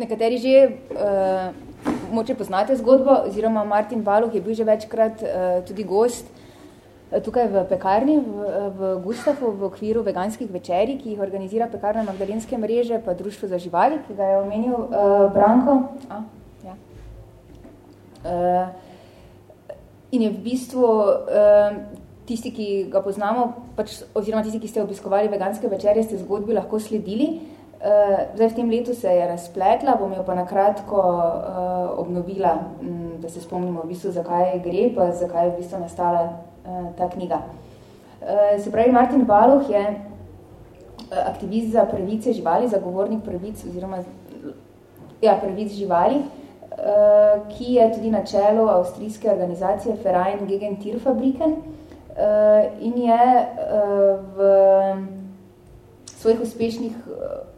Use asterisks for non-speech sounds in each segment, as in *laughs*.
nekateri že uh, moče poznate zgodbo, oziroma Martin Baluh je bil že večkrat uh, tudi gost uh, tukaj v pekarni v, v Gustafu v okviru veganskih večeri, ki jih organizira pekarna Magdalenske mreže pa Društvo za živali, ki ga je omenil uh, Branko. A, ja. uh, in je v bistvu uh, tisti, ki ga poznamo, pač, oziroma tisti, ki ste obiskovali veganske večere, ste zgodbi lahko sledili. Uh, zdaj v tem letu se je razpletla, bom jo pa nakratko uh, obnovila, m, da se spomnimo v bistvu, zakaj gre, pa zakaj je v bistvu nastala uh, ta knjiga. Uh, se pravi, Martin Baluh je aktivist za pravice živali, zagovornik pravic oziroma ja, pravic živali, uh, ki je tudi na čelu avstrijske organizacije Verein gegen Tierfabriken uh, in je uh, v svojih uspešnih uh,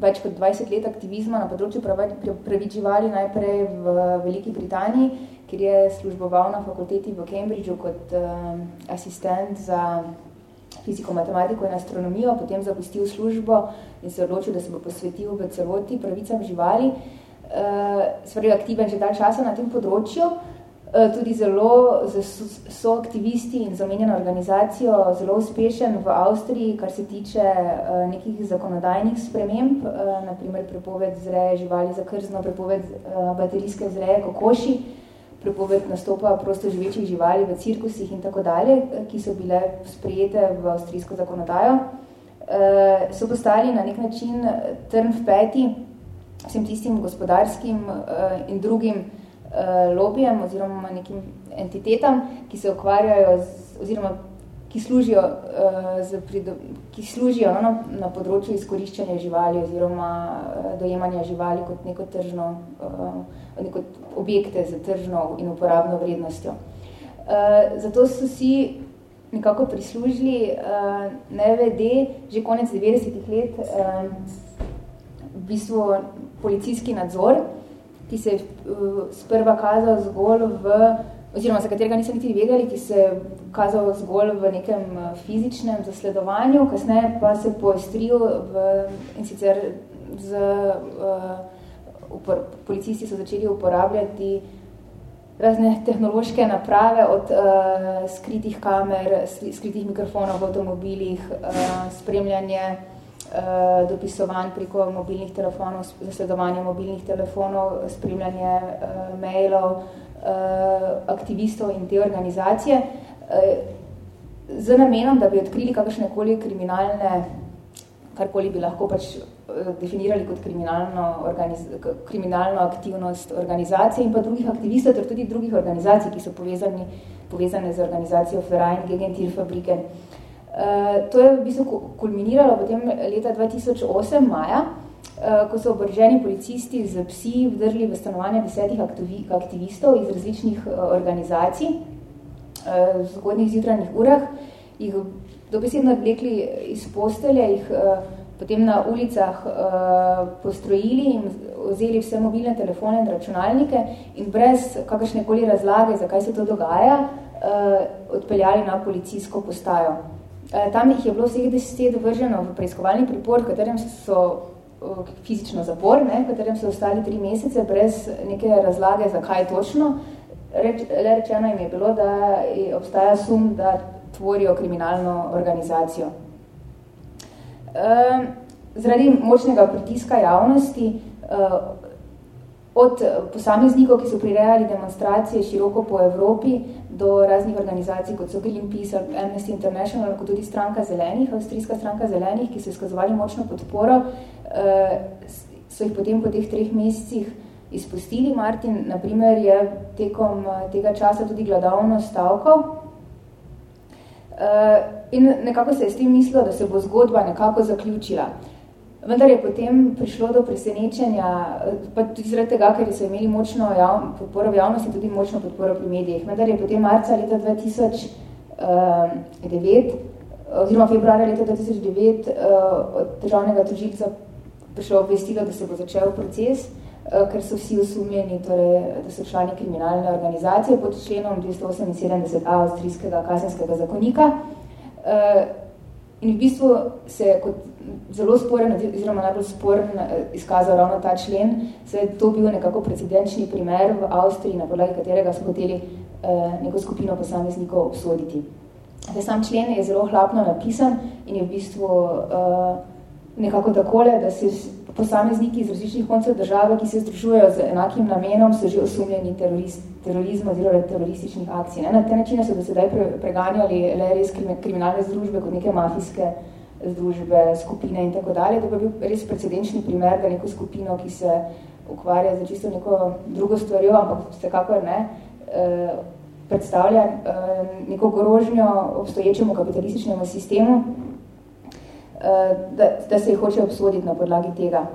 več kot 20 let aktivizma na področju pravic živali, najprej v Veliki Britaniji, kjer je služboval na fakulteti v Cambridgeu kot uh, asistent za fiziko, matematiko in astronomijo, potem zapustil službo in se odločil, da se bo posvetil v celoti pravicam živali. Uh, Spravi aktiven že dal časa na tem področju. Uh, Eh, tudi zelo so aktivisti in zamenjena organizacijo zelo uspešen v Avstriji, kar se tiče eh, nekih zakonodajnih sprememb, eh, naprimer prepoved zreje živali za krzno, prepoved baterijske zreje kokoši, prepoved nastopa prosto živečih živali v cirkusih in tako dalje, ki so bile sprejete v avstrijsko zakonodajo, so postali na nek način trn v peti vsem tistim gospodarskim in drugim lobijem oziroma nekim entitetam, ki se ukvarjajo z, oziroma ki služijo, uh, z prido, ki služijo no, na, na področju izkoriščanja živali oziroma uh, dojemanja živali kot neko tržno, uh, neko objekte za tržno in uporabno vrednostjo. Uh, zato so si nekako prislužili uh, NVD že konec 90-ih let uh, v bistvu policijski nadzor, ki se je uh, sprva kazal zgolj v, oziroma za katerega niso niti vedeli, ki se je kazal zgolj v nekem uh, fizičnem zasledovanju, kasneje pa se poestril v, in sicer z, uh, upor, policisti so začeli uporabljati razne tehnološke naprave od uh, skritih kamer, skritih mikrofonov v avtomobilih, uh, spremljanje dopisovanj preko mobilnih telefonov, zasledovanje mobilnih telefonov, spremljanje uh, mailov, uh, aktivistov in te organizacije, uh, z namenom, da bi odkrili kakršnekoli kriminalne, karkoli bi lahko pač definirali kot kriminalno, kriminalno aktivnost organizacije in pa drugih aktivistov, ter tudi drugih organizacij, ki so povezani, povezane z organizacijo Verein gegen Tierfabriken. Uh, Uh, to je v bistvu kulminiralo potem leta 2008 maja, uh, ko so oboroženi policisti z psi vdrli v stanovanje desetih aktivistov iz različnih uh, organizacij v zgodnjih zjutrajnih urah, jih dobesedno odvlekli iz postelje, jih potem na ulicah postrojili in vzeli vse mobilne telefone in računalnike in brez kakršnekoli razlage, zakaj se to dogaja, odpeljali na policijsko postajo. Eh, tam jih je bilo vseh deset vrženo v preiskovalni pripor, v katerem so fizično zapor, ne, v katerem so ostali tri mesece brez neke razlage, zakaj točno. Reč, le rečeno jim je bilo, da obstaja sum, da tvorijo kriminalno organizacijo. Um, zaradi močnega pritiska javnosti od posameznikov, ki so prirejali demonstracije široko po Evropi, do raznih organizacij, kot so Greenpeace, Amnesty International, kot tudi stranka zelenih, avstrijska stranka zelenih, ki so izkazovali močno podporo, eh, so jih potem po teh treh mesecih izpustili. Martin, na primer, je tekom eh, tega časa tudi gladovno stavkal. Eh, in nekako se je s tem mislilo, da se bo zgodba nekako zaključila. Vendar je potem prišlo do presenečenja, pa tudi zaradi tega, ker so imeli močno jav, podporo v javnosti, tudi močno podporo pri medijih. Vendar je potem marca leta 2009, eh, oziroma februarja leta 2009, eh, od državnega tožilca prišlo obvestilo, da se bo začel proces, eh, ker so vsi osumljeni, torej, da so člani kriminalne organizacije pod členom 278a avstrijskega kazenskega zakonika In v bistvu se kot zelo sporen, oziroma najbolj sporen izkazal ravno ta člen, se je to bil nekako precedenčni primer v Avstriji, na podlagi katerega so hoteli eh, neko skupino posameznikov obsoditi. Zdaj, sam člen je zelo hlapno napisan in je v bistvu uh, nekako takole, da se posamezniki iz različnih koncev države, ki se združujejo z enakim namenom, so že osumljeni terorist, terorizma oziroma terorističnih akcij. Ne? Na te načine so do sedaj pre, preganjali le res kriminalne združbe kot neke mafijske združbe, skupine in tako dalje. To pa bil res precedenčni primer, da neko skupino, ki se ukvarja za čisto neko drugo stvarjo, ampak vsekakor ne, eh, predstavlja eh, neko grožnjo obstoječemu kapitalističnemu sistemu, eh, da, da se jih hoče obsoditi na podlagi tega.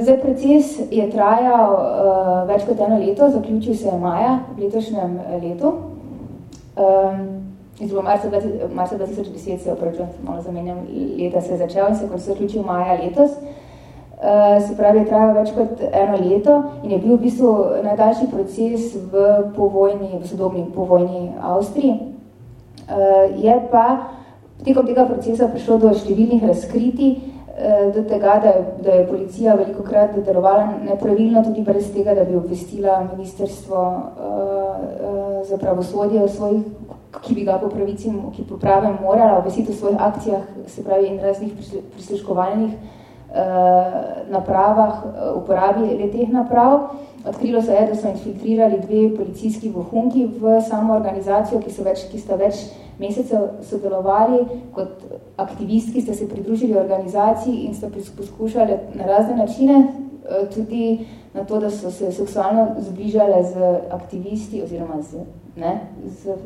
Zdaj, proces je trajal več kot eno leto, zaključil se je maja v letošnjem letu. Izbo marca, marca 2010 se opravičujem, malo zamenjam, leta se je začel in se je zaključil maja letos. Uh, se pravi, je trajal več kot eno leto in je bil v bistvu najdaljši proces v povojni, v sodobni povojni Avstriji. Uh, je pa tekom tega procesa prišlo do številnih razkriti, uh, do tega, da je, da je policija veliko krat delovala nepravilno, tudi brez tega, da bi obvestila ministerstvo uh, uh, za pravosodje o svojih, ki bi ga po pravici, ki po pravem morala obvestiti o svojih akcijah, se pravi, in raznih prisluškovalnih Eh, napravah, eh, uporabi teh naprav. Odkrilo se je, da so infiltrirali dve policijski vohunki v samo organizacijo, ki, so več, ki sta več mesecev sodelovali kot aktivist, ki sta se pridružili organizaciji in sta poskušali na razne načine eh, tudi na to, da so se seksualno zbližale z aktivisti oziroma z, ne, z, uh,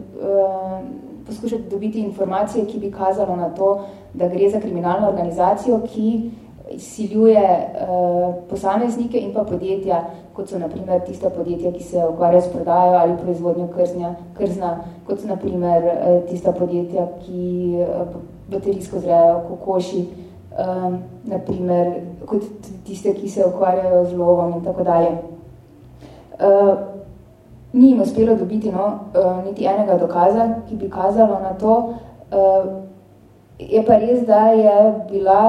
poskušati dobiti informacije, ki bi kazalo na to, da gre za kriminalno organizacijo, ki izsiljuje uh, posameznike in pa podjetja, kot so naprimer tista podjetja, ki se ukvarjajo s prodajo ali proizvodnjo krznja, krzna, kot so naprimer uh, tista podjetja, ki uh, baterijsko zrejajo kokoši, uh, naprimer kot tiste, ki se ukvarjajo z lovom in tako dalje. Uh, ni jim uspelo dobiti no, uh, niti enega dokaza, ki bi kazalo na to. Uh, je pa res, da je bila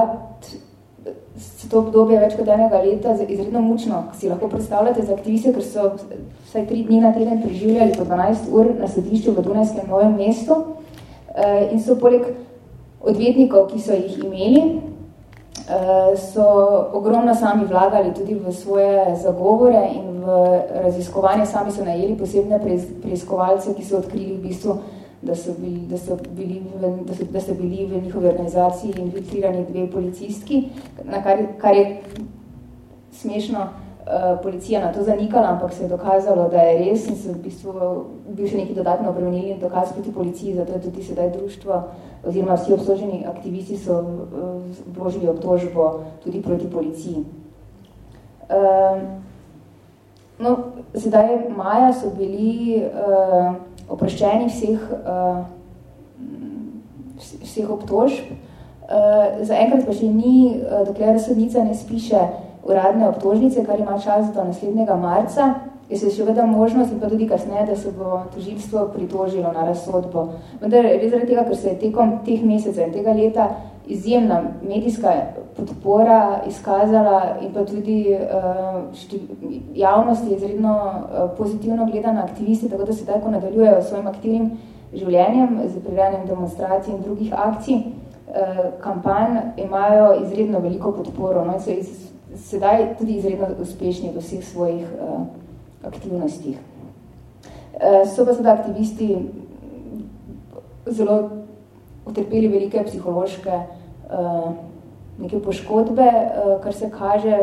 se to obdobje več kot enega leta izredno mučno, si lahko predstavljate za aktiviste, ker so vsaj tri dni na teden preživljali po 12 ur na sedišču v Dunajskem novem mestu eh, in so poleg odvetnikov, ki so jih imeli, eh, so ogromno sami vlagali tudi v svoje zagovore in v raziskovanje, sami so najeli posebne preiskovalce, ki so odkrili v bistvu da so bili, da so bili, v, da so, da so bili v njihovi organizaciji infiltrirani dve policistki, na kar, kar je smešno policija na to zanikala, ampak se je dokazalo, da je res in so v bistvu bil še neki dodatno obremenili dokaz proti policiji, zato je tudi sedaj društvo oziroma vsi obsoženi aktivisti so uh, vložili obtožbo tudi proti policiji. Uh, no, sedaj maja so bili uh, oproščeni vseh, uh, vseh obtožb. Uh, Zaenkrat pa še ni, uh, dokler sodnica ne spiše uradne obtožnice, kar ima čas do naslednjega marca, je se še veda možnost in pa tudi kasneje, da se bo tožilstvo pritožilo na razsodbo. Vendar res zaradi tega, ker se je tekom teh mesecev in tega leta izjemna medijska podpora izkazala in pa tudi uh, javnost je izredno uh, pozitivno gleda na aktiviste, tako da se tako nadaljujejo s svojim aktivnim življenjem, z prirejanjem demonstracij in drugih akcij. Uh, kampanj imajo izredno veliko podporo, no, so iz, sedaj tudi izredno uspešni v vseh svojih uh, aktivnostih. Uh, so pa seveda aktivisti zelo utrpeli velike psihološke uh, neke poškodbe, uh, kar se kaže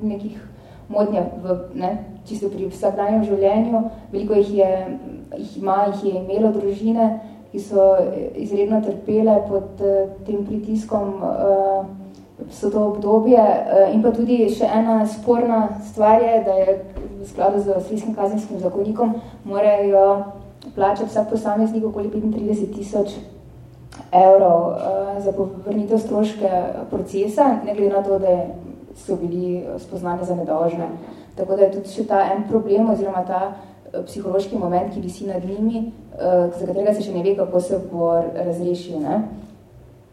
v nekih modnjah, v, ne, čisto pri vsakdanjem življenju. Veliko jih, je, jih ima, jih je imelo družine, ki so izredno trpele pod uh, tem pritiskom uh, so to obdobje. Uh, in pa tudi še ena sporna stvar je, da je v skladu z avstrijskim kazenskim zakonikom morajo plačati vsak posameznik okoli 35 tisoč evrov uh, za povrnitev stroške procesa, ne glede na to, da so bili spoznani za nedolžne. Tako da je tudi še ta en problem oziroma ta uh, psihološki moment, ki visi nad njimi, uh, za katerega se še ne ve, kako se bo razrešil. Ne?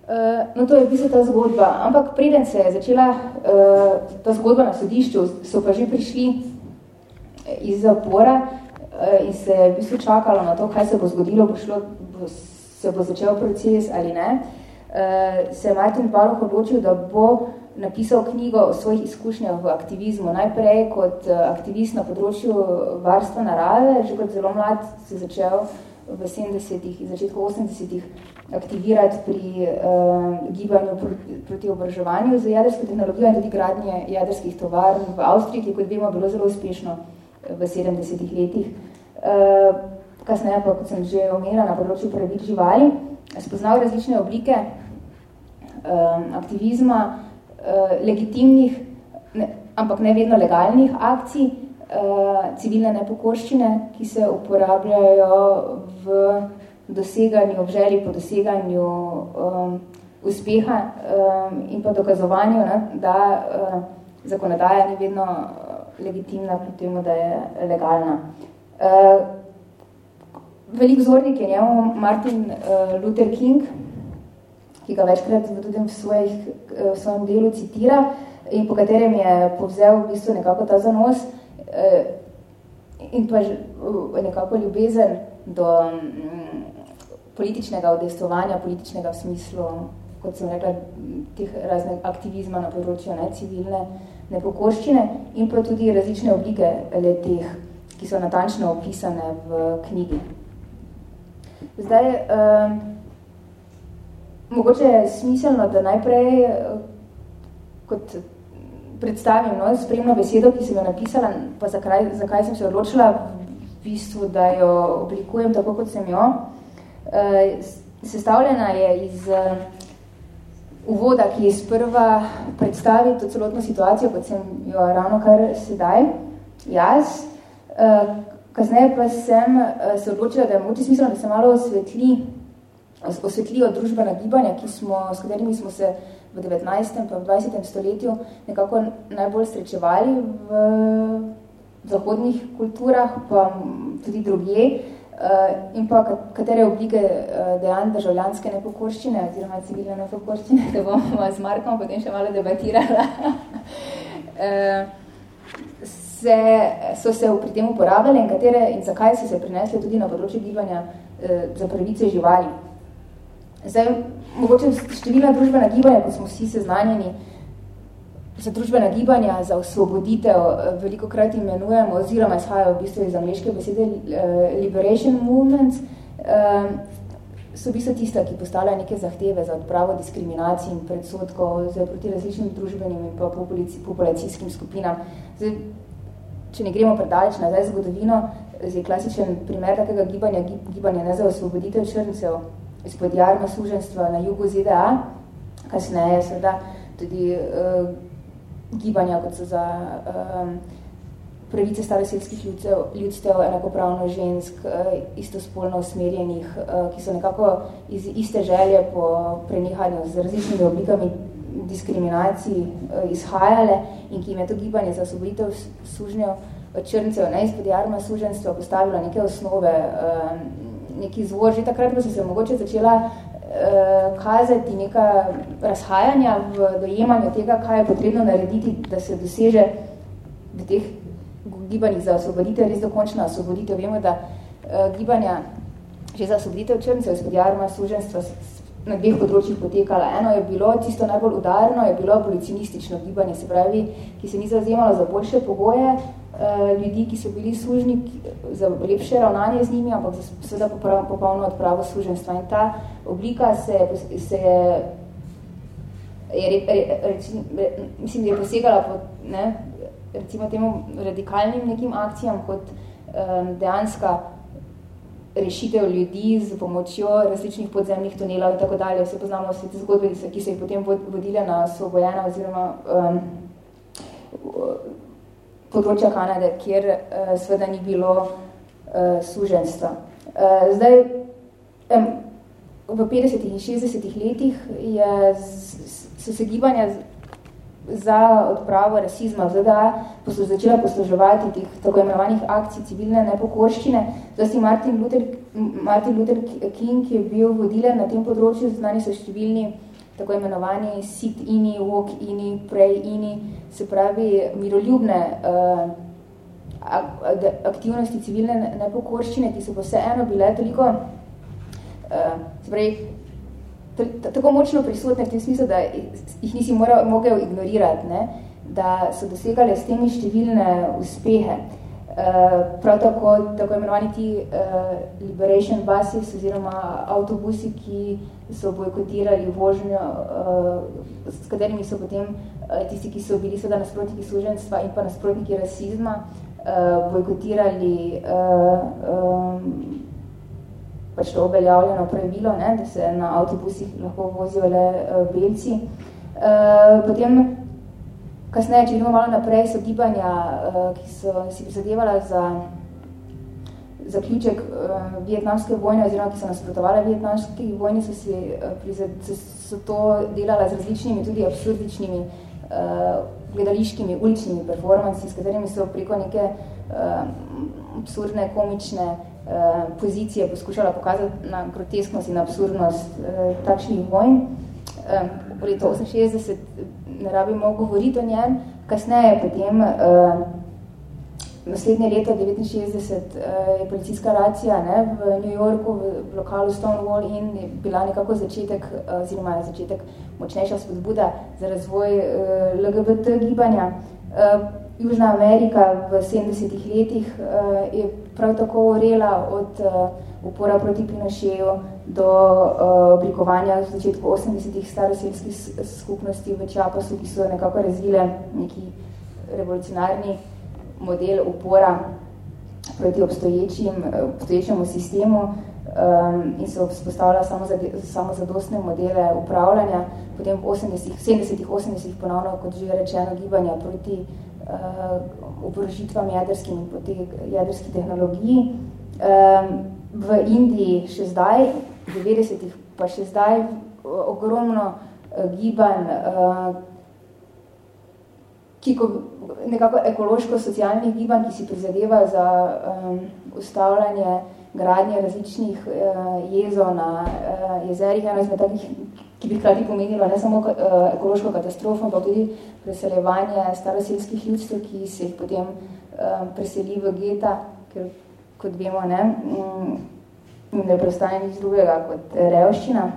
Uh, no, to je v bistvu ta zgodba. Ampak preden se je začela uh, ta zgodba na sodišču, so pa že prišli iz zapora uh, in se je v bistvu čakalo na to, kaj se bo zgodilo, bo šlo, bo, se bo začel proces ali ne. Uh, se je Martin Paloh odločil, da bo napisal knjigo o svojih izkušnjah v aktivizmu. Najprej kot aktivist na področju varstva narave, že kot zelo mlad se začel v 70-ih in začetku 80-ih aktivirati pri uh, gibanju proti, proti obraževanju za jedrsko tehnologijo in tudi gradnje jedrskih tovarn v Avstriji, ki, kot vemo, bilo zelo uspešno v 70-ih letih. Uh, kasneje pa, kot sem že omenila, na področju pravic živali, spoznal različne oblike um, aktivizma, uh, legitimnih, ne, ampak ne vedno legalnih akcij, uh, civilne nepokorščine, ki se uporabljajo v doseganju, v želji po doseganju um, uspeha um, in pa dokazovanju, ne, da uh, zakonodaja ni vedno uh, legitimna, pri temu, da je legalna. Uh, velik vzornik je njemu Martin uh, Luther King, ki ga večkrat tudi v, svojih, v svojem delu citira in po katerem je povzel v bistvu nekako ta zanos uh, in pa nekako ljubezen do um, političnega odestovanja, političnega v smislu, kot sem rekla, teh razne aktivizma na področju ne, civilne nepokorščine in pa tudi različne oblike le teh, ki so natančno opisane v knjigi. Zdaj, um, mogoče je smiselno, da najprej kot predstavim no, spremno besedo, ki sem jo napisala, pa zakaj, zakaj sem se odločila v bistvu, da jo oblikujem tako, kot sem jo. Eh, sestavljena je iz uh, uvoda, ki je sprva predstavi to celotno situacijo, kot sem jo ravno kar sedaj, jaz. Uh, kasneje pa sem uh, se odločila, da je mogoče smiselno, da se malo osvetli, osvetlijo družbena gibanja, ki smo, s katerimi smo se v 19. pa v 20. stoletju nekako najbolj srečevali v zahodnih kulturah, pa tudi drugje. Uh, Uh, in pa katere oblike uh, dejanj državljanske nepokorščine oziroma civilne nepokorščine, *laughs* da bomo z Markom potem še malo debatirala, uh, *laughs* se, so se pri tem uporabljali in katere in zakaj so se prinesli tudi na področju gibanja uh, za pravice živali. Zdaj, mogoče številna družbena gibanja, ko smo vsi seznanjeni, za družbena gibanja, za osvoboditev, eh, veliko krat imenujemo, oziroma izhajajo v bistvu iz angliške besede uh, liberation movements, uh, so v bistvu tista, ki postavljajo neke zahteve za odpravo diskriminacij in predsodkov zdaj, proti različnim družbenim in pa populacijskim skupinam. Zdaj, če ne gremo predaleč nazaj zgodovino, zdaj klasičen primer takega gibanja, gibanja ne za osvoboditev črncev izpod jarma služenstva na jugu ZDA, kasneje seveda tudi uh, gibanja, kot so za um, pravice staroselskih ljudstev, ljudstev, enakopravno žensk, uh, istospolno usmerjenih, uh, ki so nekako iz iste želje po prenehanju z različnimi oblikami diskriminacij uh, izhajale in ki jim je to gibanje za osvoboditev sužnjev črncev, ne izpod jarma suženstva, postavilo neke osnove, uh, neki zvor. Že takrat pa so se mogoče začela kazati neka razhajanja v dojemanju tega, kaj je potrebno narediti, da se doseže v teh gibanjih za osvoboditev, res dokončna osvoboditev. Vemo, da uh, gibanja že za osvoboditev črncev izpod jarma služenstva na dveh področjih potekala. Eno je bilo, tisto najbolj udarno, je bilo abolicionistično gibanje, se pravi, ki se ni zazemalo za boljše pogoje, Eh, ljudi, ki so bili služni za lepše ravnanje z njimi, ampak za seveda popolno odpravo služenstva. In ta oblika se, se je, je re, re, recim, re, mislim, je posegala po ne, recimo temu radikalnim nekim akcijam kot um, dejanska rešitev ljudi z pomočjo različnih podzemnih tunelov in tako dalje. Vse poznamo vse te zgodbe, ki so jih potem vodile na osvobojena oziroma um, področja Kanade, kjer uh, seveda ni bilo uh, suženstva. Uh, zdaj, um, v 50 in 60 letih je, so se gibanja za odpravo rasizma v ZDA so začela posluževati tih tako imenovanih akcij civilne nepokorščine. Zlasti Martin Luther, Martin Luther King je bil vodilen na tem področju, znani so številni tako imenovani sit ini, walk ini, pray ini, se pravi miroljubne uh, aktivnosti civilne nepokorščine, ki so pa vseeno bile toliko, uh, se pravi, tako močno prisotne v tem smislu, da jih nisi moral, mogel ignorirati, ne? da so dosegali s temi številne uspehe. Uh, prav tako, tako imenovani ti uh, liberation buses oziroma avtobusi, ki so bojkotirali vožnjo, uh, s katerimi so potem uh, tisti, ki so bili seveda nasprotniki služenstva in pa nasprotniki rasizma, uh, bojkotirali uh, um, pač to obeljavljeno pravilo, ne, da se na avtobusih lahko vozijo le uh, belci. Uh, potem, kasneje, če vidimo malo naprej, so gibanja, uh, ki so si prizadevala za zaključek uh, vietnamske vojne, oziroma ki so nasprotovali vietnamske vojne, so, si, prizad, so, so to delala z različnimi, tudi absurdičnimi gledališkimi, uličnimi performansi, s katerimi so preko neke absurdne, komične Eh, pozicije poskušala pokazati na grotesknost in absurdnost eh, takšnih vojn. Eh, v letu 68 ne rabimo govoriti o njem, kasneje potem, eh, naslednje leto 69 eh, je policijska racija ne, v New Yorku, v, v lokalu Stonewall in je bila nekako začetek, eh, oziroma začetek močnejša spodbuda za razvoj eh, LGBT gibanja. Eh, Južna Amerika v 70-ih letih uh, je prav tako orela od uh, upora proti Pinošeju do uh, oblikovanja v začetku 80-ih staroselskih skupnosti v Čapasu, ki so nekako razvile neki revolucionarni model upora proti obstoječim, obstoječemu sistemu um, in so vzpostavila samo, za, samo zadostne modele upravljanja. Potem v 80-ih, 70-ih, 80-ih ponovno, kot že rečeno, gibanja proti uh, oborožitvam jedrskim in po jedrski tehnologiji. Um, v Indiji še zdaj, 90-ih pa še zdaj ogromno uh, gibanj, uh, ki ko, nekako ekološko-socialnih gibanj, ki si prizadeva za um, ustavljanje gradnje različnih uh, jezov na uh, jezerih, eno izmed takih ki bi hkrati pomenila ne samo uh, ekološko katastrofo, ampak tudi preseljevanje staroselskih ljudstv, ki se jih potem uh, preseli v geta, ker, kot vemo, ne, um, ne prestane nič drugega kot revščina.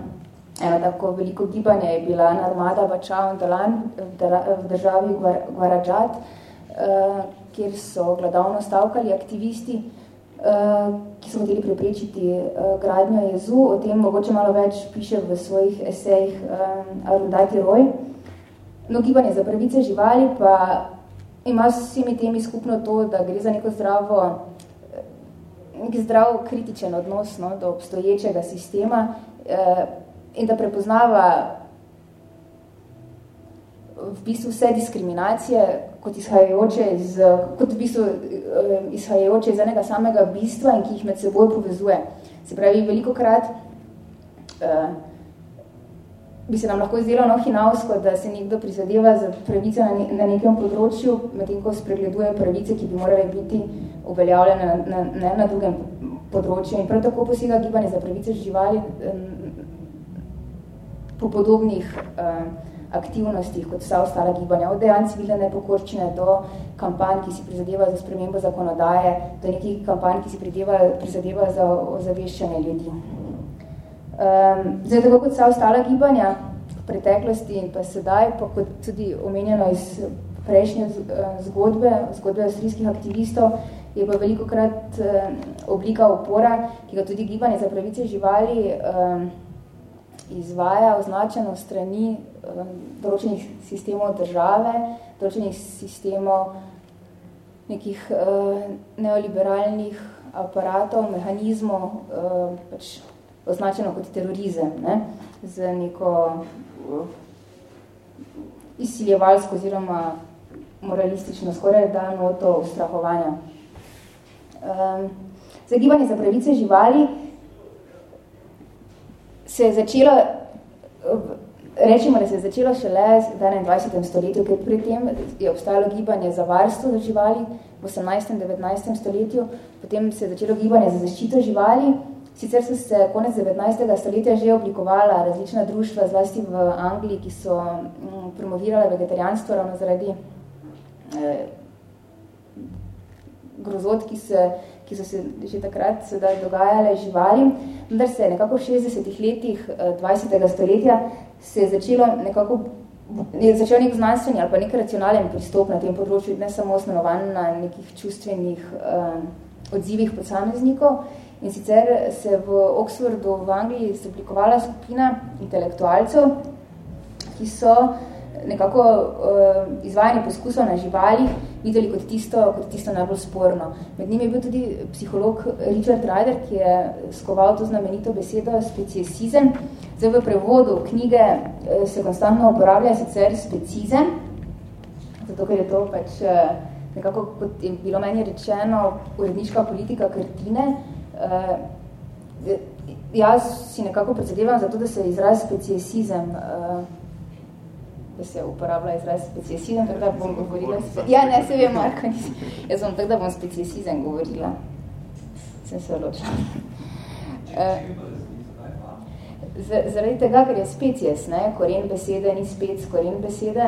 Eno tako veliko gibanje je bila narmada Bačao in Dalan v državi Gvarajat, uh, kjer so gledavno stavkali aktivisti, uh, ki so hoteli preprečiti uh, gradnjo jezu. O tem mogoče malo več piše v svojih esejih Arundati Roy. No, gibanje za pravice živali pa ima s vsemi temi skupno to, da gre za neko zdravo, nek zdrav kritičen odnos no, do obstoječega sistema uh, in da prepoznava v bistvu vse diskriminacije kot izhajajoče iz, kot v bistvu eh, izhajajoče iz enega samega bistva in ki jih med seboj povezuje. Se pravi, veliko krat uh, bi se nam lahko izdelo no hinavsko, da se nekdo prizadeva za pravice na, ne, na nekem področju, medtem ko spregleduje pravice, ki bi morale biti uveljavljene na, na, na, drugem področju. In prav tako posega gibanje za pravice živali po podobnih uh, aktivnostih kot vsa ostala gibanja, od dejanj civilne nepokorčine do kampanj, ki si prizadeva za spremembo zakonodaje, do nekih kampanj, ki si prizadeva, prizadeva za ozaveščanje ljudi. Um, zdaj, tako kot vsa ostala gibanja v preteklosti in pa sedaj, pa kot tudi omenjeno iz prejšnje zgodbe, zgodbe avstrijskih aktivistov, je pa veliko krat um, oblika opora, ki ga tudi gibanje za pravice živali um, izvaja označeno strani um, določenih sistemov države, določenih sistemov nekih neoliberalnih aparatov, mehanizmov, pač označeno kot terorizem, ne? z neko izsiljevalsko oziroma moralistično skoraj da noto ustrahovanja. Um, zagibanje za pravice živali se je začelo, rečemo, da se je začelo šele v 21. stoletju, ker pri tem je obstajalo gibanje za varstvo za živali v 18. in 19. stoletju, potem se je začelo gibanje za zaščito živali, Sicer so se konec 19. stoletja že oblikovala različna društva, zlasti v Angliji, ki so mm, promovirale vegetarijanstvo ravno zaradi eh, grozot, ki se, ki so se že takrat sedaj dogajale živali. Vendar se je nekako v 60 letih 20. Eh, stoletja se je začelo nekako je začel nek znanstveni ali pa nek racionalen pristop na tem področju, ne samo osnovan na nekih čustvenih uh, odzivih posameznikov. In sicer se v Oxfordu v Angliji se oblikovala skupina intelektualcev, ki so nekako uh, izvajanje poskusov na živalih videli kot tisto, kot tisto najbolj sporno. Med njimi je bil tudi psiholog Richard Ryder, ki je skoval to znamenito besedo speciesizem. Zdaj v prevodu knjige uh, se konstantno uporablja sicer specizem, zato ker je to pač uh, nekako, kot je bilo meni rečeno, uredniška politika kartine. Uh, jaz si nekako predsedevam za to, da se izraz speciesizem uh, da se uporablja izraz speciesizem, tako da bom govorila... Ja, ne, se vem, Marko, nisem. Jaz bom tako da bom speciesizem govorila. Sem se odločila. Uh, zaradi tega, ker je species, ne, koren besede ni spec, koren besede,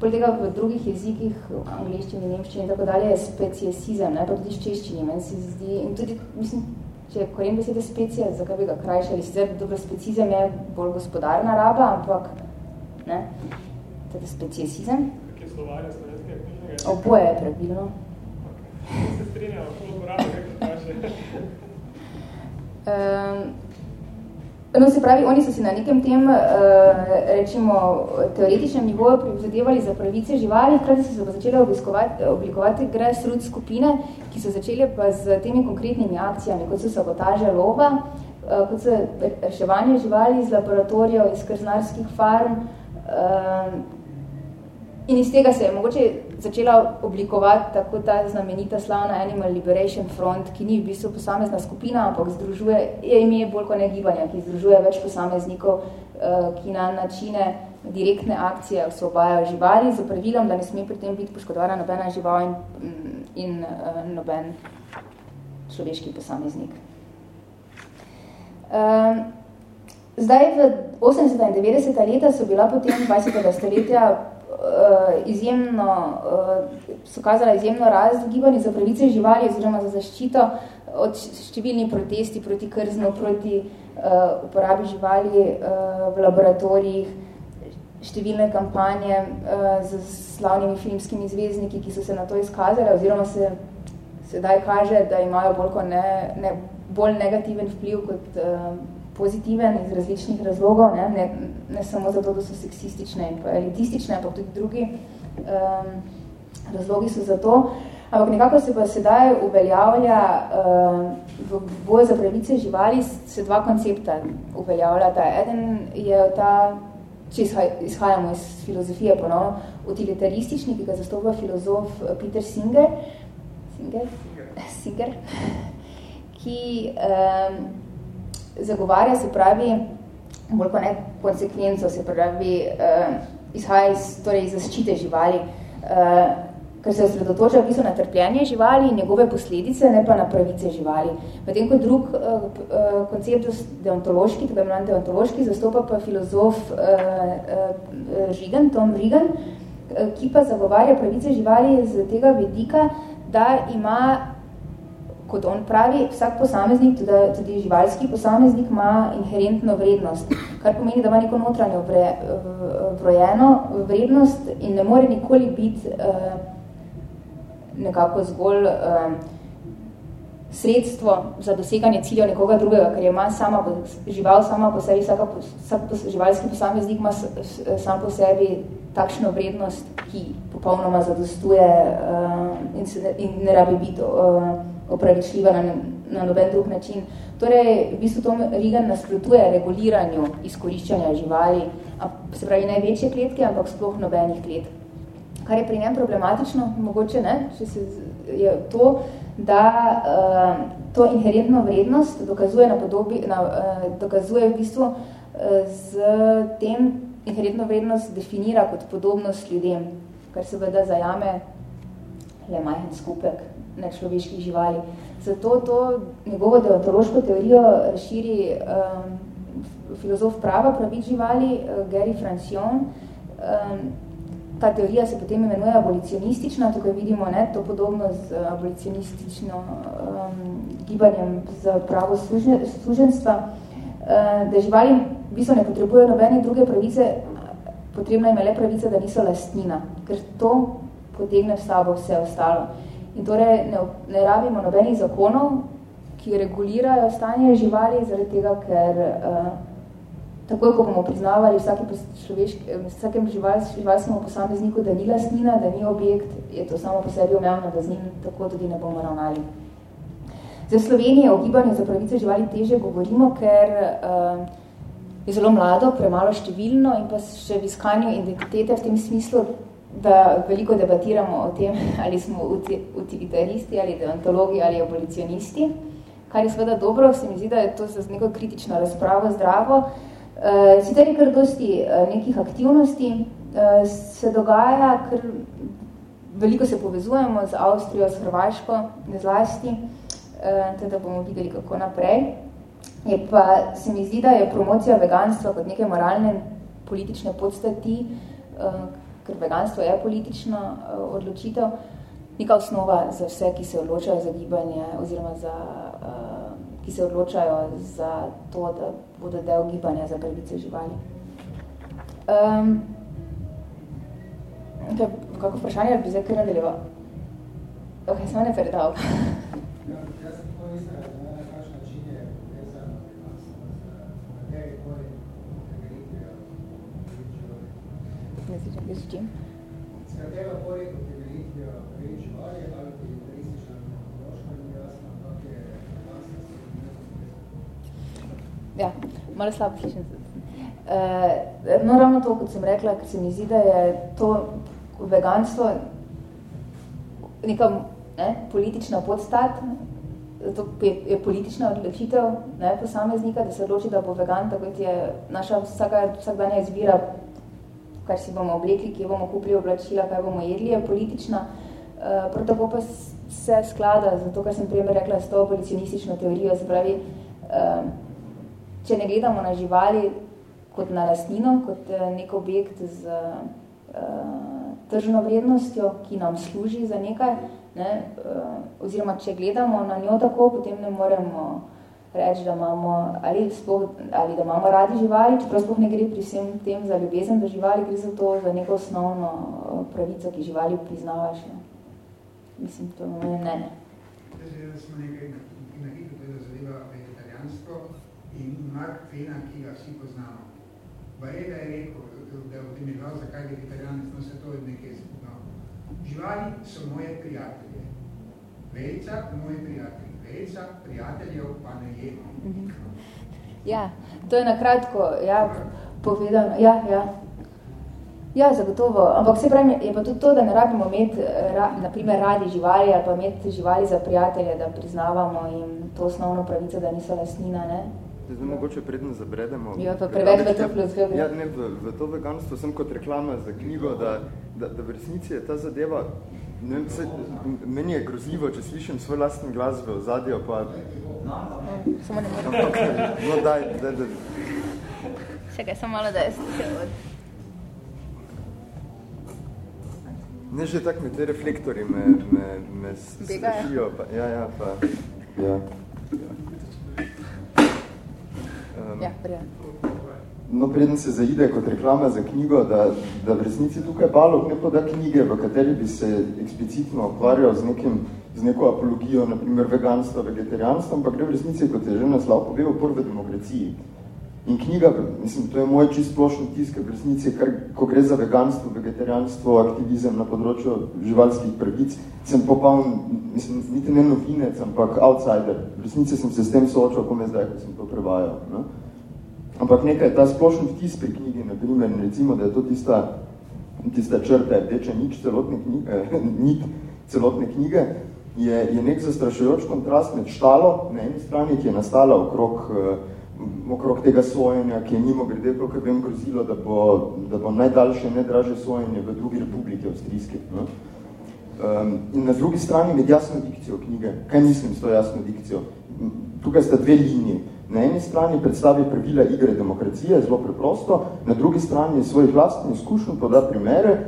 poleg tega v drugih jezikih, v angliščini, nemščini in tako dalje, je speciesizem, ne, pa tudi v češčini, meni se zdi, in tudi, mislim, če je koren besede specija, zakaj bi ga krajšali, sicer dobro, specizem je bolj gospodarna raba, ampak, ne, Teda speciesizem? Kje slovarja slovenskega knjižnega? Oboje je pravilno. Se strinjamo, uporabno, kako. Um, no, se pravi, oni so si na nekem tem, uh, rečimo, teoretičnem nivoju privzadevali za pravice živali, hkrati so se pa začeli oblikovati grassroots skupine, ki so začeli pa z temi konkretnimi akcijami, kot so sabotaže lova, uh, kot so reševanje živali iz laboratorijev, iz krznarskih farm, uh, In iz tega se je mogoče začela oblikovati tako ta znamenita slavna Animal Liberation Front, ki ni v bistvu posamezna skupina, ampak združuje, je ime bolj kot ne gibanja, ki združuje več posameznikov, eh, ki na načine direktne akcije osvobajajo živali z pravilom, da ne sme pri tem biti poškodovana nobena žival in, mm, in uh, noben človeški posameznik. Um, zdaj, v 80. in 90. leta so bila potem 20. stoletja izjemno, uh, so kazala izjemno rast gibanji za pravice živali oziroma za zaščito od številnih protesti proti krznu, proti uh, uporabi živali uh, v laboratorijih, številne kampanje uh, z slavnimi filmskimi zvezdniki, ki so se na to izkazali oziroma se sedaj kaže, da imajo bolj, ne, ne, bolj negativen vpliv kot uh, pozitiven iz različnih razlogov, ne, ne, ne samo zato, da so seksistične in pa elitistične, ampak tudi drugi um, razlogi so za to. Ampak nekako se pa sedaj uveljavlja uh, v boju za pravice živali se dva koncepta uveljavljata. Eden je ta, če izhajamo iz filozofije ponovno, utilitaristični, ki ga zastopa filozof Peter Singer, Singer, Singer *laughs* ki um, zagovarja, se pravi, bolj pa ne konsekvenco, se pravi, uh, izhaja iz torej, zaščite živali, uh, ker se osredotoča v bistvu na trpljenje živali in njegove posledice, ne pa na pravice živali. Medtem kot drug uh, uh, koncept deontološki, tako imenovan deontološki, zastopa pa filozof uh, uh, Rigan, Tom Rigan, uh, ki pa zagovarja pravice živali z tega vidika, da ima kot on pravi, vsak posameznik, tudi, tudi živalski posameznik, ima inherentno vrednost, kar pomeni, da ima neko notranjo vre, vrojeno vrednost in ne more nikoli biti uh, nekako zgolj uh, sredstvo za doseganje ciljev nekoga drugega, ker ima sama, žival sama po sebi, vsaka, vsak živalski posameznik ima sam po sebi takšno vrednost, ki popolnoma zadostuje uh, in, se, in ne rabi biti uh, opravičljiva na, na noben drug način. Torej, v bistvu Tom Regan nasprotuje reguliranju izkoriščanja živali, se pravi največje kletke, ampak sploh nobenih klet. Kar je pri njem problematično, mogoče ne, če se, je to, da uh, to inherentno vrednost dokazuje, na podobi, na, uh, dokazuje v bistvu uh, z tem inherentno vrednost definira kot podobnost ljudem, kar seveda zajame le majhen skupek nečloveških živali. Zato to njegovo deontološko teorijo razširi um, filozof prava pravic živali, uh, Gary Francion. Um, ta teorija se potem imenuje abolicionistična, tukaj vidimo ne, to podobno z abolicionistično um, gibanjem za pravo služenstva, uh, da živali v bistvu ne potrebujejo nobene druge pravice, potrebna im je le pravica, da niso lastnina, ker to potegne v sabo vse ostalo. In torej ne, ne rabimo nobenih zakonov, ki regulirajo stanje živali, zaradi tega, ker uh, takoj, ko bomo priznavali vsake vsakem žival, živalskemu posamezniku, da ni lastnina, da ni objekt, je to samo po sebi omejeno, da z njim tako tudi ne bomo ravnali. Za Slovenije o gibanju za pravice živali teže govorimo, ker uh, je zelo mlado, premalo številno in pa še v iskanju identitete v tem smislu, da veliko debatiramo o tem, *laughs* ali smo utilitaristi, ali deontologi, ali abolicionisti, kar je seveda dobro, se mi zdi, da je to za neko kritično razpravo zdravo, uh, Uh, sicer je kar dosti uh, nekih aktivnosti, uh, se dogaja, ker veliko se povezujemo z Avstrijo, z Hrvaško, ne zlasti, uh, teda bomo videli, kako naprej. Je pa, se mi zdi, da je promocija veganstva kot neke moralne politične podstati, uh, ker veganstvo je politična uh, odločitev, neka osnova za vse, ki se odločajo za gibanje oziroma za uh, ki se odločajo za to, da bodo del gibanja za pravice živali. Um, kaj, kako vprašanje, ali bi zdaj kaj nadaljeval? Ok, sem ne predal. Ne si čem, s čim? S katero poleg utemeljitvijo živali ali utilitaristično metodološko ni jasno, ampak je Ja, malo slabo slišim. Uh, no, ravno to, kot sem rekla, ker se mi zdi, da je to veganstvo neka ne, politična podstat, to je, je politična odločitev ne, posameznika, da se odloči, da bo vegan, tako je naša vsaka, vsakdanja izbira, kar si bomo oblekli, kje bomo kupili oblačila, kaj bomo jedli, je politična. Uh, prav tako pa se sklada, zato kar sem prej rekla, s to abolicionistično teorijo, se pravi, uh, če ne gledamo na živali kot na lastnino, kot eh, nek objekt z uh, tržno vrednostjo, ki nam služi za nekaj, ne, uh, oziroma če gledamo na njo tako, potem ne moremo reči, da imamo, ali, sploh, ali da imamo radi živali, čeprav sploh ne gre pri vsem tem za ljubezen do živali, gre za to, za neko osnovno pravico, ki živali priznavaš. Ne. Mislim, to je moje mnenje. Zdaj, smo nekaj na hitro, da zadeva vegetarijanstvo, in Mark Fena, ki ga vsi poznamo. Bareda je rekel, da je utemeljeval, zakaj je vegetarijanec, no se to je nekaj skupno. Živali so moje prijatelje. Vejca, moje prijatelje. Vejca, prijateljev pa ne je. Mhm. Ja, to je nakratko ja, povedano. Ja, ja. Ja, zagotovo. Ampak se pravi, je pa tudi to, da ne rabimo imeti ra, naprimer radi živali ali pa imeti živali za prijatelje, da priznavamo jim to osnovno pravico, da niso lastnina, ne? Zdaj, mogoče predno zabredemo. Ja, pa preveč v to filozofijo. Ja, ne, v, v to veganstvo sem kot reklama za knjigo, da, da, da v resnici je ta zadeva, ne, se, meni je grozljivo, če slišim svoj lastni glas v ozadju, pa... No, samo ne moram. No, daj, daj, daj. Čakaj, samo malo, da je od... Ne, že tak me te reflektori me, me, me strašijo, pa, ja, ja, pa, ja. ja. Um, ja, no, preden se zaide kot reklama za knjigo, da, da v resnici tukaj balog ne poda knjige, v kateri bi se eksplicitno ukvarjal z, nekim, z neko apologijo, naprimer veganstva, vegetarijanstva, ampak gre v resnici, kot je že naslov povedal, prve demokraciji. In knjiga, mislim, to je moj čist splošni tisk, v resnici, kar, ko gre za veganstvo, vegetarijanstvo, aktivizem na področju živalskih pravic, sem popoln, mislim, niti ne novinec, ampak outsider. V resnici sem se s tem soočal, ko me zdaj, ko sem to prevajal. Ne? Ampak nekaj, ta splošni vtis pri knjigi, na primer, recimo, da je to tista, tista črta, rdeča nič celotne knjige, *laughs* nit celotne knjige, je, je nek zastrašujoč kontrast med štalo, na eni strani, ki je nastala okrog uh, okrog tega sojenja, ki je nimo grede, koliko vem, grozilo, da bo, da bo najdaljše, najdraže sojenje v drugi republiki avstrijski. No? Um, in na drugi strani med jasno dikcijo knjige. Kaj mislim s to jasno dikcijo? Tukaj sta dve liniji. Na eni strani predstavi pravila igre demokracije, zelo preprosto, na drugi strani svojih vlastnih izkušenj poda primere,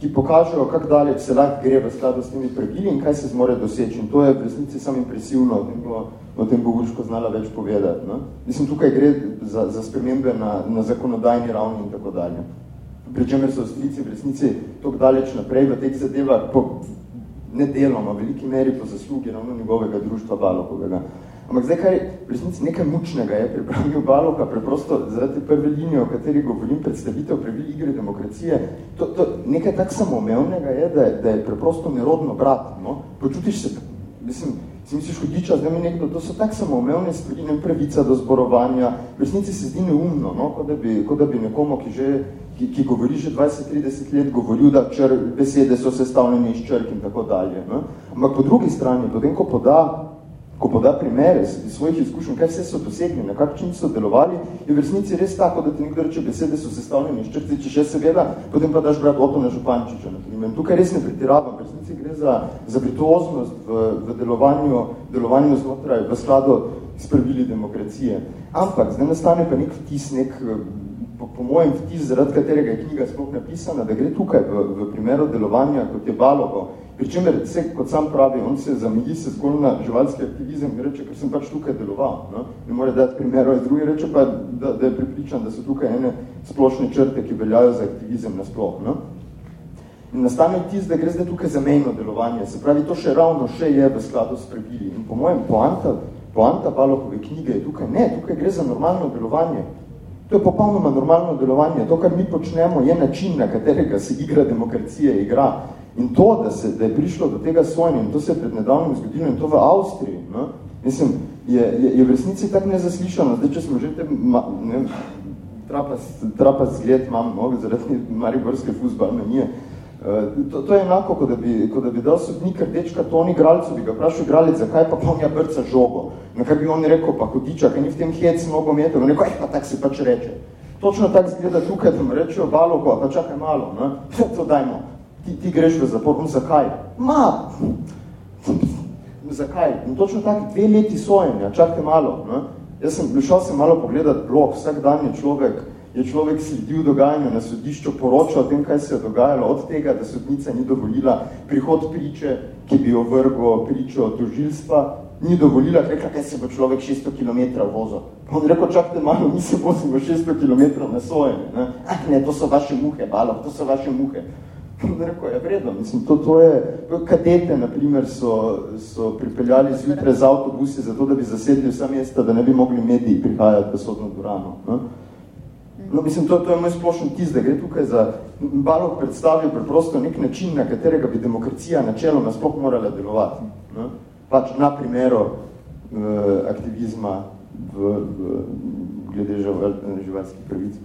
ki pokažejo, kako dalje se lahko gre v skladu s temi pravili in kaj se zmore doseči. In to je v resnici sam impresivno, o tem bo, o tem bo Urško znala več povedati. Ne? Mislim, tukaj gre za, za spremembe na, na zakonodajni ravni in tako dalje. Pričemer so Avstrijci v resnici toliko daleč naprej v teh zadevah, po nedeloma, v veliki meri po zaslugi ravno njegovega društva Balokovega. Ampak zdaj, kaj v resnici nekaj mučnega je pripravil Baloka, preprosto zaradi prve linije, o kateri govorim, predstavitev pravil igre demokracije, to, to nekaj tak samoumevnega je, da je, da je preprosto nerodno brat. No? Počutiš se, mislim, si misliš hudiča, zdaj mi nekdo, to so tak samoumevne stvari, ne pravica do zborovanja, v resnici se zdi neumno, no? kot, da bi, kot da bi nekomu, ki že ki, ki govori že 20-30 let, govoril, da čr, besede so sestavljene iz črk in tako dalje. Ne? Ampak po drugi strani, potem, ko poda, ko poda primere iz svojih izkušenj, kaj vse so dosegli, na kak čin so delovali, je v resnici res tako, da ti nekdo reče, besede so sestavljene iz črk, če še seveda, potem pa daš brat Otona Župančiča. Na Tukaj res ne pretiravam, v resnici gre za, za virtuoznost v, v delovanju, delovanju znotraj, v skladu s pravili demokracije. Ampak, zdaj nastane pa nek vtis, nek po, po mojem vtis, zaradi katerega je knjiga sploh napisana, da gre tukaj v, v primeru delovanja kot je Balovo, pri čemer se, kot sam pravi, on se zamiji se zgolj na živalski aktivizem in reče, ker sem pač tukaj deloval. No? Ne more dati primero, iz druge reče pa, da, da je pripričan, da so tukaj ene splošne črte, ki veljajo za aktivizem nasploh. No? In nastane vtis, da gre zdaj tukaj za mejno delovanje. Se pravi, to še ravno še je v skladu s pravili. In po mojem poanta, poanta Balokove knjige je tukaj, ne, tukaj gre za normalno delovanje. To je popolnoma normalno delovanje. To, kar mi počnemo, je način, na katerega se igra demokracije igra. In to, da, se, da je prišlo do tega sojenja, in to se je pred nedavnim zgodilo, in to v Avstriji, no? mislim, je, je, je v resnici tako nezaslišano. Zdaj, če smo že te, ma, ne, trapas, trapas zgled imam, no, zaradi mariborske fuzbalmenije, Eh, to, to je enako, kot da bi, kot da bi dal sodnik rdečka Toni Gralcu, bi ga vprašal igralec, zakaj pa on ja brca žogo. Na kar bi on rekel, pa hudiča, kaj ni v tem hec mnogo metrov, on rekel, eh, pa tak se pač reče. Točno tako zgleda tukaj, da mu rečejo Balogo, pa čakaj malo, ne? *laughs* to dajmo, ti, ti greš v zapor, on zakaj? Ma, *laughs* zakaj? In točno tako dve leti sojenja, čakaj malo, ne? Jaz sem, šel sem malo pogledati blog, vsak dan je človek, je človek sledil dogajanju na sodišču, poročal o tem, kaj se je dogajalo, od tega, da sodnica ni dovolila prihod priče, ki bi ovrgo pričo tožilstva, ni dovolila, rekla, kaj se bo človek 600 km vozil. On rekel, čakajte malo, mi se vozimo 600 km na sojenje. Ne? Ah, ne, to so vaše muhe, balo, to so vaše muhe. Rekel, ja, vredno, mislim, to, to je, kadete, na primer, so, so pripeljali zjutraj z avtobusi, zato da bi zasedli vsa mesta, da ne bi mogli mediji prihajati v sodno dvorano. Ne? No, mislim, to, to je moj splošen tis, da gre tukaj za Balog predstavil preprosto nek način, na katerega bi demokracija načeloma sploh morala delovati. Ne? Pač na primeru uh, aktivizma v, v glede živalskih pravic.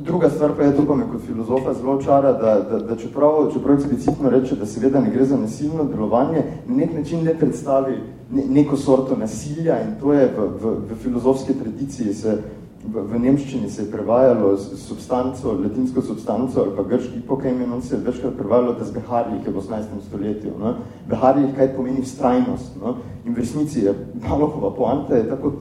Druga stvar pa je, to pa me kot filozofa zelo čara, da, da, da čeprav, čeprav eksplicitno reče, da seveda ne gre za nasilno delovanje, na nek način ne predstavi ne, neko sorto nasilja in to je v, v, v filozofski tradiciji se v, v nemščini se je prevajalo substanco, latinsko substanco ali pa grški pokajmen, se je večkrat prevajalo, da z beharjih je v 18. stoletju. No? Beharjih, kaj pomeni strajnost. No? In v resnici je Malohova poanta, je tako,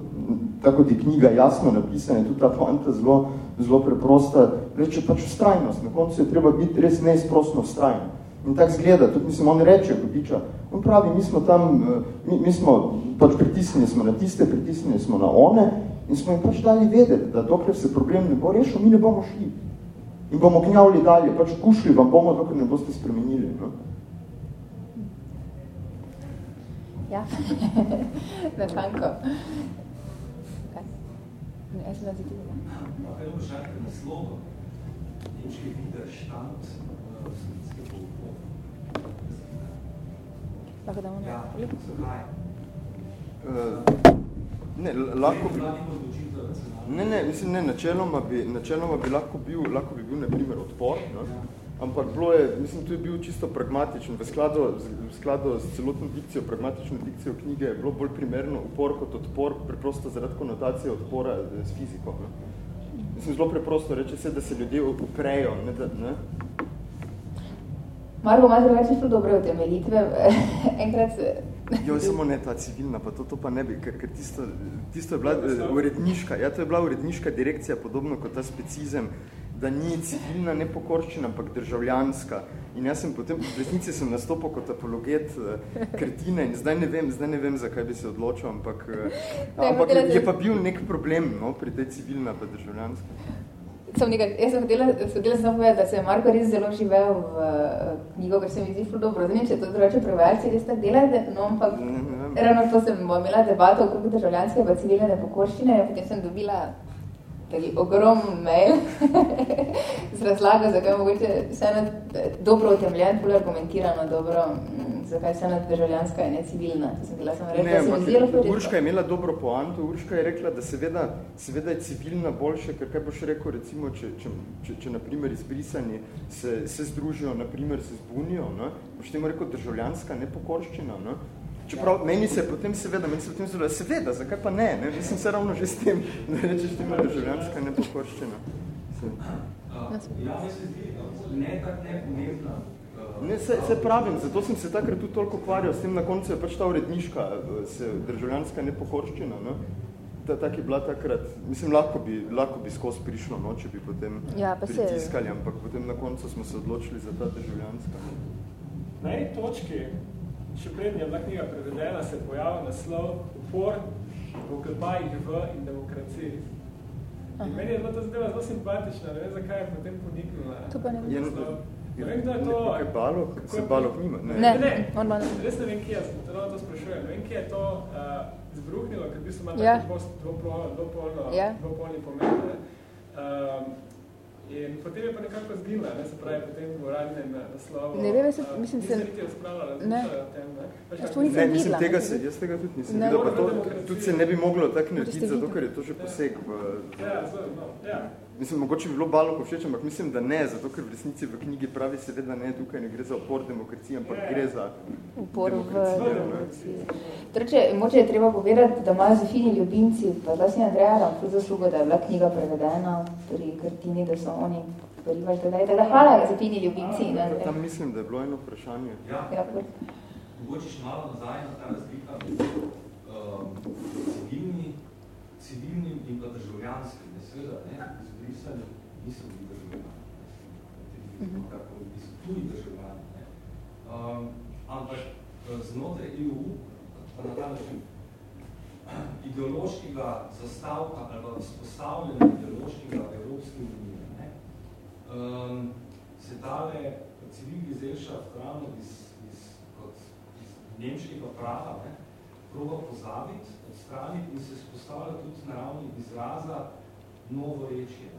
tako ti knjiga jasno napisana, je tudi ta poanta zelo, zelo preprosta, reče pač strajnost. Na koncu je treba biti res neizprostno strajno. In tako zgleda, tudi mislim, on reče, Kudiča, on pravi, mi smo tam, eh, mi, mi smo, pač pritisnili smo na tiste, pritisnili smo na one in smo jim pač dali vedeti, da dokler se problem ne bo rešil, mi ne bomo šli. In bomo gnjavili dalje, pač kušli vam bomo, dokler ne boste spremenili. No? Ja, *laughs* na tanko. Kaj? Ne, jaz sem da ziti. Kaj bomo šakaj na slovo? Nemški Widerstand Lahko damo Ja, zakaj? Uh, ne, lahko bi... Ne, ne, mislim, ne, načeloma bi, načeloma bi lahko bil, lahko bi bil, na primer, odpor, no? Ampak bilo je, mislim, to je bil čisto pragmatičen, v skladu, v skladu s celotno dikcijo, pragmatično dikcijo knjige je bilo bolj primerno upor kot odpor, preprosto zaradi konotacije odpora s fiziko. No? Mislim, zelo preprosto reče se, da se ljudje uprejo, ne, da, ne? Marko ima drugače šlo dobre utemeljitve. *laughs* Enkrat se... Jo, samo ne ta civilna, pa to, to pa ne bi, ker, ker tisto, tisto je bila eh, uredniška, ja, to je bila uredniška direkcija, podobno kot ta specizem, da ni civilna nepokorščina, ampak državljanska. In jaz sem potem, v resnici sem nastopil kot apologet uh, Krtine in zdaj ne vem, zdaj ne vem, zakaj bi se odločil, ampak, *laughs* uh, ampak je, je pa bil nek problem no, pri tej civilna pa državljanska. Sem nekaj, jaz sem htela sem povedati, da se je Marko res zelo živel v uh, knjigo, ker se mi zdi ful dobro. Zdaj, če to drugače prevajalci res tako delate, no, ampak Ne, ne vem. ravno to sem imela debato okrog državljanske pa civilne nepokorščine, potem sem dobila taki ogromen mail *laughs* z razlago, zakaj mogoče vseeno dobro utemljen, ful argumentirano dobro, mm, zakaj vseeno državljanska je ne civilna. To sem bila samo rekla, Ne, se mi zdelo ful Urška je imela dobro poanto. Urška je rekla, da seveda, seveda je civilna boljše, ker kaj boš rekel, recimo, če, če, če, če na primer izbrisani se, se združijo, na primer se zbunijo, ne? boš temu rekel državljanska nepokorščina. Ne? Čeprav meni se potem seveda, meni se potem zelo, seveda, zakaj pa ne? ne? Mislim se ravno že s tem, da rečeš temu državljanska nepokorščina. Se. Ja, mi se zdi, ne tak nepomembna. uh, Ne, se, se pravim, zato sem se takrat tudi toliko ukvarjal, s tem na koncu je pač ta uredniška, eh, se, državljanska nepokorščina, no? Ta, tak je bila takrat, mislim, lahko bi, lahko bi skozi prišlo, no, če bi potem Ja, pa se- pritiskali, ampak potem na koncu smo se odločili za ta državljanska. Na eni točki, še prednja je bila knjiga prevedena, se je pojavil naslov Upor v oklepajih v in demokraciji. In meni je bilo to zdela zelo simpatično, ne vem, zakaj je potem poniknila. To pa ne vem. Je, naslov. Ne vem, kdo je to. Balok? kako Se je balok prišlo- nima? Ne. Ne, ne, ima- res ne vem, kje je, to, to sprašujem, ne vem, kje je to uh, zbruhnilo, ker v bistvu ima Ja. tako dvopolno, Ja. dvopolni pomen. Ne. Um, in potem je pa nekako zginila, ne, se pravi, potem v uradnem naslovu. Ne vem, jaz se- uh, mislim, se- niti razpravljala, Ne. o tem, ne. Veš, Jaz to nisem Ne, mislim, mislim, videla, tega se, jaz tega tudi nisem Ne. videl, pa to, tudi se ne bi moglo tako narediti, zato ker je to že poseg v, Ja, zelo, no, ja. Mislim, mogoče bi bilo baloko všeč, ampak mislim, da ne, zato ker v resnici v knjigi pravi seveda ne, tukaj ne gre za opor demokracije, ampak Ja. gre za upor v demokracijo, ne. demokraciji. Torej, če, moče je treba povedati, da imajo Zofini ljubimci, pa zlasti Andreja Ramfl zaslugo, da je bila knjiga prevedena pri Krtini, da so oni porivaš, da dajte. Da hvala Zofini ljubimci. Da, Tam mislim, da je bilo eno vprašanje. Ja, ja, mogoče še malo nazaj na ta razlika med um, civilni, civilnim in pa državljanskim. Ne, seveda, ne, izbrisani niso bili državljani. Mhm. Kako niso tuji državljani. Um, ampak eh, znotraj EU, pa na ta način, ideološkega zastavka ali pa vzpostavljanja ideološkega Evropske unije, ne, um, se tale civilizelschaft ravno iz, iz, kot iz nemškega prava ne, proba pozabiti, odstraniti in se spostavlja tudi na ravni izraza novo rečje.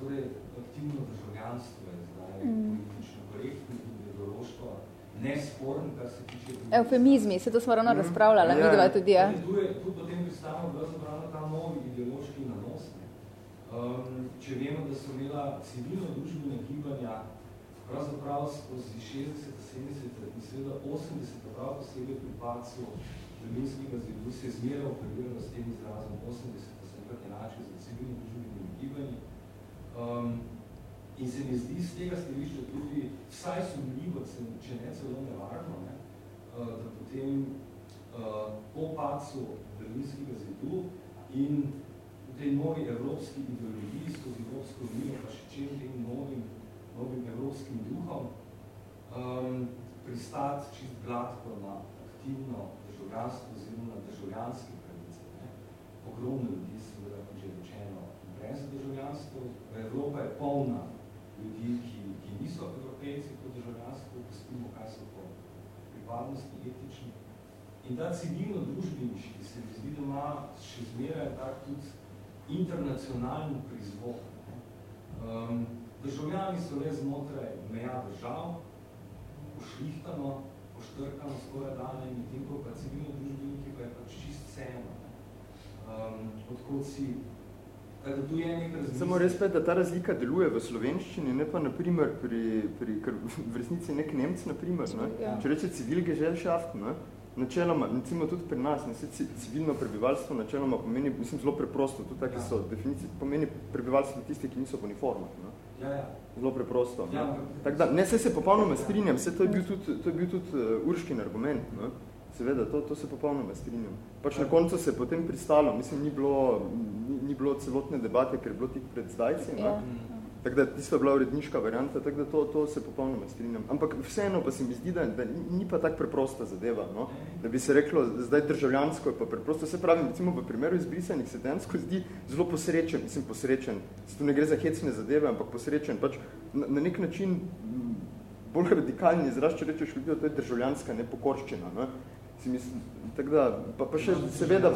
Torej, aktivno državljanstvo je zdaj Mm. politično korektno in ideološko nesporen, kar se tiče... Eufemizmi, se to smo ravno Mhm. razpravljala, Ja. midva tudi, ja. Tu je tu potem predstavljeno pravzaprav ta novi ideološki nanos. Um, če vemo, da so imela civilno-družbene gibanja pravzaprav skozi 60, 70 in seveda 80, prav posebej pri pacu Berlinskega zidu se je zmeraj operiralo s tem izrazom 80, da se nekrat enači za civilno-družbenimi gibanji. Um, in se mi zdi z tega stališča tudi vsaj sumljivo, če ne celo nevarno, ne, uh, da potem uh, po pacu Berlinskega zidu in v tej novi evropski ideologiji skozi Evropsko unijo, pa še čem tem novim, novim evropskim duhom, um, pristati čist gladko na aktivno državljanstvo oziroma na državljanske pravice. Ne. Ogromno ljudi, rečeno, brez državljanstva. Evropa je polna ljudi, ki, ki niso evropejci po državljanstvu, pustimo, kaj so po pripadnosti etični. In ta civilno-družbeniški se mi zdi, da ima še zmeraj tak tudi internacionalni prizvok. Um, državljani so le znotraj meja držav, pošlihtano, poštrkano skoraj dane in tem, ko pa civilno-družbeniki pa je pač čist ne. Um, odkot si Samo res pa je, da ta razlika deluje v slovenščini, ne pa naprimer pri, pri ker v resnici nek Nemc, naprimer, ne? Ja. če reče civilgesellschaft, ne? načeloma, recimo tudi pri nas, ne, civilno prebivalstvo načeloma pomeni, mislim, zelo preprosto, tudi take so definicije, pomeni prebivalstvo tisti, ki niso v uniformah. Ne? Ja, ja. Zelo preprosto. Ja, tak da, ne, se se popolnoma strinjam, se to je bil tudi, to je bil tudi uh, Urškin argument. No? Seveda, to, to se popolnoma strinjam. Pač na koncu se je potem pristalo, mislim, ni bilo, ni, ni bilo celotne debate, ker je bilo tik pred zdajci. Ja. Tako da tisto je bila uredniška varianta, tako da to, to se popolnoma strinjam. Ampak vseeno pa se mi zdi, da, da ni pa tako preprosta zadeva, no? da bi se reklo, zdaj državljansko je pa preprosto. Se pravi, recimo v primeru izbrisanih se densko zdi zelo posrečen, mislim posrečen, se tu ne gre za hecne zadeve, ampak posrečen, pač na, na nek način bolj radikalni izraz, če rečeš ljudjo, to je državljanska nepokorščina. No? Si mislim, tako da, pa, pa še seveda...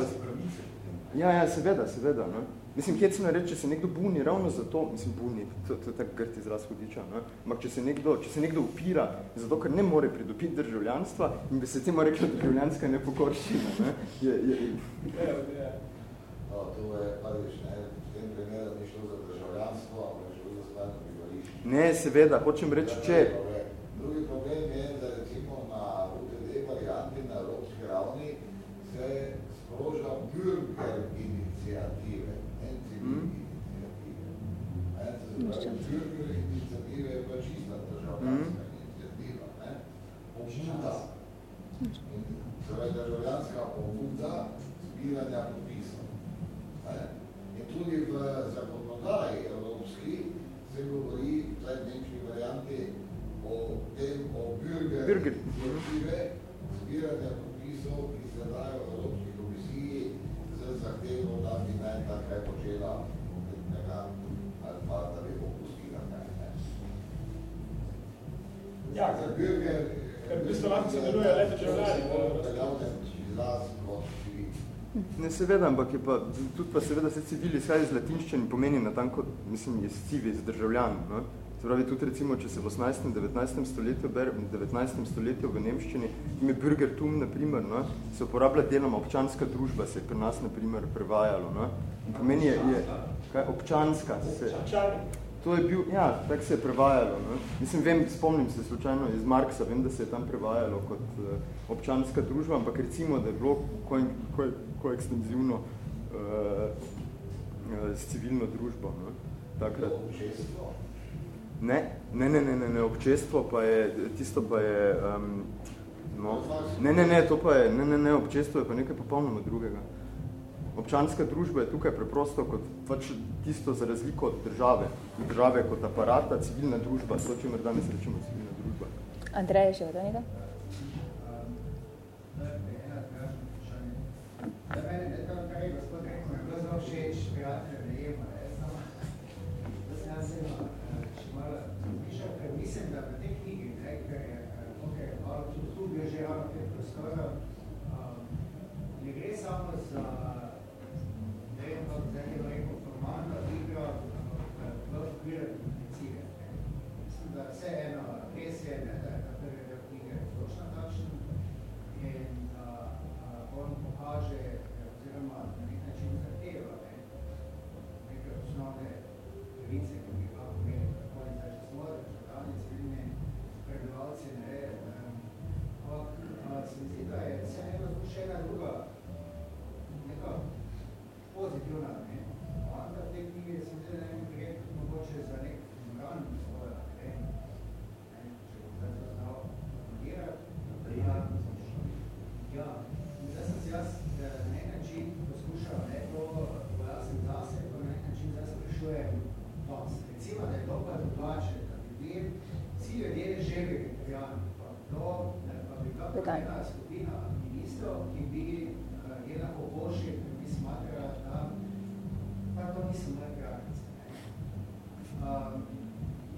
Ja, ja, seveda, seveda. No? Mislim, hecno reči, če se nekdo buni ravno zato, mislim, buni, to, to je tak grd izraz hudiča, no? ampak če se, nekdo, če se nekdo upira zato, ker ne more pridobiti državljanstva in bi se temu rekla državljanska nepokorščina, ne? je... je, je. No, to je, prvič, ne, v tem primeru ni šlo za državljanstvo, ampak je šlo za skladno bivališče. Ne, seveda, hočem reči, če... Drugi problem je, da recimo na UTD varianti na evropski ravni se sproža bürger inicijative. Mm. Bürger inicijative je pa čista državljanska mm. inicijativa. Ne? Pobuda. Torej državljanska pobuda zbiranja podpisov. Ne? In tudi v zakonodaji evropski se govori v tej nemški varianti o tem, o bürger inicijative zbiranja podpisov, ki se dajo v Evropski zahtevo, da bi naj takaj počela konkretnega ali pa da bi popustila kaj. Ne. Ja, za Bürger, ker v bistvu lahko se deluje le državljani. Ne, seveda, ampak je pa, tudi pa seveda se civil izhaja iz latinščine pomeni natanko, mislim, iz civi, iz državljan. No? Se pravi, tudi recimo, če se v 18. in 19. stoletju, v 19. stoletju v Nemščini, ime Bürgertum, na primer, no, se uporablja deloma občanska družba, se je pri nas, na primer, prevajalo. No. In pomeni je, je kaj, občanska. Se, to je bil, ja, tak se je prevajalo. No. Mislim, vem, spomnim se slučajno iz Marksa, vem, da se je tam prevajalo kot uh, občanska družba, ampak recimo, da je bilo ko, ko, ko ekstenzivno uh, uh, s civilno družbo. No. Takrat. Ne, ne, ne, ne, ne, ne, občestvo pa je, tisto pa je, um, no, ne, ne, ne, to pa je, ne, ne, ne, občestvo je pa nekaj popolnoma drugega. Občanska družba je tukaj preprosto kot pač tisto za razliko od države. Države kot aparata, civilna družba, to, čemer danes rečemo civilna družba. Andrej, še od enega? Da mene, ne to, kar je gospod rekel, me bilo zelo všeč, prijatelj, ne jemo, ne, samo, da sem jaz zelo, malo razmišljal, ker mislim, da v tej knjigi, ne, ker je, okay, malo tu je že ravno te prostora, um, ne gre samo za, ne vem, kako zdaj je rekel, formalno igro v okviru definicije. Mislim, da vse eno res je, ne, da je prvi del knjige točno takšen in uh, on pokaže, oziroma na nek način zahteva, ne, neke osnovne pravice, ki bi lahko imeli državljani, civilni prebivalci, ne, ampak se mi zdi, da je vse eno še ena druga neka pozitivna, ne. Onda te knjige se mi zdi, da je prijet mogoče za nek moran svoja, ne, ne, če bo zdaj to znal komentirati. Ja, ja, zdaj sem si jaz na nek način poskušal, ne, to pojasnim zase, pa na nek način zdaj sprašujem vas. Recimo, da je to pa drugače, ljudje, vsi ljudje že vegetarijan, pa to, ne, pa bi bila ena skupina ministrov, ki bi uh, je lahko boljši, ki bi smatrala, da pa to niso moje granice. Um,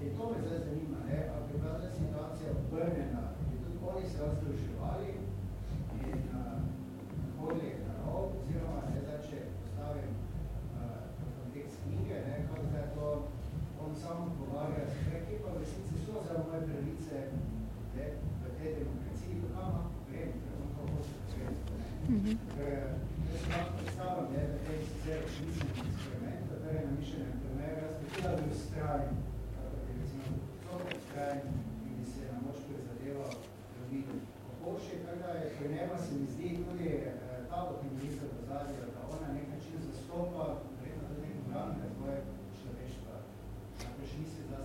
in to me zdaj zanima, ne, ali bi bila zdaj situacija obrnjena, bi tudi oni se razdruževali in uh, hodili na rov, oziroma ne, zdaj, če postavim uh, kontekst knjige, ne, kako zdaj to on samo pogovarja, kje pa v resnici so za moje pravice ne, v tej demokraciji, do kam grem, ker on to hoče pogledati. Ker jaz lahko predstavljam, ne, da tej sicer mislim eksperiment, da je namišljen primer, jaz bi tudi bil strajen, kako bi recimo to strajen, ki bi se na moč prizadeval, bi pokoši, tako da je pri njema se mi zdi tudi ta optimista v zadnje, da ona nekaj čin zastopa, verjetno tudi nek moralni razvoj človeštva. Tako še misli, da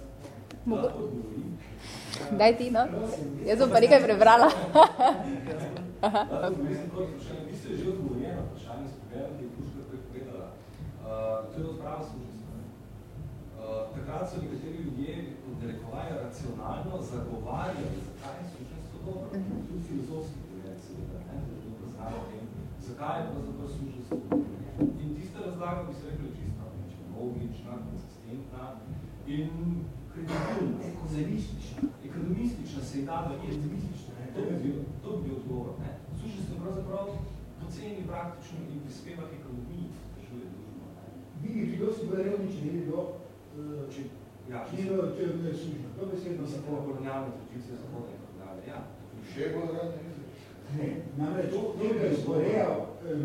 Mogo... Daj ti, no. Jaz bom pa nekaj prebrala. Vi ste že odgovorjeno vprašanje s pogledom, ki je Puška povedala. To je odprava. Takrat so nekateri ljudje, kot rekovajo, racionalno zagovarjali, zakaj je služenstvo dobro. Tudi filozofski pogled, seveda, ne, da je dobro znamo tem, zakaj je pravzaprav služenstvo dobro. In tista razlaga bi se rekli čisto, logična, konsistentna in kredibilna. Ekonomistična. Ekonomistična se je dala, je ekonomistična. To bi bil, to bi bil odgovor. Ne? Služenstvo pravzaprav poceni praktično in prispeva k ekonomiji, držuje družbo. Vi bi bilo si bilo revni, če ne bi bilo, če Ja, ne bilo če ne služno. To besedno Mislim, se po kolonialne tradicije zahoda in tako dalje. Ja. Še bolj rad Ne, namreč to, to bi izgorejal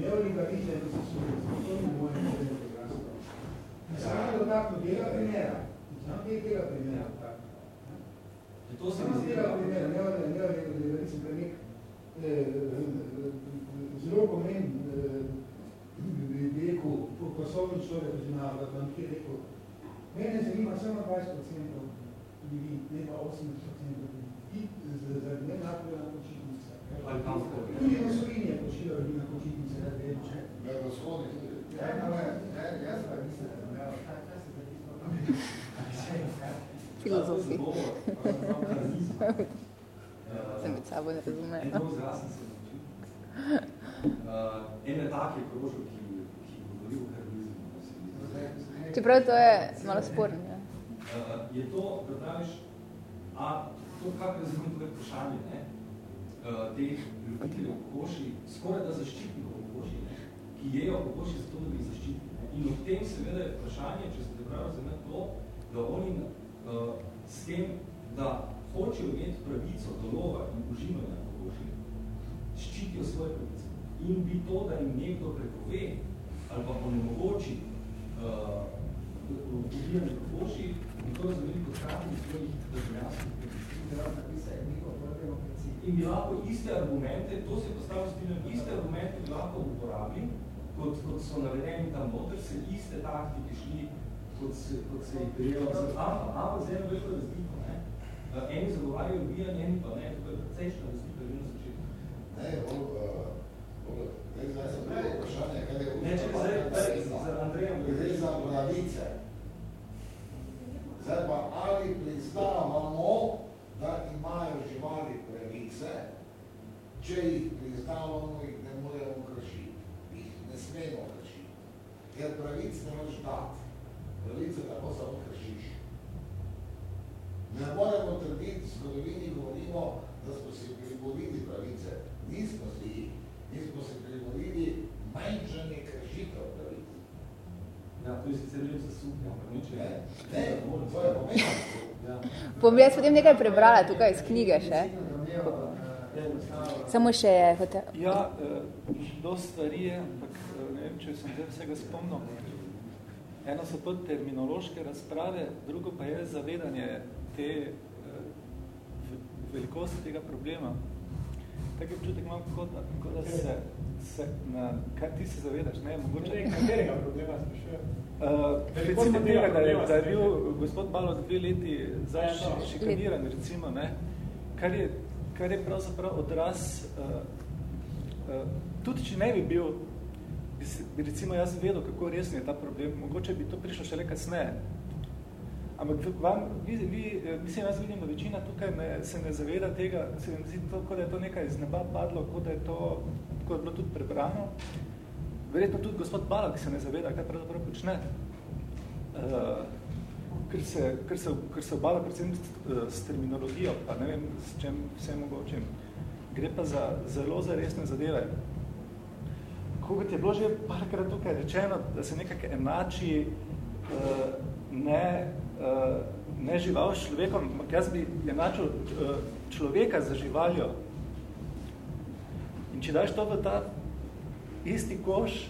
neoliberalizem in socializem. To ni moje mnenje programsko. Samo dotakno tega primera. Samo tega primera. tako. In to se mi zdi, tega da- primera, neoliberalizem premik. Zelo pomemben, bi bi rekel, poslovni človek oziroma banki je rekel, mene zanima samo 20% ljudi, ne pa 80% ljudi. Zaradi na kam tako? Tudi na Slovenije pošiljajo ljudi na počitnice, da vem, če. Med razhodi. Ja, no, ne, jaz pa nisem razumel, kaj se. Filozofi. Zagovor, pravzaprav karizma. Se med sabo ne razume. En drug zraz sem se naučil. Uh, ene take krožil, ki, ki govori o karizmu. da se mi zdi. Čeprav to je malo sporno. Ja. Uh, je to, da praviš, a to kak razumem tvoje vprašanje, ne? Uh, teh ljubiteljev kokoši, skoraj da zaščitnikov kokoši, ne? ki jejo kokoši zato, da bi jih zaščitili. In ob tem seveda je vprašanje, če se te prav razumem to, da oni uh, s tem, da hočejo imeti pravico do lova in uživanja kokoši, ščitijo svoje pravice. In bi to, da jim nekdo prepove ali pa onemogoči uh, ubijanje kokoši, in to razumeli kot hkrati svojih državljanskih In bi lahko iste argumente, to se je postavilo strinjam, iste argumente bi lahko uporabili, kot, kot so navedeni tam noter, se iste taktike šli, kot se, kot se jih prijelo. Ampak, ampak z eno veliko razliko, ne? Uh, eni zagovarjajo ubijanje, eni pa ne, to je precejšna razlika, že na začetku. Ne, uh, zdaj zdaj sem prvo vprašanje, kaj je Ne, če zdaj, zdaj za Andrejem Gre za pravice. Zdaj pa ali priznavamo, da imajo živali pravice, če jih priznavamo, jih ne moremo kršiti. Jih ne smemo kršiti. Ker pravic ne moreš dati. Pravice tako samo kršiš. Ne moremo trditi, v zgodovini govorimo, da smo si privolili pravice. Nismo si jih. Mi smo si privolili manjšanje kršitev. Ja, to je sicer lep zasuk, ampak nič je. Ne, to je pomembno. Ja. Bom jaz potem nekaj prebrala tukaj iz knjige še. Samo še je hotel. Ja, eh, do stvari je, ampak eh, ne vem, če sem zdaj vsega spomnil. Eno so pa terminološke razprave, drugo pa je zavedanje te eh, velikosti tega problema. Tak občutek imam, kot da, kot da se, se na, kaj ti se zavedaš, ne, mogoče... Ne, katerega problema sprašujem? Uh, recimo tega da je, da je bil gospod Balog dve leti zdaj Ja, no. ši- šikaniran, recimo, ne, kar je, kar je pravzaprav odraz, uh, uh, tudi če ne bi bil, bi, se, bi recimo jaz vedel, kako resen je ta problem, mogoče bi to prišlo šele kasneje. Ampak vam, vi, vi, eh, mislim, jaz vidim, da večina tukaj ne, se ne zaveda tega, se mi zdi to, kot da je to nekaj iz neba padlo, kot da je to, kot je bilo tudi prebrano. Verjetno tudi gospod Balak se ne zaveda, kaj pravzaprav počne. Uh, ker se, ker se, ker se obala predvsem s, eh, s terminologijo, pa ne vem, s čem vse mogočim. Gre pa za zelo za resne zadeve. Kot je bilo že parkrat tukaj rečeno, da se nekako enači uh, ne, ne žival s človekom, ampak jaz bi enačil uh, človeka za živaljo. In če daš to v ta isti koš,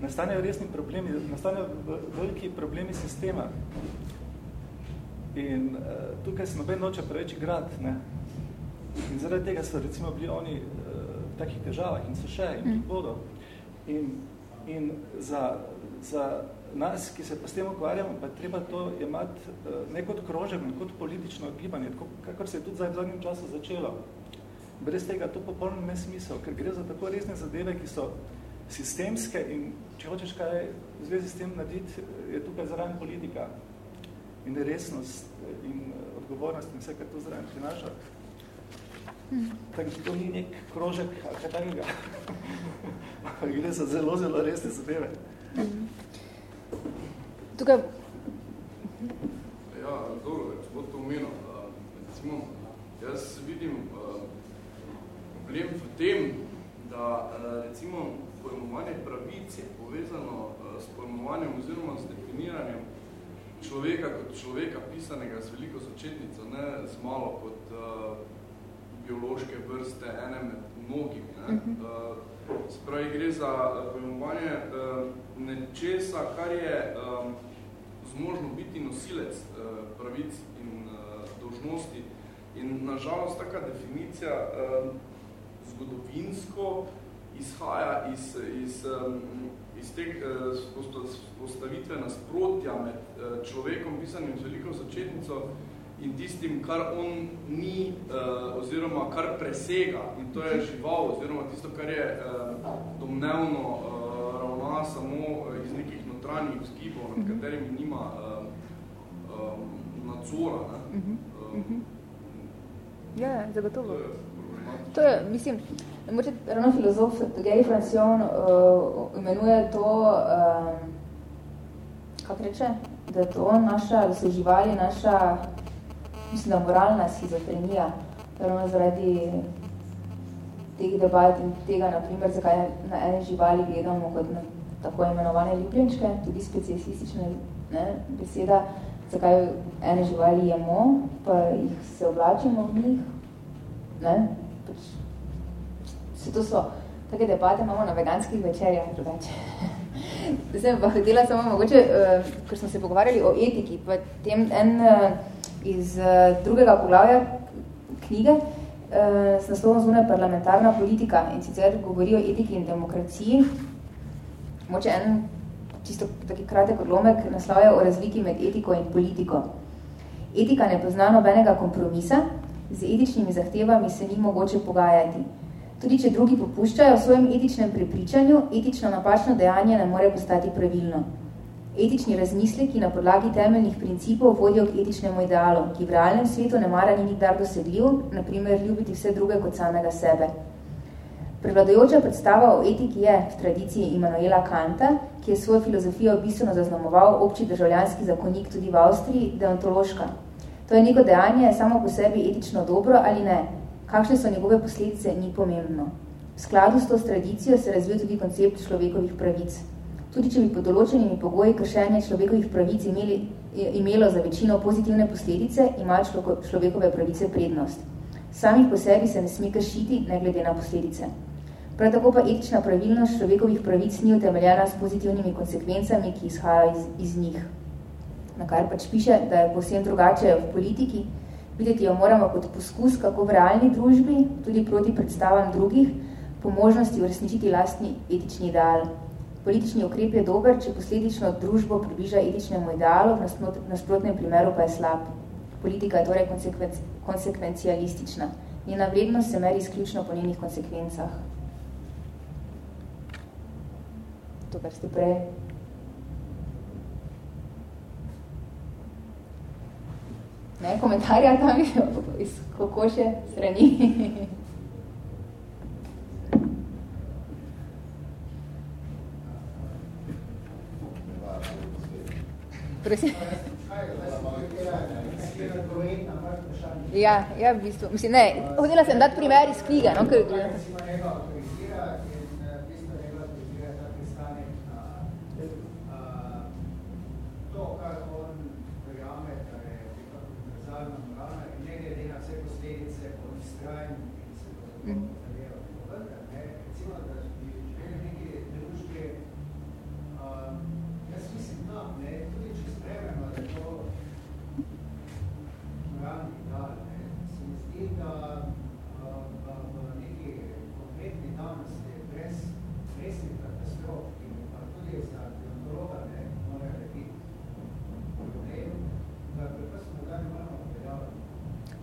nastanejo resni problemi, nastanejo veliki problemi sistema. In uh, tukaj se noben noče preveč igrati, ne. In zaradi tega so recimo bili oni uh, v takih težavah in so še in tudi bodo. In, in za, za nas, ki se pa s tem ukvarjamo, pa treba to imati ne kot krožek, ne kot politično gibanje, kakor se je tudi v zadnjem času začelo. Brez tega to popolno nesmisel, ker gre za tako resne zadeve, ki so sistemske in če hočeš kaj v zvezi s tem narediti, je tukaj zraven politika in resnost in odgovornost in vse, kar to zraven prinaša. Hmm. Tako to ni nek krožek ali kaj takega. *laughs* gre za zelo, zelo resne zadeve. Hmm. Tukaj... Ja, dobro, gospod to omenil. Recimo, jaz vidim problem v tem, da recimo pojmovanje pravic je povezano s pojmovanjem oziroma s definiranjem človeka kot človeka pisanega z veliko začetnico, ne z malo kot uh, biološke vrste, ene med mnogimi. Ne? Uh, spravi, gre za pojmovanje uh, nečesa, kar je um, zmožno biti nosilec uh, pravic in uh, dolžnosti. In nažalost, taka definicija uh, zgodovinsko izhaja iz, iz, um, iz uh, postavitve nasprotja med uh, človekom pisanim z veliko začetnico in tistim, kar on ni uh, oziroma kar presega in to je žival oziroma tisto, kar je uh, domnevno ravna samo iz nekih notranjih vzgibov, nad mhm. katerimi nima uh, um, nadzora. Ne? Uh -huh. um, ja, zagotovo. To je, mislim, moče ravno filozof Gary Francion uh, imenuje to, uh, kako reče, da je to naša, da so živali naša mislim, da moralna schizofrenija, ravno zaradi teh debat in tega, naprimer, zakaj na ene živali gledamo kot na tako imenovane ljubljenčke, tudi specialistične ne, beseda, zakaj ene živali jemo, pa jih se oblačimo v njih. Ne? Pač, vse to so take debate, imamo na veganskih večerjah drugače. *laughs* Zdaj pa hodila samo mogoče, uh, ker smo se pogovarjali o etiki, pa tem en uh, iz uh, drugega poglavja knjige uh, s naslovom zunaj parlamentarna politika in sicer govori o etiki in demokraciji. Moče en čisto taki kratek odlomek naslavlja o razliki med etiko in politiko. Etika ne pozna nobenega kompromisa, z etičnimi zahtevami se ni mogoče pogajati. Tudi če drugi popuščajo v svojem etičnem prepričanju, etično napačno dejanje ne more postati pravilno. Etični razmisleki na podlagi temeljnih principov vodijo k etičnemu idealu, ki v realnem svetu ne mara ni nikdar dosegljiv, naprimer ljubiti vse druge kot samega sebe. Prevladojoča predstava o etiki je v tradiciji Immanuela Kanta, ki je svojo filozofijo bistveno zaznamoval obči državljanski zakonik tudi v Avstriji, deontološka. To je neko dejanje samo po sebi etično dobro ali ne. Kakšne so njegove posledice, ni pomembno. V skladu s to tradicijo se razvil tudi koncept človekovih pravic. Tudi če bi pod določenimi pogoji kršenje človekovih pravic imeli, imelo za večino pozitivne posledice, ima človekove pravice prednost. Samih po sebi se ne sme kršiti, ne glede na posledice. Prav tako pa etična pravilnost človekovih pravic ni utemeljena s pozitivnimi konsekvencami, ki izhajajo iz, iz njih. Na kar pač piše, da je povsem drugače v politiki, videti jo moramo kot poskus, kako v realni družbi, tudi proti predstavam drugih, po možnosti uresničiti lastni etični ideal. Politični ukrep je dober, če posledično družbo približa etičnemu idealu, v nasprotnem primeru pa je slab. Politika je torej konsekvenc konsekvencialistična. Njena vrednost se meri izključno po njenih konsekvencah. To, kar ste prej. Ne, komentarja tam iz kokoše. Prosim. Ja, ja, v bistvu. Mislim, ne, hodila sem dati primer iz knjige, no, ker...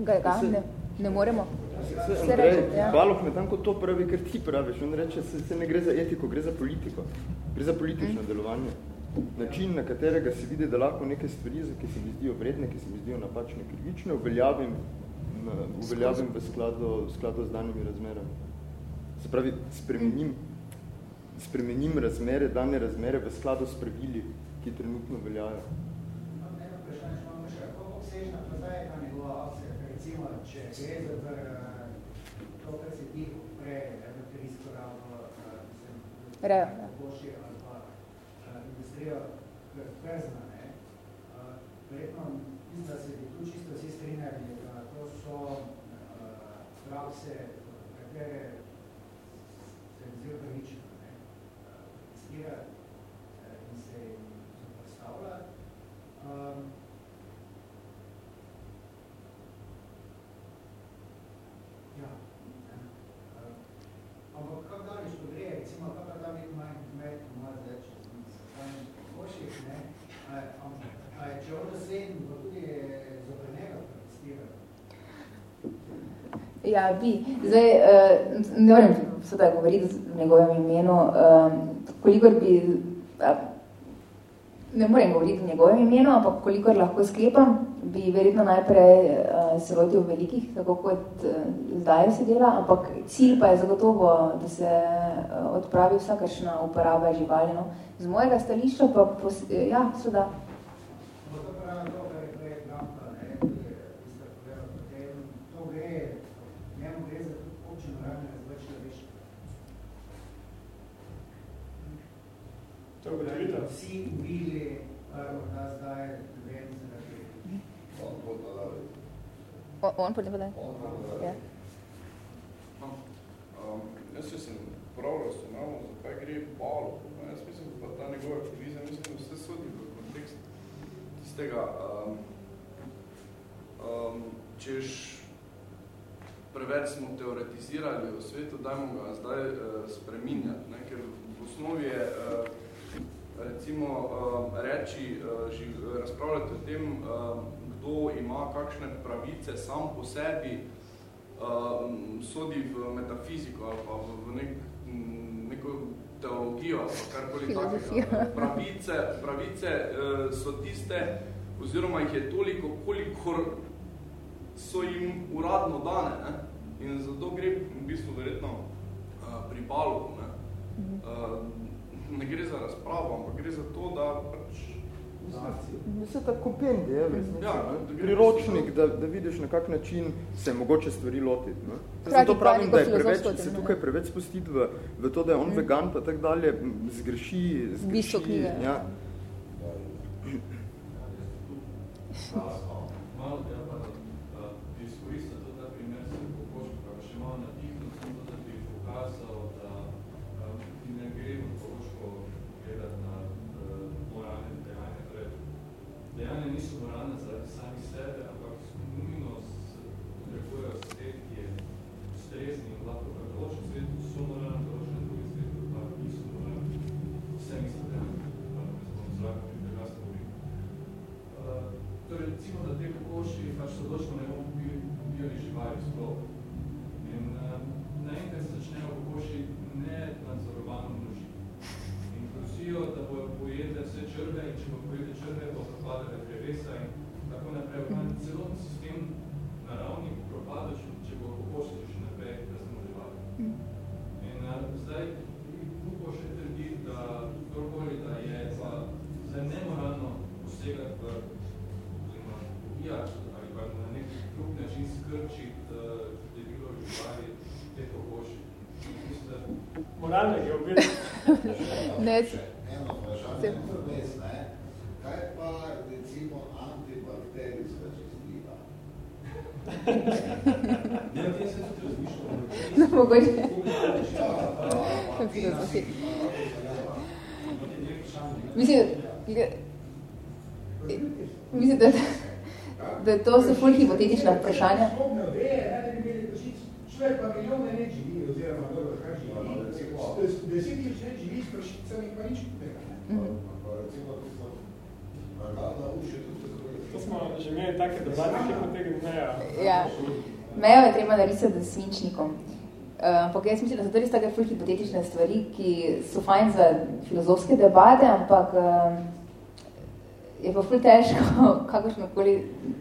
Ga ga? Ne, ne moremo. Se, Andrej, reče, ja. Baloh me tam kot to pravi, ker ti praviš. On reče, se, se ne gre za etiko, gre za politiko. Gre za politično mm. delovanje. Način, na katerega se vidi, da lahko neke stvari, ki se mi zdijo vredne, ki se mi zdijo napačne, krivične, uveljavim, uveljavim v skladu, v skladu z danimi razmerami. Se pravi, spremenim, spremenim razmere, dane razmere v skladu s pravili, ki trenutno veljajo. Recimo, če gre za to, kar se ti prej, eno trisko ravno, mislim, Rejo, ja. boljši ali pa industrijo prezna, ne. Verjetno, mislim, da se tu čisto vsi strinjali, da to so prakse, katere se mi zelo pravično, ne. Testira in se jim zapostavlja. Um, Ampak kako daleč to gre, recimo, kako da bi manj kmet, malo več, hoših, ne? A je če on naslednji, pa tudi zopre njega protestirajo? Ja, bi. Zdaj, uh, ne moram seveda govoriti v njegovem imenu, uh, kolikor bi, ne morem govoriti v njegovem imenu, ampak kolikor lahko sklepam, bi verjetno najprej uh, se lotil velikih, tako kot uh, zdaj se dela, ampak cilj pa je zagotovo, da se uh, odpravi vsakršna uporaba živali. No. Z mojega stališča pa, pos, ja, seveda. Vsi ubili, morda zdaj On, on potem podaj. Ja. No, um, jaz sem prav razumel, zakaj gre balo. Jaz mislim, pa ta njegova kriza, mislim, da vse sodi v kontekst tistega, um, um, češ preveč smo teoretizirali v svetu, dajmo ga zdaj uh, spreminjati, ne? ker v osnovi je uh, recimo uh, reči, uh, razpravljati o tem, kdo ima kakšne pravice sam po sebi, sodi v metafiziko ali pa v, nek, neko teologijo ali karkoli takega. *laughs* Pravice, pravice so tiste, oziroma jih je toliko, kolikor so jim uradno dane. Ne? In zato gre v bistvu verjetno pri balu. Ne? Uh, ne gre za razpravo, ampak gre za to, da pač Vse tako kompendije, ja, priročnik, da, da vidiš na kak način se mogoče stvari lotiti. Ne? Zato pravim, da je preveč, se tukaj preveč spustiti v, v to, da je on mm. vegan, pa tak dalje zgreši. zgreši knjige. Ja. *clears throat* zaradi sami sebe, ampak nujno potrebujejo svet, ki je ustrezni in lahko v določen svetu so moralne, določen drugi svetu pa niso moralne. Vse niso dejanja, pa ne smo zrak, ki tega se govorim. Uh, torej, recimo, da te kokoši pač so določno ne bomo ubijali živali sploh. In uh, naenkrat se začnejo kokoši ne nadzorovano množiti. In prosijo, da bojo pojedle vse črve in če bo pojede črve, bo propadale drevesa in tako naprej. Mm. Celotni sistem naravni bo propadal, če, če bo kokoši še naprej razmoževali. Mm. In a, zdaj Kupo še trdi, da kdorkoli, da je pa zdaj nemoralno posegati v oziroma ubijati ali pa na nek drug način skrčiti uh, debilo živali te kokoši. Moralno je obvijeti. Ne. Eno vprašanje, Kaj pa recimo antibakterijska čistiva? Ne, ja, te se tudi razmišljamo. *laughs* No, mogoče. Mislim, mislim, da, da to so ful hipotetična vprašanja. Človek pa milijone let živi, oziroma dobro, kaj živi. Deset tisoč let živi s prašicami, pa nič tega. Recimo, To smo že imeli take debate, ki potegli mejo. Ja. Mejo je treba narisati z svinčnikom. Uh, ampak jaz mislim, da so to res take ful hipotetične stvari, ki so fajn za filozofske debate, ampak uh, je pa ful težko *laughs* kakošnokoli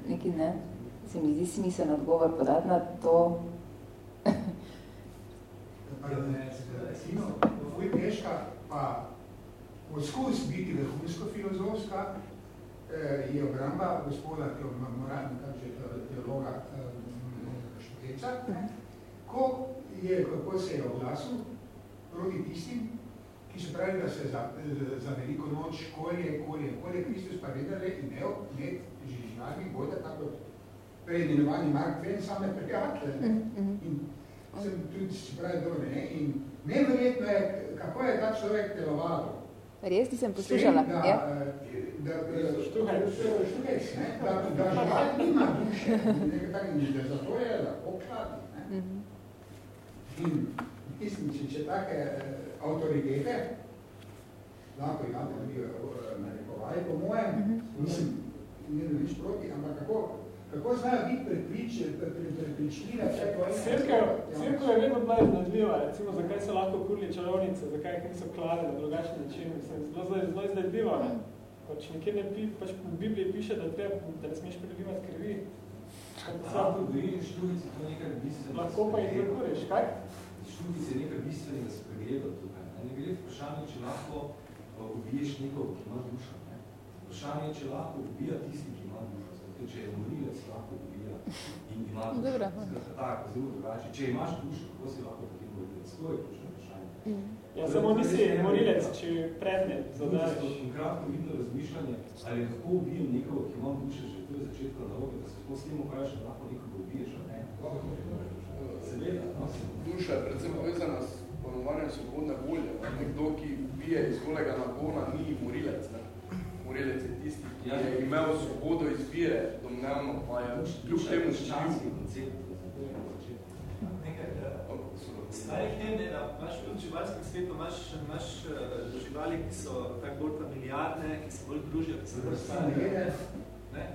neki, ne, se mi zdi smisel odgovor podati na to. Ful težka, pa poskus biti vrhunsko filozofska, eh, je obramba gospoda teologa Štukeca, ko je, kako se je oglasil proti tistim, ki so pravi, da se za, za veliko noč kolje, kolje, kolje Kristus pa vedele imel med žižnjami bojda tako preimenovani Mark Twain same prijatelje. Mhm, In sem tudi, se pravi, dobro, ne? In neverjetno je, kako je ta človek deloval. Res, ti sem poslušala. Da, ja. da, da, štuhec, ne? Da, da žival nima duše, nekaj takega, da zato je lahko kladi. Ne? Mhm. In mislim, če, če take uh, avtoritete, lahko imate bi uh, narekovali, po mojem, -huh. mislim, ne da nič proti, ampak kako, kako znajo biti prepričljive vse to ene? Cirkev je vedno bila iznadljiva, recimo, zakaj so lahko kurli čarovnice, zakaj jih niso klade na drugačen način, mislim, zelo, zelo, iznadljiva, ne? Pač nikjer ne pi, pač v Bibliji piše, da, treba, da ne smeš prilivati krvi. Lahko vidiš, študici, to nekaj bistvenega. Lahko pa jih zakuriš, kaj? Študici je nekaj bistvenega spregledal tukaj. Ne, ne gre vprašanje, če lahko ubiješ nekoga, ki ima dušo. Ne. Vprašanje je, če lahko ubija tisti, ki ima dušo. Zato, če je morilec, lahko ubija in ima. Skratka, tako, zelo drugače. Če imaš dušo, kako si lahko potem morilec? To je ključno vprašanje. Ja, samo nisi morilec, če predmet zadaš. In kratko vidno razmišljanje, ali lahko ubijem nekoga, ki ima dušo, že to je začetka naloge, da se lahko s tem ukajaš, da lahko nekoga ubiješ, a ne? Seveda, no, Duša je predvsem povezana s ponovanjem svobodne volje. Nekdo, ki ubije iz golega nagona, ni morilec. Ne? Morilec je tisti, ki je imel svobodo izbire, domnevno pa je kljub temu ščanski koncept. Stvar je tem, da imaš v živalskem svetu imaš, imaš uh, živali, ki so tako bolj familiarne, ki se bolj družijo, ki se bolj stane.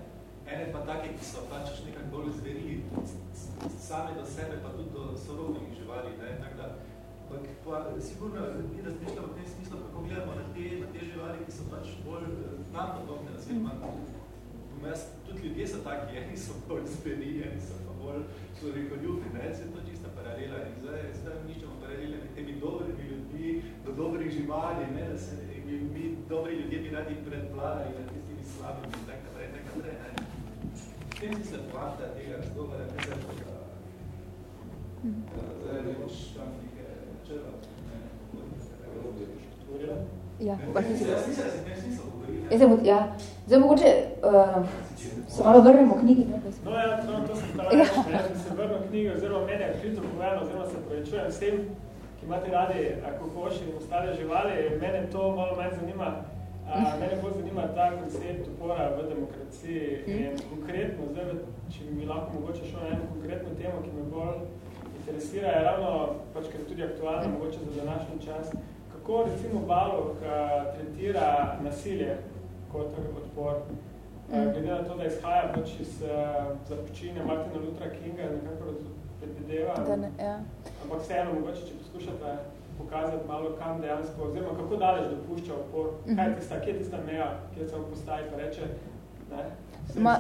Ene pa take, ki so pač nekako bolj zverili, same do sebe, pa tudi do sorodnih živali. Ne? Tak da, ampak pa sigurno mi razmišljamo v tem smislu, kako gledamo na te, na te živali, ki so pač bolj nam podobne, oziroma jaz, tudi ljudje so taki, *laughs* eni so bolj zverili, eni so pa bolj človekoljubi, ne? Se to čista paralela in zdaj, zdaj niščemo paralele med temi dobrimi ljudmi do dobrih živali, ne? da se mi, mi dobri ljudje bi radi predvladali nad tistimi slabimi in tako naprej, tako naprej, ne? V tem si se poanta tega razgovora, ne se da, da je nemoč tam neke črva, ne? Ja, pa si se... Jaz mislim, da se tem Jaz sem, ja. Zdaj mogoče uh, se malo vrnemo knjigi. Ne? No ja, to, to sem pravi, ja. se vrnem knjigi, oziroma mene je krito povedano, oziroma se povečujem s tem, ki imate radi kokoši in ostale živali, mene to malo manj zanima. A, mene bolj zanima ta koncept upora v demokraciji in konkretno, zdaj, če bi lahko mogoče šel na eno konkretno temo, ki me bolj interesira, je ravno, pač, ker je tudi aktualna, mogoče za današnji čas, kako recimo Balog tretira nasilje kot odpor. Mm. Glede na to, da izhaja pač iz započinja Martina Luthera Kinga, nekako predvideva. Ja. Ampak vseeno, mogoče, če poskušate pokazati malo, kam dejansko, oziroma kako daleč dopušča opor, mm -hmm. kaj je tista, kje je tista meja, kjer se postavi pa reče, ne, Ma,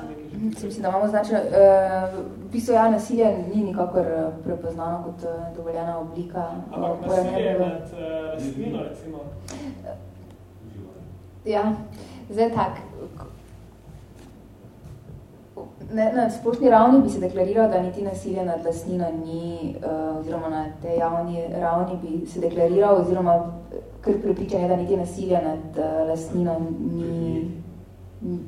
se mislim, da imamo značeno, uh, v bistvu ja, nasilje ni nikakor prepoznano kot uh, dovoljena oblika. Ampak nasilje v... nad uh, rastlino, recimo. Ja, zdaj tak. Ne, na splošni ravni bi se deklariral, da niti nasilje nad lastnino ni, uh, oziroma na tej javni ravni bi se deklariral, oziroma kar prepričanje, da niti nasilje nad uh, lastnino ni, ni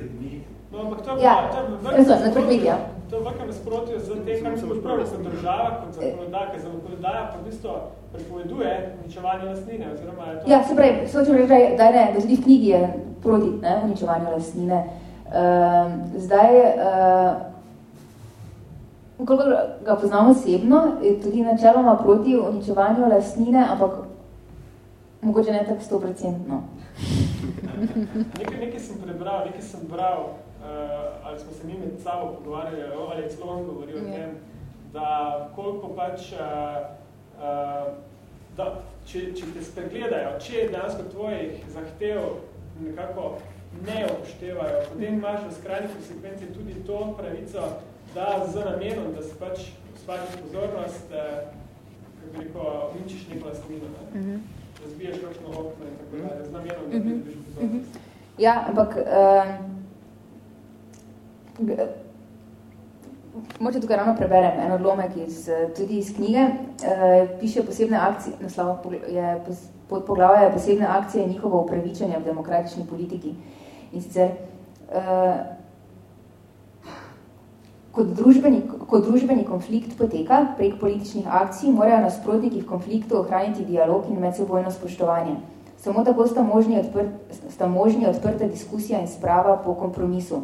kaj? No, ampak to je ja, v ja. vrkem nasprotju z tem, kar se pravi kot država, kot zakonodaja, ker zakonodaja pa v bistvu prepoveduje uničevanje lastnine, oziroma je to... Ja, se pravi, sočem reči, da ne, da tudi v knjigi je proti ne, uničevanju lastnine. Uh, zdaj, uh, koliko ga poznam osebno, je tudi načeloma proti uničevanju lastnine, ampak Mogoče ne tako 100%. No. Nekaj, nekaj sem prebral, nekaj sem bral, uh, ali smo se mi med sabo pogovarjali, ali je celo on govoril o tem, da koliko pač, uh, uh, da, če, če te spregledajo, če je dejansko tvojih zahtev nekako ne upoštevajo, potem imaš v skrajni konsekvenci tudi to pravico, da z namenom, da se pač svati pozornost, eh, kako bi rekel, uničiš neko lastnino. Ne? Uh mhm. -huh razbiješ kakšno okno in tako dalje, z namenom, da mhm. bi pozornost. Mhm. Ja, ampak uh, Moče tukaj ravno preberem en odlomek iz, tudi iz knjige. Uh, piše posebne akcije, naslov je pod poglavje posebne akcije njihovo upravičenje v demokratični politiki. In sicer uh, Kot družbeni, kot družbeni konflikt poteka prek političnih akcij, morajo nasprotniki v konfliktu ohraniti dialog in medsebojno spoštovanje. Samo tako sta možni, odprt, sta možni odprta diskusija in sprava po kompromisu.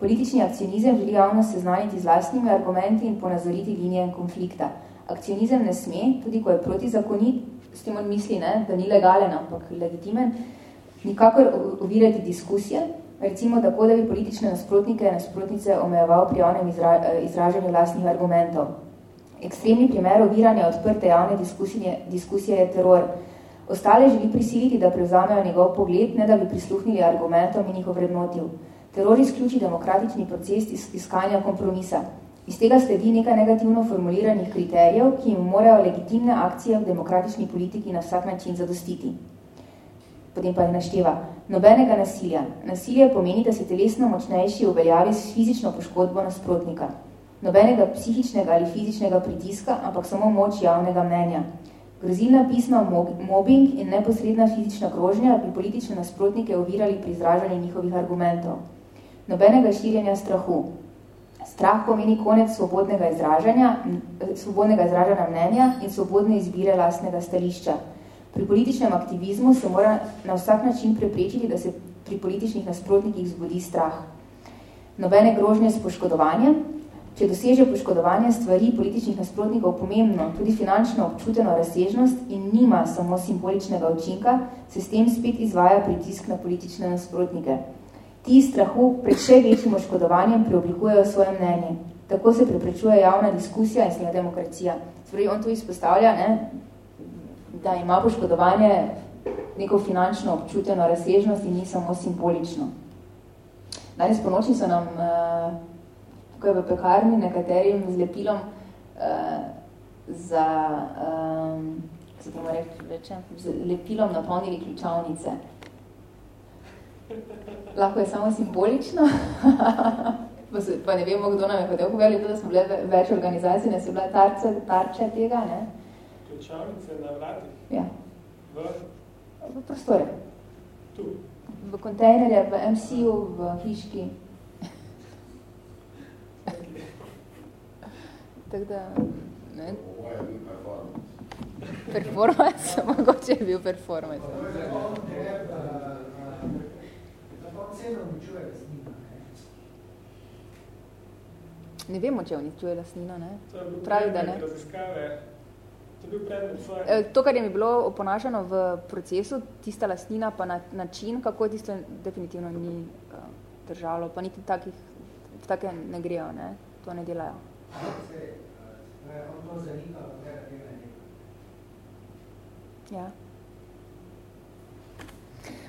Politični akcionizem želi javnost seznaniti z lastnimi argumenti in ponazoriti linije konflikta. Akcionizem ne sme, tudi ko je protizakonit, s tem on misli, ne, da ni legalen, ampak legitimen, nikakor ovirati diskusije, recimo tako, da bi politične nasprotnike in nasprotnice omejeval pri javnem izra, izražanju lastnih argumentov. Ekstremni primer oviranja odprte javne diskusije, diskusije je teror. Ostale želi prisiliti, da prevzamejo njegov pogled, ne da bi prisluhnili argumentom in jih ovrednotil. Teror izključi demokratični proces iskanja kompromisa. Iz tega sledi nekaj negativno formuliranih kriterijev, ki jim morajo legitimne akcije v demokratični politiki na vsak način zadostiti potem pa je našteva. Nobenega nasilja. Nasilje pomeni, da se telesno močnejši uveljavi s fizično poškodbo nasprotnika. Nobenega psihičnega ali fizičnega pritiska, ampak samo moč javnega mnenja. Grozilna pisma, mobbing in neposredna fizična grožnja bi politične nasprotnike ovirali pri izražanju njihovih argumentov. Nobenega širjenja strahu. Strah pomeni konec svobodnega izražanja, svobodnega izražanja mnenja in svobodne izbire lastnega stališča. Pri političnem aktivizmu se mora na vsak način preprečiti, da se pri političnih nasprotnikih zbudi strah. Nobene grožnje s poškodovanjem, če doseže poškodovanje stvari političnih nasprotnikov pomembno, tudi finančno občuteno razsežnost in nima samo simboličnega učinka, se s tem spet izvaja pritisk na politične nasprotnike. Ti strahu pred še večjim oškodovanjem preoblikujejo svoje mnenje. Tako se preprečuje javna diskusija in sleda demokracija. Torej, on to izpostavlja, ne, da ima poškodovanje neko finančno občuteno razsežnost in ni samo simbolično. Danes po noči so nam uh, tukaj v pekarni nekaterim z lepilom uh, za, um, se z lepilom napolnili ključavnice. Lahko je samo simbolično, *laughs* pa, ne vemo, kdo nam je hotel povedali, da smo bile več organizacij, ne so bile tarče, tarče tega, ne? Ključavnice na vratih? Ja. V? V prostore. Tu? V kontejnerje, v MC-u, v hiški. Tako da, ne? Je performance. *laughs* Mogoče je bil performance. Ne vemo, če oni čuje lasnino, ne? Pravi, da ne. Raziskave Eh, to, kar je mi bilo oponašano v procesu, tista lastnina, pa na način, kako tisto definitivno ni uh, držalo, pa niti takih, take ne grejo, ne? to ne delajo. Ja.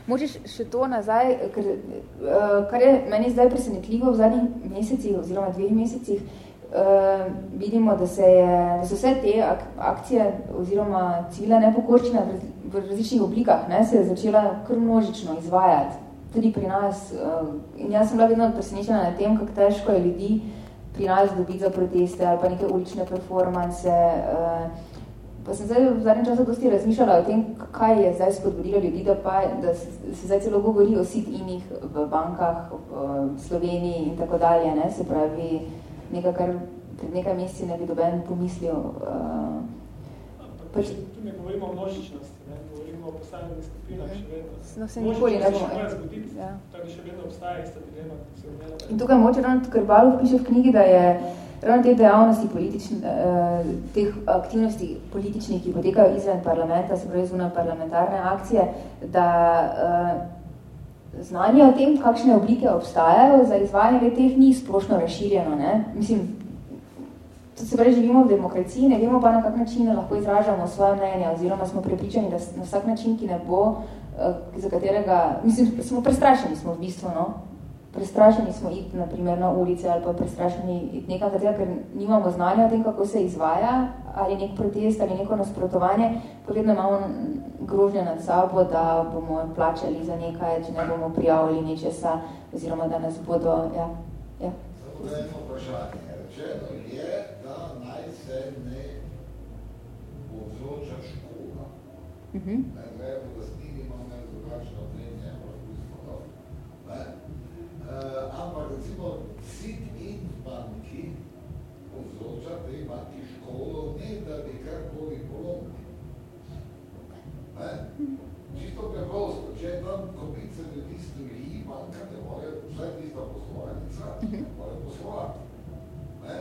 Močeš še to nazaj, ker, uh, kar je meni zdaj presenetljivo v zadnjih mesecih oziroma dveh mesecih, uh, vidimo, da, se je, da so vse te ak akcije oziroma civilna nepokorčina v, v različnih oblikah ne, se je začela kar množično izvajati. Tudi pri nas. Uh, in jaz sem bila vedno presenečena na tem, kako težko je ljudi pri nas dobiti za proteste ali pa neke ulične performance. Uh, pa sem zdaj v zadnjem času dosti razmišljala o tem, kaj je zdaj spodbudilo ljudi, da, pa, da se, se zdaj celo govori o sit-inih v bankah, v Sloveniji in tako dalje. Ne, se pravi, nekaj, kar pred nekaj meseci ne bi doben pomislil. Uh, pač, tu ne govorimo o množičnosti, ne? govorimo o posameznih skupinah še vedno. No, se nikoli ne bomo. Možno zgoditi, ja. tako še vedno obstaja ista dilema. In tukaj moče ravno Krbalov piše v knjigi, da je ravno te dejavnosti politične, uh, teh aktivnosti političnih, ki potekajo izven parlamenta, se pravi zunaj parlamentarne akcije, da uh, znanje o tem, kakšne oblike obstajajo za izvajanje teh, ni splošno razširjeno. Ne? Mislim, to se pravi, živimo v demokraciji, ne vemo pa na kak način lahko izražamo svoje mnenje, oziroma smo prepričani, da na vsak način, ki ne bo, uh, za katerega, mislim, smo prestrašeni smo v bistvu, no? Prestrašeni smo iti, naprimer, na ulice ali pa prestrašeni iti nekam, katera, ker nimamo znanja o tem, kako se izvaja, ali nek protest, ali neko nasprotovanje, pa vedno imamo grožnje nad sabo, da bomo plačali za nekaj, če ne bomo prijavili nečesa, oziroma da nas bodo, ja. ja. Samo da eno vprašanje. Rečeno je, da naj se ne povzroča škoda. Uh -huh. Ne, ne, da snimi imamo ne drugačno mnenje, ne, Uh, ampak recimo sit in banki povzroča tej banki školo, ne da bi karkoli polomili. Ne? Čisto preprosto, če je tam kopice ljudi stoji, banka ne more, vsaj tista poslovalnica, ne more poslovati. Ne?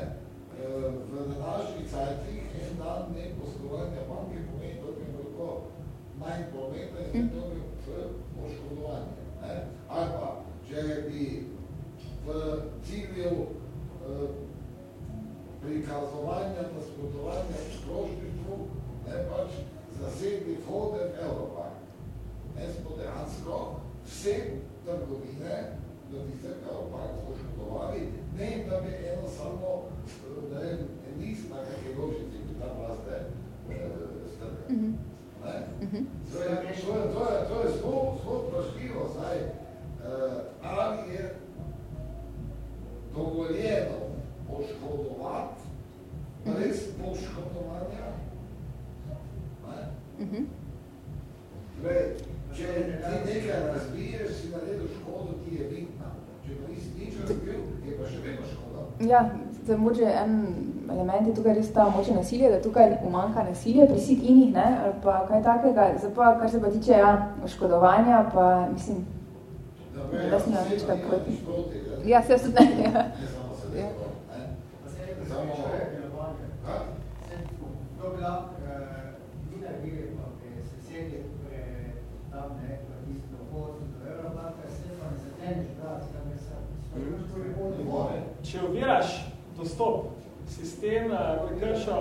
Uh, v današnjih cajtih en dan ne poslovanja banke pomeni, da bi bilo manj prometa in to bi poškodovanje. Ali pa če bi v cilju eh, prikazovanja nasprotovanja strošništvu ne pač zasedli vhode v Evropa. Ne smo dejansko vse trgovine, da bi se Evropa poškodovali, ne da bi eno samo, eh, ne vem, nis na kakaj ložici, ki tam raste eh, strge. Mm -hmm. To je, to je, to je, to je zelo, zelo vprašljivo, zdaj, ali je dovoljeno poškodovati, res poškodovanja. Tle, če ti nekaj razbiješ, si naredil škodo, ki je vidna. Če pa nisi nič razbil, je pa še vedno škoda. Ja, zdaj moče en element je tukaj res ta moče nasilje, da tukaj umanjka nasilje pri sit inih, ne, ali pa kaj takega. Zdaj pa, kar se pa tiče ja, oškodovanja, pa mislim, da sem nič kaj proti. Ja, se tudi ne. Ja. Ja. Če oviraš dostop, sistem prekršo,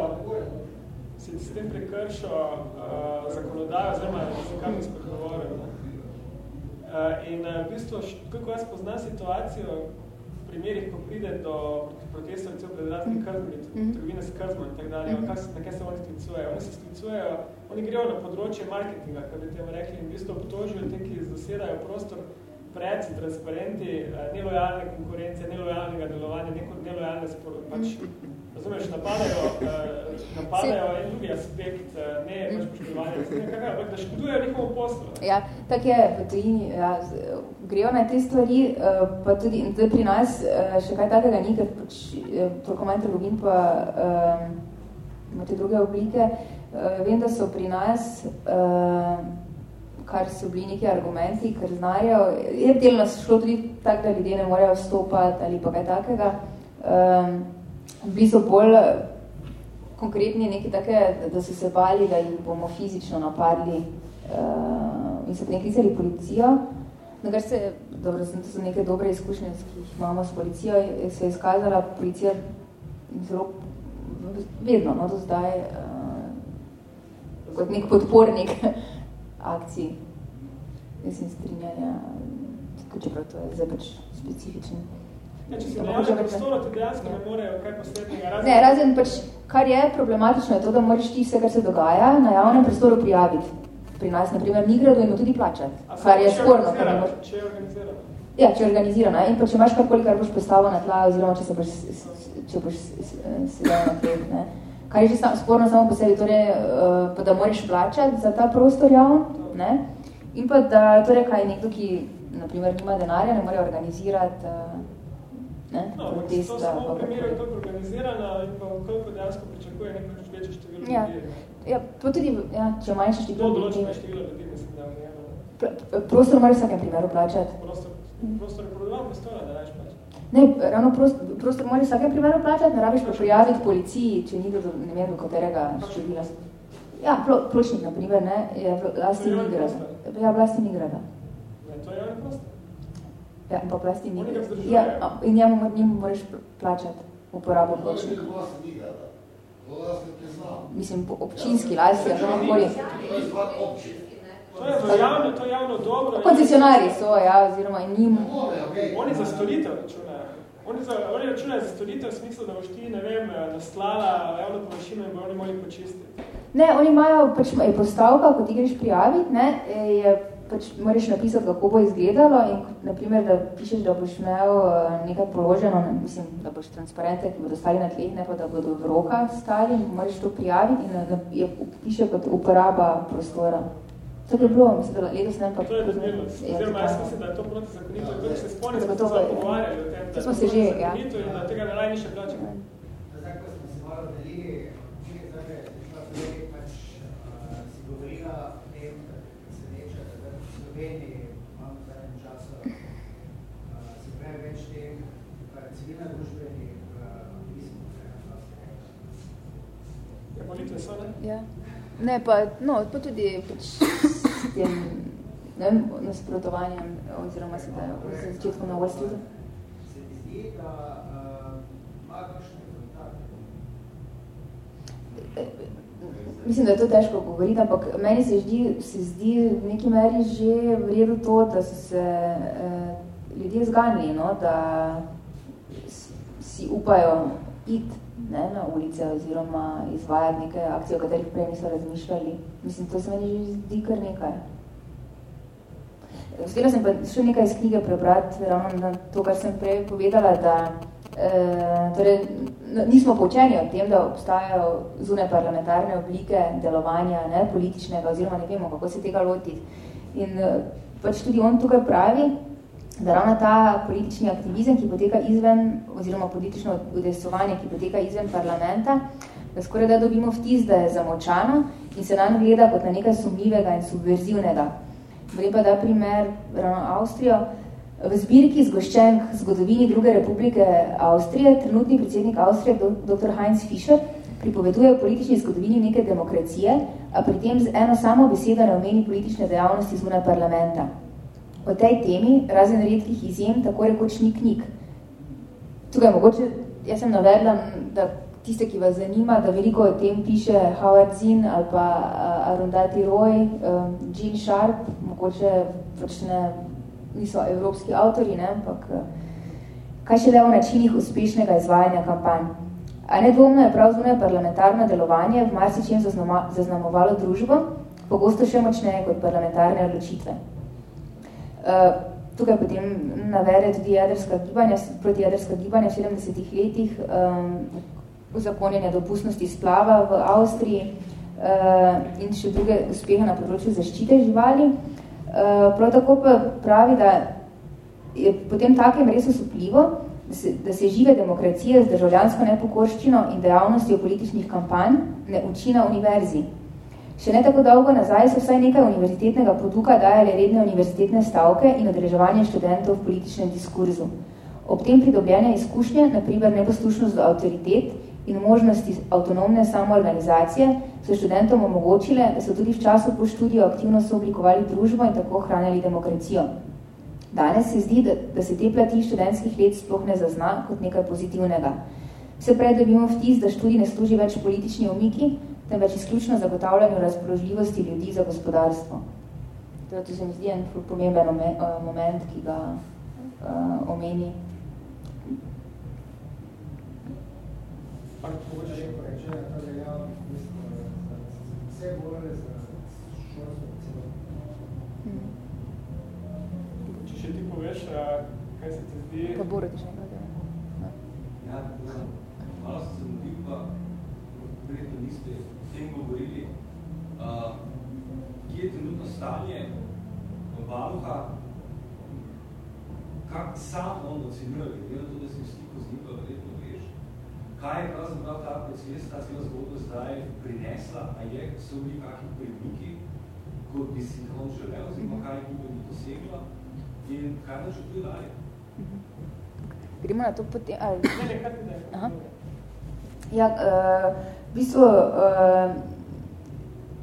sistem prekršo uh, zakonodajo, oziroma zakonsko dogovoril, Uh, in uh, v bistvu, kako jaz poznam situacijo, v primerih, ko pride do protestov, recimo pred raznimi krzmi, mm -hmm. trgovine s krzmi in tak dalje, mm -hmm. kaj na kaj se oni sklicujejo? Oni se sklicujejo, oni grejo na področje marketinga, kaj bi temu rekli, in v bistvu obtožijo te, ki zasedajo prostor pred transparenti, uh, nelojalne konkurence, nelojalnega delovanja, neko nelojalne sporo, pač Razumeš, napadajo, uh, napadajo en drugi aspekt, uh, ne pač poškodovanje, ampak da škodujejo njihovo poslu. Ja, tak je v tujini, ja, grejo na te stvari, uh, pa tudi, tudi pri nas uh, še kaj takega ni, ker pač toliko manj trgovin pa uh, imate druge oblike. Uh, vem, da so pri nas, uh, kar so bili neki argumenti, ker znajo, je delno šlo tudi tak, da ljudje ne morejo vstopati ali pa kaj takega. Um, bili so bolj konkretni neki take, da so se bali, da jih bomo fizično napadli uh, in so potem klicali policijo. Na kar se, dobro, to so neke dobre izkušnje, ki jih imamo s policijo, se je izkazala policija zelo vedno, no, do zdaj, uh, kot nek podpornik *laughs* akcij, mislim, strinjanja, čeprav to je zdaj pač specifičen. Ja, če se ne prostoru, ti dejansko ne morejo kaj poslednjega. Razen... Ne, razen pač, kar je problematično, je to, da moraš ti vse, kar se dogaja, na javnem prostoru prijaviti. Pri nas, na primer, ni in tudi plačati, kar je sporno. Če je organizirano. Ja, če je organizirano. In pa če imaš karkoli, kar boš postavil na tla, oziroma če se boš, če boš sedel na tleh, ne. Kar je že sam, sporno samo po sebi, torej, uh, pa da moraš plačati za ta prostor javno, ne. In pa da, torej, kaj nekdo, ki, na primer, nima denarja, ne more organizirati uh, ne? No, protesta. To samo v primeru je tako organizirano in pa koliko dejansko pričakuje neko večje število ja. ljudi. Ja, to tudi, ja, če manjše število ljudi. To določeno število ljudi, mislim, da je. Pr prostor mora vsakem primeru plačati. Prostor, prostor je prodavam prostora, da rajš plačati. Ne, ravno prost, prostor moraš vsakem primeru plačati, ne rabiš pa prijaviti policiji, če ni do ne vem, do katerega števila. Ja, plo, pločnik, na primer, ne, je vlasti Nigrada. Ja, vlasti Nigrada. Ne, to je prostor. Ja, pa vlasti Nigrada. Ja, in njemu, njemu moraš plačati uporabo pločnika. Znam. Mislim, občinski vlasti, ja, to moli. To je. To javno, to je javno dobro. Koncesionari so, ja, oziroma in njim. Oni za storitev računajo. Oni, za, oni računajo za storitev v smislu, da boš ti, ne vem, naslala javno površino in bo oni mogli počistiti. Ne, oni imajo, pač je postavka, ko ti greš prijaviti, ne, je, pač moraš napisati, kako bo izgledalo in, naprimer, da pišeš, da boš imel eh, nekaj položeno, ne, mislim, da boš transparente, ki bodo stali na tleh, ne pa da bodo v roka stali, moraš to prijaviti in da je, piše kot uporaba prostora. To je bilo, mislim, da letos ne pa... To je. Oziroma, jaz mislim, da je to proti zakonito. Tudi se spomnim, smo se pogovarjali o tem, da se že, ja. in da tega ne raj niše plače. Zdaj, ko smo se malo delili, včeraj zdaj, šla prej, pač si govorila o tem, da se neče, da v Sloveniji imamo v zadnjem času se pravi več teh civilna družbenih aktivizmov, ne, Ja, molitve so, ne? Ja. Ne, pa, no, pa tudi pač s tem, ne nasprotovanjem, oziroma se da v začetku na vrstu. Se mi zdi, da uh, ima kakšne kontakte? Mislim, da je to težko govoriti, ampak meni se, ždi, se zdi v neki meri že v redu to, da so se eh, ljudje zganili, no, da si upajo iti ne, na ulice oziroma izvajati neke akcije, o katerih prej niso razmišljali. Mislim, to se meni že zdi kar nekaj. Uspela sem pa še nekaj iz knjige prebrati, ravno na to, kar sem prej povedala, da e, torej, nismo poučeni o tem, da obstajajo zune parlamentarne oblike delovanja ne, političnega oziroma ne vemo, kako se tega lotiti. In e, pač tudi on tukaj pravi, da ravno ta politični aktivizem, ki poteka izven, oziroma politično udesovanje, ki poteka izven parlamenta, da skoraj da dobimo vtis, da je zamočano in se nam gleda kot na nekaj sumljivega in subverzivnega. Gre pa da primer ravno Avstrijo. V zbirki zgoščenk zgodovini druge republike Avstrije, trenutni predsednik Avstrije, dr. Heinz Fischer, pripoveduje o politični zgodovini neke demokracije, a pri tem z eno samo besedo ne omeni politične dejavnosti zunaj parlamenta. O tej temi, razen redkih izjem, tako rekoč ni knjig. Tukaj mogoče, jaz sem navedla, da tiste, ki vas zanima, da veliko o tem piše Howard Zinn ali pa uh, Arundhati Roy, um, Jean Sharp, mogoče pač ne, niso evropski avtori, ne, ampak uh, kaj še le o načinih uspešnega izvajanja kampanj. A nedvomno je prav parlamentarno delovanje v marsičem zaznamovalo družbo, pogosto še močneje kot parlamentarne odločitve. Uh, tukaj potem navere tudi jedrska gibanja, proti jedrska gibanja v 70 letih, um, uzakonjenja dopustnosti splava v Avstriji uh, in še druge uspehe na področju zaščite živali. Prav tako pa pravi, da je potem takem res osupljivo, da se, da se žive demokracije z državljansko nepokorščino in dejavnostjo političnih kampanj ne uči na univerzi. Še ne tako dolgo nazaj so vsaj nekaj univerzitetnega poduka dajali redne univerzitetne stavke in odreževanje študentov v političnem diskurzu. Ob tem pridobljene izkušnje, naprimer neposlušnost do avtoritet, in možnosti avtonomne samoorganizacije so študentom omogočile, da so tudi v času po študiju aktivno sooblikovali družbo in tako hranjali demokracijo. Danes se zdi, da, da se te plati študentskih let sploh ne zazna kot nekaj pozitivnega. Vse prej dobimo vtis, da študij ne služi več politični omiki, temveč izključno zagotavljanju razpoložljivosti ljudi za gospodarstvo. To, to se mi zdi en pomemben moment, ki ga uh, omeni Mogoče še poreče, da ta velja vse bolj za šolstvo celo. Če še ti poveš, kaj se ti zdi? Pa Boro ti še nekaj. Ja, malo sem se modil, pa verjetno niste tem govorili. Uh, kje je trenutno stanje Valuha, kak sam on ocenjuje, glede na to, da si v stiku z njim, pa verjetno kaj je pravzaprav ta proces, ta cela zgodba zdaj prinesla, a je, so bili kakšni premiki, kot bi si on želel, oziroma kaj bi bi dosegla in kaj načrtuje dalje? gremo na to potem... Ali... Ne, ne, kaj ti. Aha. Ja, uh, v bistvu uh,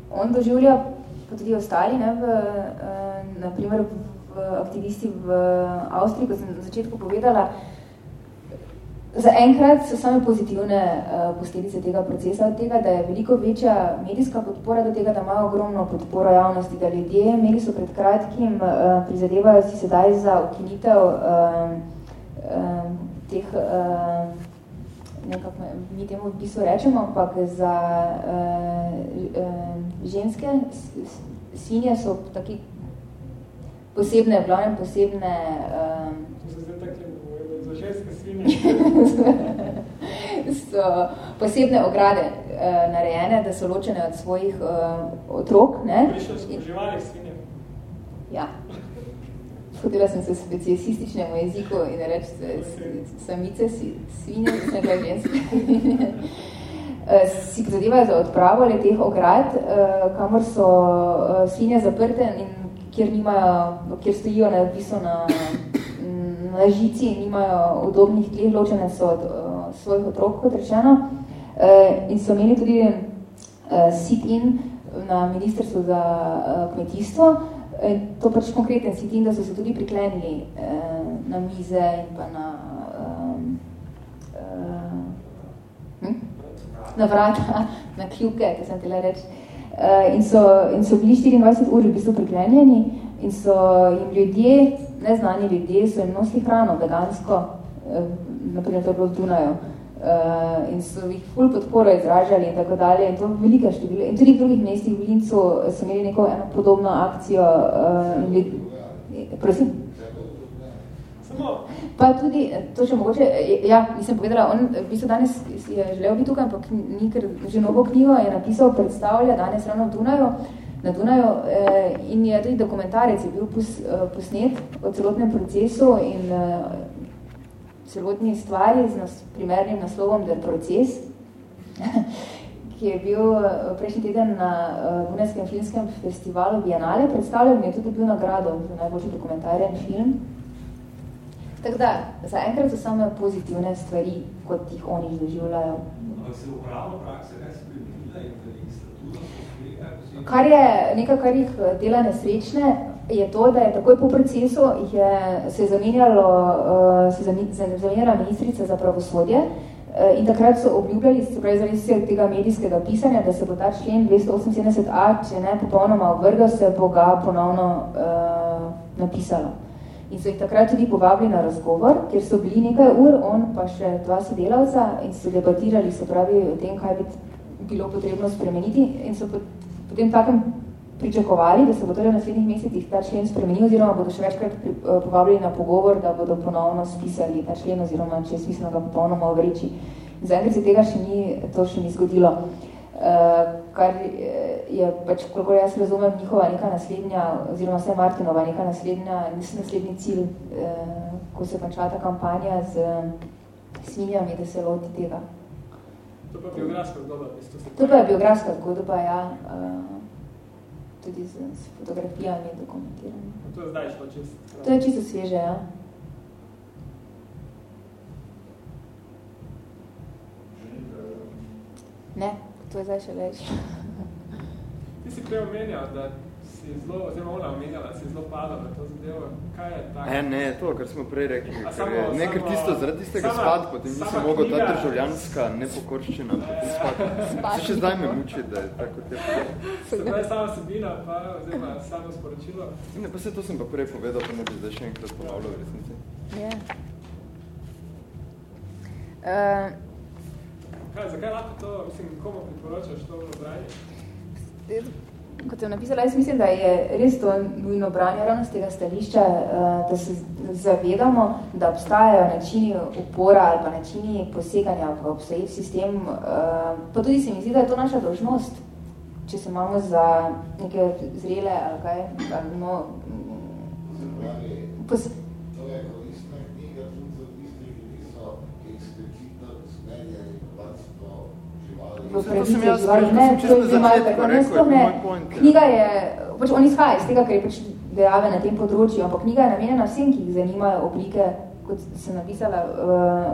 on doživlja, pa tudi ostali, ne, v, uh, naprimer v aktivisti v Avstriji, ko sem na začetku povedala, Za enkrat so same pozitivne uh, posledice tega procesa, tega, da je veliko večja medijska podpora, do tega, da imajo ogromno podporo javnosti, da ljudje imeli so pred kratkim, uh, prizadevajo si sedaj za ukinitev uh, uh, teh, uh, nekako mi temu v bistvu rečemo, ampak za uh, uh, ženske svinje so taki posebne, v glavnem posebne uh, za ženske svinje. *laughs* so posebne ograde uh, narejene, da so ločene od svojih uh, otrok. Ne? Prišel smo živali svinje. Ja. Hotela sem se specialističnemu jeziku in reči samice svinje, mislim, kaj ženske. si zadevajo za odpravo le teh ograd, kamor so svinje zaprte in kjer, nimajo, kjer stojijo napiso na na žici in nimajo udobnih tleh, ločene so od svojih otrok, kot rečeno. In so imeli tudi sit-in na ministrstvu za kmetijstvo. Uh, to pač konkreten sit-in, da so se tudi priklenili uh, na mize in pa na uh, hm? na vrata, *laughs* na kljuke, kaj sem tele reči. Uh, in, so, in so bili 24 ur v bistvu priklenjeni in so jim ljudje neznani ljudje so jim nosili hrano, vegansko, eh, naprimer to je bilo v Dunaju, eh, in so jih ful podporo izražali in tako dalje, in to velika število. In tudi v drugih mestih v Lincu so imeli neko eno podobno akcijo. Eh, in ljudi, prosim? Pa tudi, to še mogoče, ja, nisem povedala, on v bistvu danes je želel biti tukaj, ampak ni, ker že novo knjigo je napisal, predstavlja danes ravno v Dunaju, na Dunaju eh, in je tudi dokumentarec je bil pos, eh, posnet o celotnem procesu in eh, celotni stvari z nas, primernim naslovom The Proces, *laughs* ki je bil eh, prejšnji teden na eh, Dunajskem filmskem festivalu Bienale predstavljen in je tudi bil nagrado za najboljši dokumentarjen film. Tako da, za enkrat so same pozitivne stvari, kot jih oni doživljajo. Ampak se upravno praksa, kaj se Kar je nekaj, kar jih eh, dela nesrečne, je to, da je takoj po procesu je, se je zamenjalo, uh, se je zamenjala ministrica za pravosodje uh, in takrat so obljubljali, se pravi zaradi tega medijskega pisanja, da se bo ta člen 278a, če ne popolnoma ovrgal, se bo ga ponovno uh, napisalo. In so jih takrat tudi povabili na razgovor, kjer so bili nekaj ur, on pa še dva sodelavca in so debatirali, se pravi, o tem, kaj bi bilo potrebno spremeniti in so potem takem pričakovali, da se bo torej v naslednjih mesecih ta člen spremenil oziroma bodo še večkrat eh, povabili na pogovor, da bodo ponovno spisali ta člen oziroma če je smiselno ga popolnoma ovreči. Zaenkrat se tega še ni, to še ni zgodilo. Uh, kar je pač, koliko jaz razumem, njihova neka naslednja, oziroma vse Martinova neka naslednja, naslednji cilj, uh, ko se konča ta kampanja z svinjami, da se loti tega. To pa je biografska zgodba. To pa je biografska zgodba, ja. Uh, tudi z, z fotografijami dokumentirani. To je zdaj šlo čisto. To je čisto sveže, ja. Ne, to je zdaj še več. Ti si prej omenjal, da si zelo, oziroma ona omenjala, si zelo padla na to zadevo. Kaj je tako? E, ne, to, kar smo prej rekli. Ker samo- je, ne, ker tisto, zaradi tistega sama- spad, potem nisem mogel ta državljanska nepokorščina *laughs* potem spad. Spad. Se še zdaj me muči, da je tako te Se pravi sama sebina, pa oziroma samo sporočilo. Ne, pa se to sem pa prej povedal, pa ne bi zdaj še enkrat ponavljal v resnici. Ja. Uh, Kaj, zakaj lahko to, mislim, komu priporočaš to v branje? Kot sem napisala, jaz mislim, da je res to nujno branje ravno z tega stališča, uh, da se zavedamo, da obstajajo načini upora ali pa načini poseganja v obstoječ sistem. Uh, pa tudi se mi zdi, da je to naša dožnost, če se imamo za neke zrele ali kaj, ali no, pos, To je koristna knjiga tudi za tiste, ki niso eksplicitno usmerjeni varstvo živali. V živali. rekel, Ne, to je malo tako, ne, rekel, sploh je ne. moj point, ja. Knjiga je, pač on izhaja iz tega, ker je pač dejave na tem področju, ampak knjiga je namenjena vsem, ki jih zanimajo oblike kot sem napisala, uh,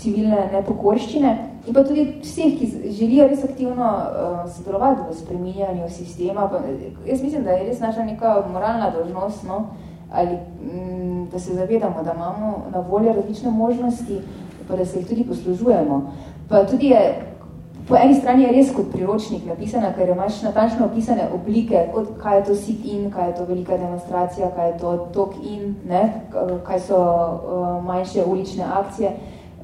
civilne nepokorščine in pa tudi vseh, ki želijo res aktivno uh, sodelovati v spreminjanju sistema. Pa, jaz mislim, da je res naša neka moralna dožnost, no, ali m, da se zavedamo, da imamo na voljo različne možnosti, pa da se jih tudi poslužujemo. Pa tudi je, po eni strani je res kot priročnik napisana, ker imaš natančno opisane oblike, kot kaj je to sit-in, kaj je to velika demonstracija, kaj je to talk-in, kaj so uh, manjše ulične akcije.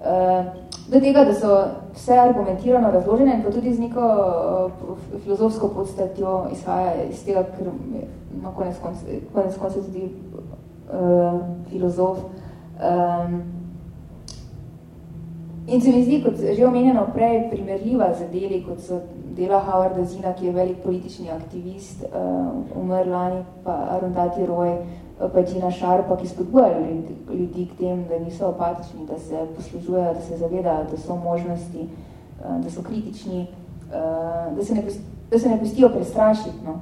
Uh, do tega, da so vse argumentirano razložene in pa tudi z neko uh, filozofsko podstatjo izhaja iz tega, ker ima konec konca, konec konca tudi uh, filozof. Um, in se mi zdi, kot že omenjeno prej, primerljiva za deli, kot so dela Howarda Zina, ki je velik politični aktivist, uh, umr lani, pa Arundati Roy, pa Gina Sharpa, ki spodbujajo ljudi, k tem, da niso apatični, da se poslužujejo, da se zavedajo, da so možnosti, uh, da so kritični, uh, da, se ne, da se ne pustijo prestrašiti. No.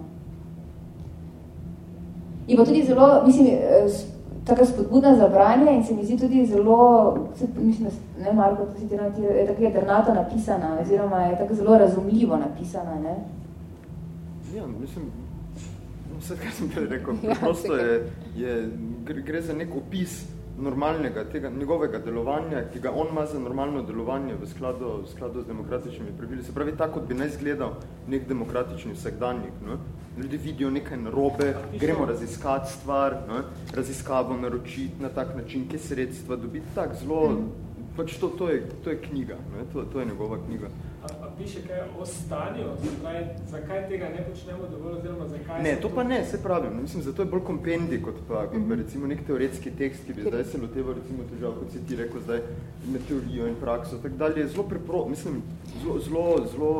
In pa tudi zelo, mislim, taka spodbudna za branje in se mi zdi tudi zelo, mislim, ne Marko, to si ti je tako jedrnato napisana, oziroma je tako zelo razumljivo napisana, ne? Ja, mislim, vse, kar sem prej rekel, *laughs* ja, prosto je, je, gre za nek opis normalnega, tega njegovega delovanja, ki ga on ima za normalno delovanje v skladu, v skladu z demokratičnimi pravili. Se pravi, tako, bi naj izgledal nek demokratični vsakdanjik. No? Ljudje vidijo nekaj narobe, gremo raziskati stvar, no? raziskavo naročiti na tak način, kje sredstva dobiti, tak zelo, pač to, to, je, to je knjiga, no? to, to je njegova knjiga. Piše kaj o stanju, zakaj, zakaj tega ne počnemo dovolj, oziroma zakaj Ne, to, pa ne, se pravi, mislim, zato je bolj kompendi kot pa, kot pa recimo nek teoretski tekst, ki bi zdaj se loteval recimo težav, kot si ti rekel zdaj, med teorijo in prakso, tak dalje, je zelo prepro, mislim, zelo, zelo, zelo,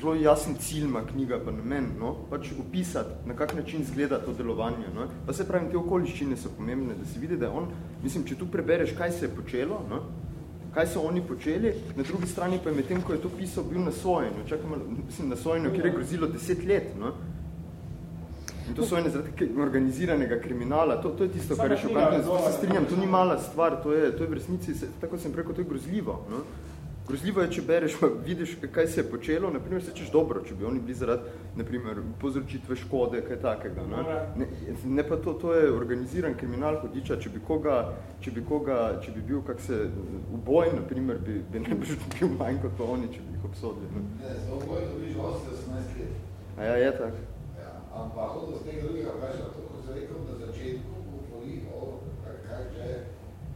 zelo jasen cilj ima knjiga pa namen, no, pač opisati, na kak način zgleda to delovanje, no, pa se pravim, te okoliščine so pomembne, da se vidi, da on, mislim, če tu prebereš, kaj se je počelo, no, kaj so oni počeli, na drugi strani pa je medtem, ko je to pisal, bil na sojenju, čakaj, mislim, na sojenju, kjer je grozilo deset let, no? In to sojenje zaradi organiziranega kriminala, to, to je tisto, kar je šokantno, se strinjam, to ni mala stvar, to je, to je v resnici, tako sem preko, to je grozljivo, no? Grozljivo je, če bereš, pa vidiš, kaj se je počelo, naprimer se češ dobro, če bi oni bili zaradi, naprimer, povzročitve škode, kaj takega. Ne, ne, ne pa to, to je organiziran kriminal hodiča, če bi koga, če bi koga, če bi bil kak se uboj, naprimer, bi, bi ne bi *laughs* bil manj kot pa oni, če bi jih obsodili. Ne, ne za uboj dobiš 18 let. A ja, je tak. Ja, ampak hodo z tega drugega vprašanja, to, ko se rekel na začetku, govori o, kaj že,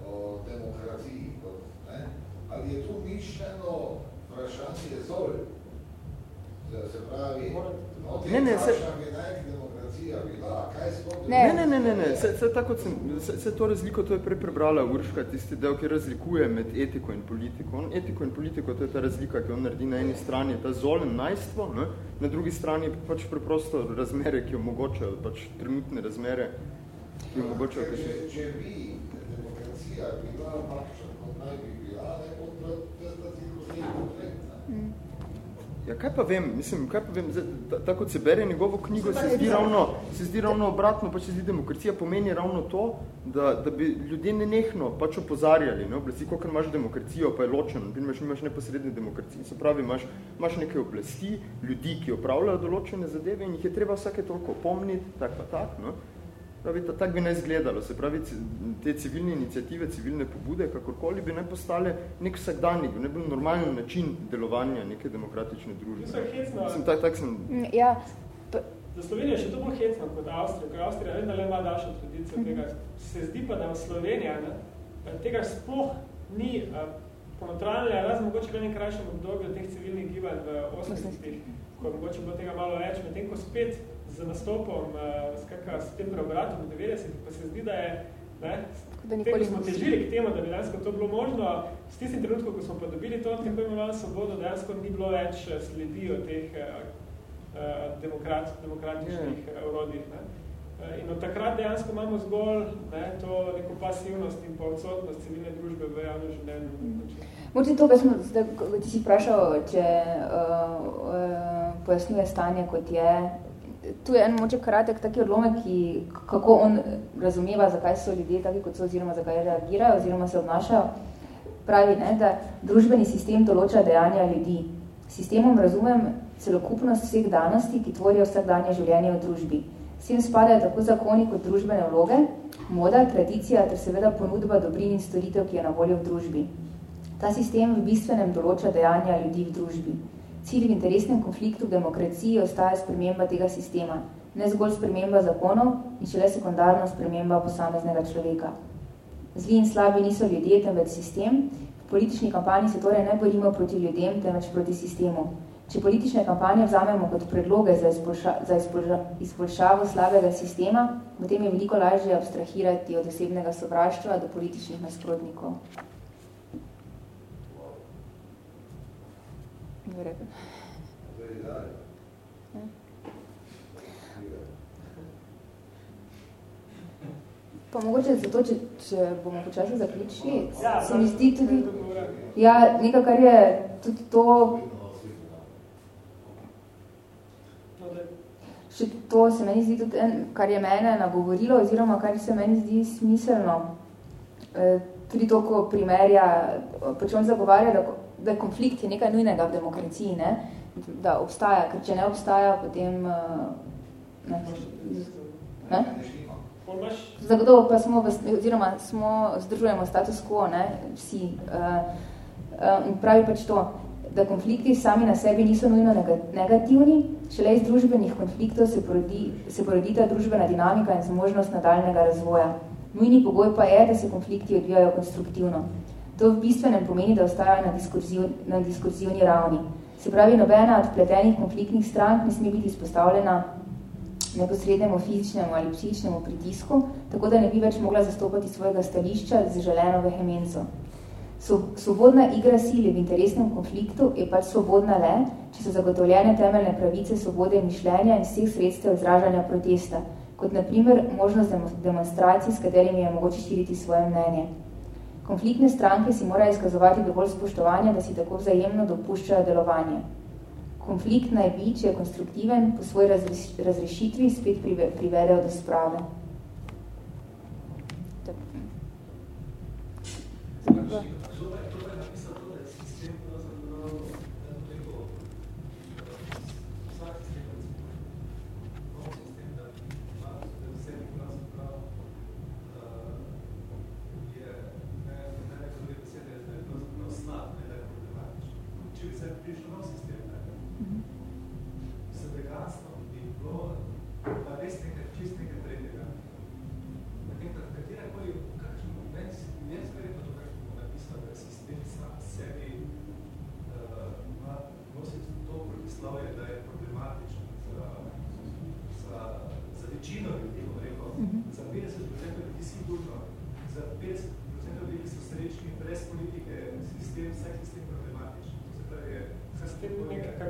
o demokraciji, ali je tu mišljeno vprašanje zol? Se pravi, o tem ne, ne, se... demokracija bila, kaj ne. ne, ne, ne, ne, se, se, tako sem, se, se to razliko, to je prej prebrala Urška, tisti del, ki razlikuje med etiko in politiko. On, etiko in politiko, to je ta razlika, ki on naredi na eni strani, ta zolen najstvo, ne? na drugi strani pač preprosto razmere, ki omogočajo, pač trenutne razmere, ki omogočajo. Če, če bi demokracija bila pač, kot naj bi Ja, kaj pa vem, mislim, kaj pa vem, tako kot se bere njegovo knjigo, se zdi ravno, se zdi ravno obratno, pa se zdi demokracija pomeni ravno to, da, da bi ljudje nenehno pač opozarjali, ne, oblasti, koliko imaš demokracijo, pa je ločeno, naprimer, imaš neposredne demokracije, se pravi, imaš, imaš neke oblasti, ljudi, ki opravljajo določene zadeve in jih je treba vsake toliko pomniti, tak pa tak, no, Pravi, tako bi ne izgledalo. Se pravi, te civilne inicijative, civilne pobude, kakorkoli bi ne postale nek vsakdanjik, ne bil normalen način delovanja neke demokratične družbe. Mislim, tak, tak sem... Mm, ja. Za Slovenijo je še to bolj hecno kot Avstrija, ker Avstrija vedno le ima daljšo tradicijo mhm. tega. Se zdi pa, da v Slovenija ne, tega sploh ni ponotrajnja, razen mogoče v enem krajšem obdobju teh civilnih gibanj v 80-ih, ko je mogoče bilo tega malo več, medtem ko spet z nastopom, uh, skakaj, s tem preobratom v 90 pa se zdi, da je, ne, tem, smo težili k temu, da bi dejansko to bilo možno, s tistim trenutkom, ko smo pa dobili to, tako imenovano svobodo, dejansko ni bilo več eh, sledi od teh uh, demokrat, demokratičnih yeah. urodih. Ne. In od takrat dejansko imamo zgolj ne, to neko pasivnost in pa odsotnost civilne družbe v javnem življenju. Moče to, smo, da, ti si vprašal, če uh, uh, pojasnjuje stanje, kot je tu je en moče kratek taki odlomek, ki, kako on razumeva, zakaj so ljudje taki, kot so, oziroma zakaj reagirajo, oziroma se obnašajo. Pravi, ne, da družbeni sistem določa dejanja ljudi. Sistemom razumem celokupnost vseh danosti, ki tvorijo vsakdanje življenje v družbi. Vsem spadajo tako zakoni kot družbene vloge, moda, tradicija ter seveda ponudba dobrin in storitev, ki je na voljo v družbi. Ta sistem v bistvenem določa dejanja ljudi v družbi. Cilj v interesnem konfliktu v demokraciji ostaja sprememba tega sistema, ne zgolj sprememba zakonov in šele sekundarno sprememba posameznega človeka. Zli in slabi niso ljudje, temveč sistem. V politični kampanji se torej ne borimo proti ljudem, temveč proti sistemu. Če politične kampanje vzamemo kot predloge za, izboljša, za izboljša, izboljšavo slabega sistema, potem je veliko lažje abstrahirati od osebnega sovraštva do političnih nasprotnikov. Verjetno. Pa mogoče zato, če, če bomo počasi zaključili, ja, se mi zdi tudi, ja, nekaj, kar je tudi to, še to se meni zdi tudi en, kar je mene nagovorilo, oziroma kar se meni zdi smiselno, e, tudi to, ko primerja, pač on zagovarja, da da konflikt je nekaj nujnega v demokraciji, ne? da obstaja, ker če ne obstaja, potem uh, ne, ne? Zagotovo pa smo, oziroma smo, združujemo status quo, ne, vsi. Uh, uh, in pravi pač to, da konflikti sami na sebi niso nujno negativni, šele iz družbenih konfliktov se porodi, se porodi ta družbena dinamika in zmožnost nadaljnega razvoja. Nujni pogoj pa je, da se konflikti odvijajo konstruktivno. To v bistvenem pomeni, da ostaja na, na diskurzivni ravni. Se pravi, nobena od pletenih konfliktnih strank ne sme biti izpostavljena neposrednemu fizičnemu ali psihičnemu pritisku, tako da ne bi več mogla zastopati svojega stališča z želeno vehemenco. Svobodna igra sile v interesnem konfliktu je pač svobodna le, če so zagotovljene temeljne pravice svobode mišljenja in vseh sredstev izražanja protesta, kot na primer možnost demonstracij, s katerimi je mogoče širiti svoje mnenje. Konfliktne stranke si morajo izkazovati dovolj spoštovanja, da si tako vzajemno dopuščajo delovanje. Konflikt naj bi, če je konstruktiven, po svoji razrešitvi spet privedel do sprave.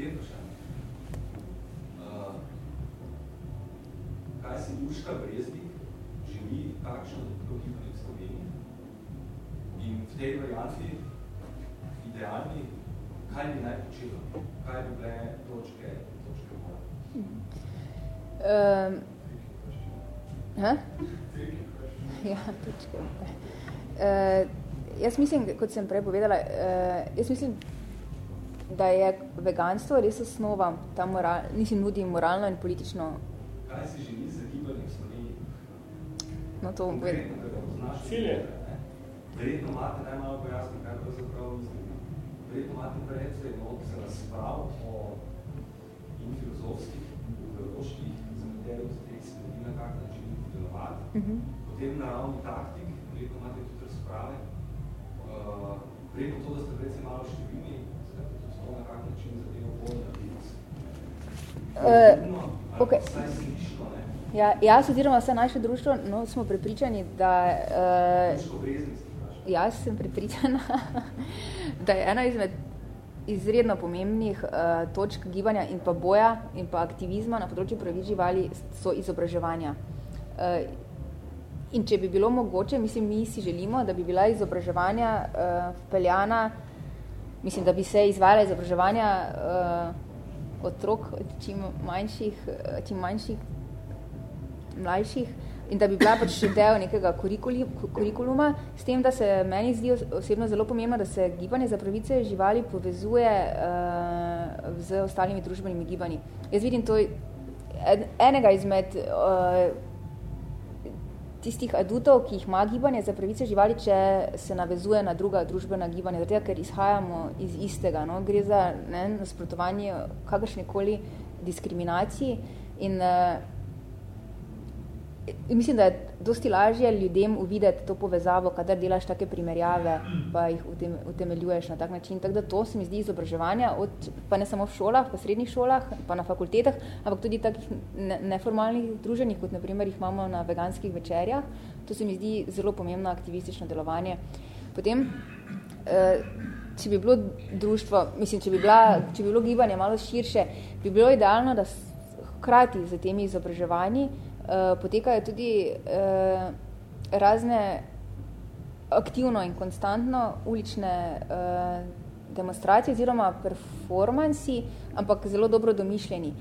Delaš, ne? Uh, kaj si Duška Brezdi, želi takšno gibanje v Sloveniji. In v tej varianti, idealni, kaj bi naj počelo? Kaj bi bile točke, točke mora? Um, ha? *laughs* Ja, točke. Uh, jaz mislim, kot sem prej povedala, uh, jaz mislim, da je veganstvo res osnova, ta moral, nisi nudi moralno in politično. Kaj si želi za gibanje v Sloveniji? No, to verjetno. Cilje. Verjetno imate najmalo pojasno, kaj pravzaprav mislim. Verjetno imate precej not razprav o in filozofskih, ideoloških zameterjev, za teh se vedi na kak način delovati. Uh -huh. Potem na ravni taktik, verjetno imate tudi razprave. Uh, verjetno to, da ste precej malo številni, to na kak način zadevo bolj narediti. Uh, okay. Ja, jaz oziroma vse naše društvo no, smo prepričani, da... Uh, jaz sem prepričana, *laughs* da je ena izmed izredno pomembnih uh, točk gibanja in pa boja in pa aktivizma na področju pravic živali so izobraževanja. Uh, in če bi bilo mogoče, mislim, mi si želimo, da bi bila izobraževanja uh, vpeljana, mislim, da bi se izvajala izobraževanja uh, otrok čim manjših, čim manjših mlajših in da bi bila pač del nekega kurikuluma, s tem, da se meni zdi osebno zelo pomembno, da se gibanje za pravice živali povezuje uh, z ostalimi družbenimi gibanji. Jaz vidim to enega izmed uh, tistih adutov, ki jih ima gibanje za pravice živali, če se navezuje na druga družbena gibanja, zato ker izhajamo iz istega. No? Gre za ne, nasprotovanje kakršnekoli diskriminaciji in uh, mislim, da je dosti lažje ljudem uvideti to povezavo, kadar delaš take primerjave, pa jih utemeljuješ na tak način. Tako da to se mi zdi izobraževanja, od, pa ne samo v šolah, pa srednjih šolah, pa na fakultetah, ampak tudi takih neformalnih druženjih, kot naprimer jih imamo na veganskih večerjah. To se mi zdi zelo pomembno aktivistično delovanje. Potem, eh, če bi bilo društvo, mislim, če bi, bila, če bi bilo gibanje malo širše, bi bilo idealno, da hkrati z temi izobraževanji potekajo tudi uh, razne aktivno in konstantno ulične uh, demonstracije oziroma performansi, ampak zelo dobro domišljeni.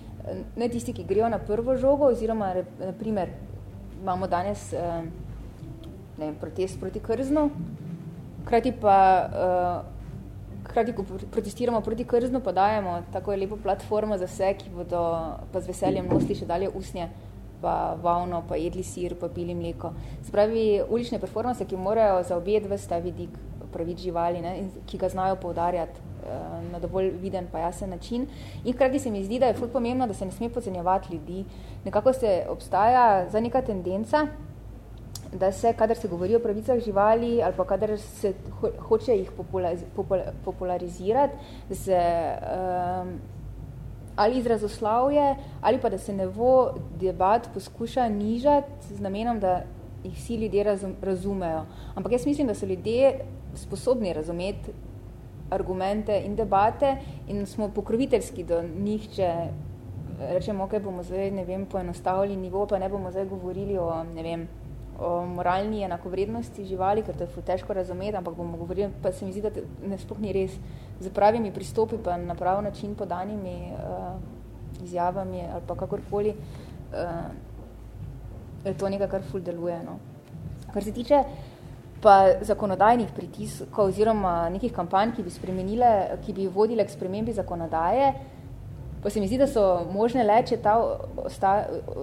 Ne tisti, ki grejo na prvo žogo, oziroma, na primer, imamo danes uh, ne, protest proti krznu, krati pa, uh, krati, ko protestiramo proti krznu, pa dajemo tako lepo platformo za vse, ki bodo pa z veseljem nosili še dalje usnje uh, pa valno, pa jedli sir, pa pili mleko. Spravi ulične performance, ki morajo zaobjeti ves ta vidik pravic živali, ne, in ki ga znajo poudarjati uh, na dovolj viden pa jasen način. In hkrati se mi zdi, da je ful pomembno, da se ne sme podcenjevati ljudi. Nekako se obstaja za neka tendenca, da se, kadar se govori o pravicah živali ali pa kadar se ho hoče jih popularizirati, da se um, ali izrazoslavje, ali pa da se nevo debat poskuša nižati z namenom, da jih vsi ljudje razum, razumejo. Ampak jaz mislim, da so ljudje sposobni razumeti argumente in debate in smo pokroviteljski do njih, če rečemo, ok, bomo zdaj, ne vem, poenostavili nivo, pa ne bomo zdaj govorili o, ne vem, o moralni enakovrednosti živali, ker to je težko razumeti, ampak bomo govorili, pa se mi zdi, da ne sploh ni res z pravimi pristopi, pa na prav način podanimi uh, izjavami ali pa kakorkoli, uh, je to nekaj, kar ful deluje. No. Kar se tiče pa zakonodajnih pritiskov oziroma nekih kampanj, ki bi spremenile, ki bi vodile k spremembi zakonodaje, uh, Pa se mi zdi, da so možne le, če ta osta,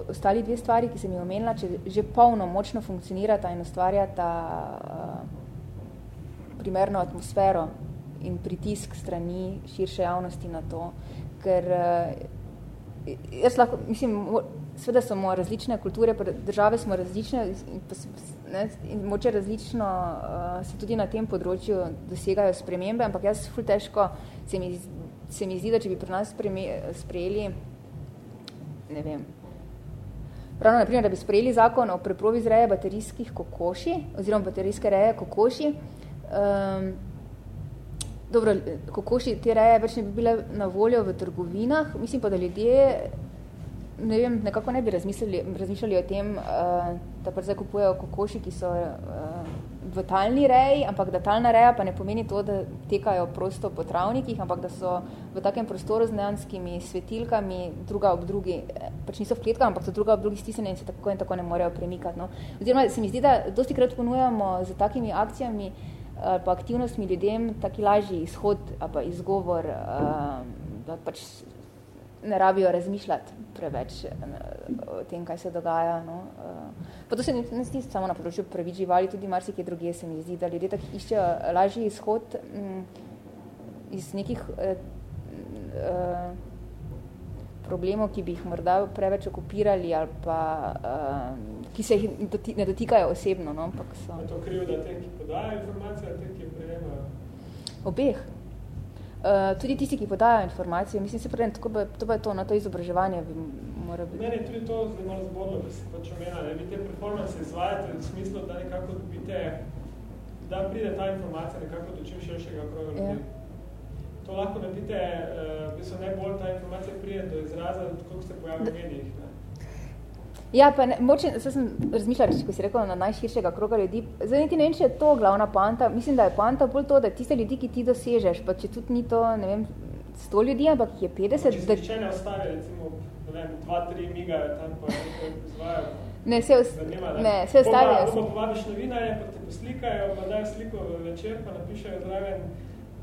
ostali dve stvari, ki sem jih omenila, če že polno močno funkcionirata in ustvarjata uh, primerno atmosfero in pritisk strani širše javnosti na to. Ker uh, jaz lahko, mislim, seveda smo različne kulture, države smo različne in, ne, in moče različno uh, se tudi na tem področju dosegajo spremembe, ampak jaz ful težko se mi se mi zdi, da če bi pri nas sprejeli, ne vem, pravno, naprimer, da bi sprejeli zakon o preprovi zreje baterijskih kokoši, oziroma baterijske reje kokoši, um, dobro, kokoši te reje več ne bi bile na voljo v trgovinah, mislim pa, da ljudje, ne vem, nekako ne bi razmišljali, razmišljali o tem, uh, da pa zdaj kupujejo kokoši, ki so uh, v talni reji, ampak da talna reja pa ne pomeni to, da tekajo prosto po travnikih, ampak da so v takem prostoru z neanskimi svetilkami, druga ob drugi, pač niso v kletkah, ampak so druga ob drugi stisnjene in se tako in tako ne morejo premikati. No. Oziroma se mi zdi, da dosti krat ponujamo z takimi akcijami ali pa aktivnostmi ljudem taki lažji izhod ali pa izgovor, da pač ne rabijo razmišljati preveč eh, o tem, kaj se dogaja. No. Eh, pa to se ne, ne zdi samo na področju pravic živali, tudi marsikje druge se mi zdi, da ljudje tako iščejo lažji izhod m, mm, iz nekih eh, eh, problemov, ki bi jih morda preveč okupirali ali pa eh, ki se jih doti, ne dotikajo osebno. No, ampak so. Je to kriv, da te, ki podajo informacije, ali te, ki prejemajo? Obeh. Uh, tudi tisti, ki podajo informacije, mislim se predem, tako pa, to pa je to, na to izobraževanje bi mora biti. Mene je tudi to zdaj malo zbodlo, da si pač omenila, da vi te performance izvajate v smislu, da nekako dobite, da pride ta informacija nekako do čim širšega kroga ljudi. Ja. To lahko naredite, uh, v bistvu ne bolj ta informacija pride do izraza, koliko ste pojavi v medijih. Ne? Ja, pa ne, moče, se sem razmišljala, ko si rekel na najširšega kroga ljudi, zdaj niti ne vem, če je to glavna poanta, mislim, da je poanta bolj to, da tiste ljudi, ki ti dosežeš, pa če tudi ni to, ne vem, 100 ljudi, ampak je 50... Če da... ne ostavi, recimo, ne vem, dva, tri migajo tam, pa nekaj izvajajo. Ne, se, ost... Zanima, ne, se ostavijo. Pa povabiš novinarje, pa te poslikajo, pa dajo sliko večer, pa napišajo zraven,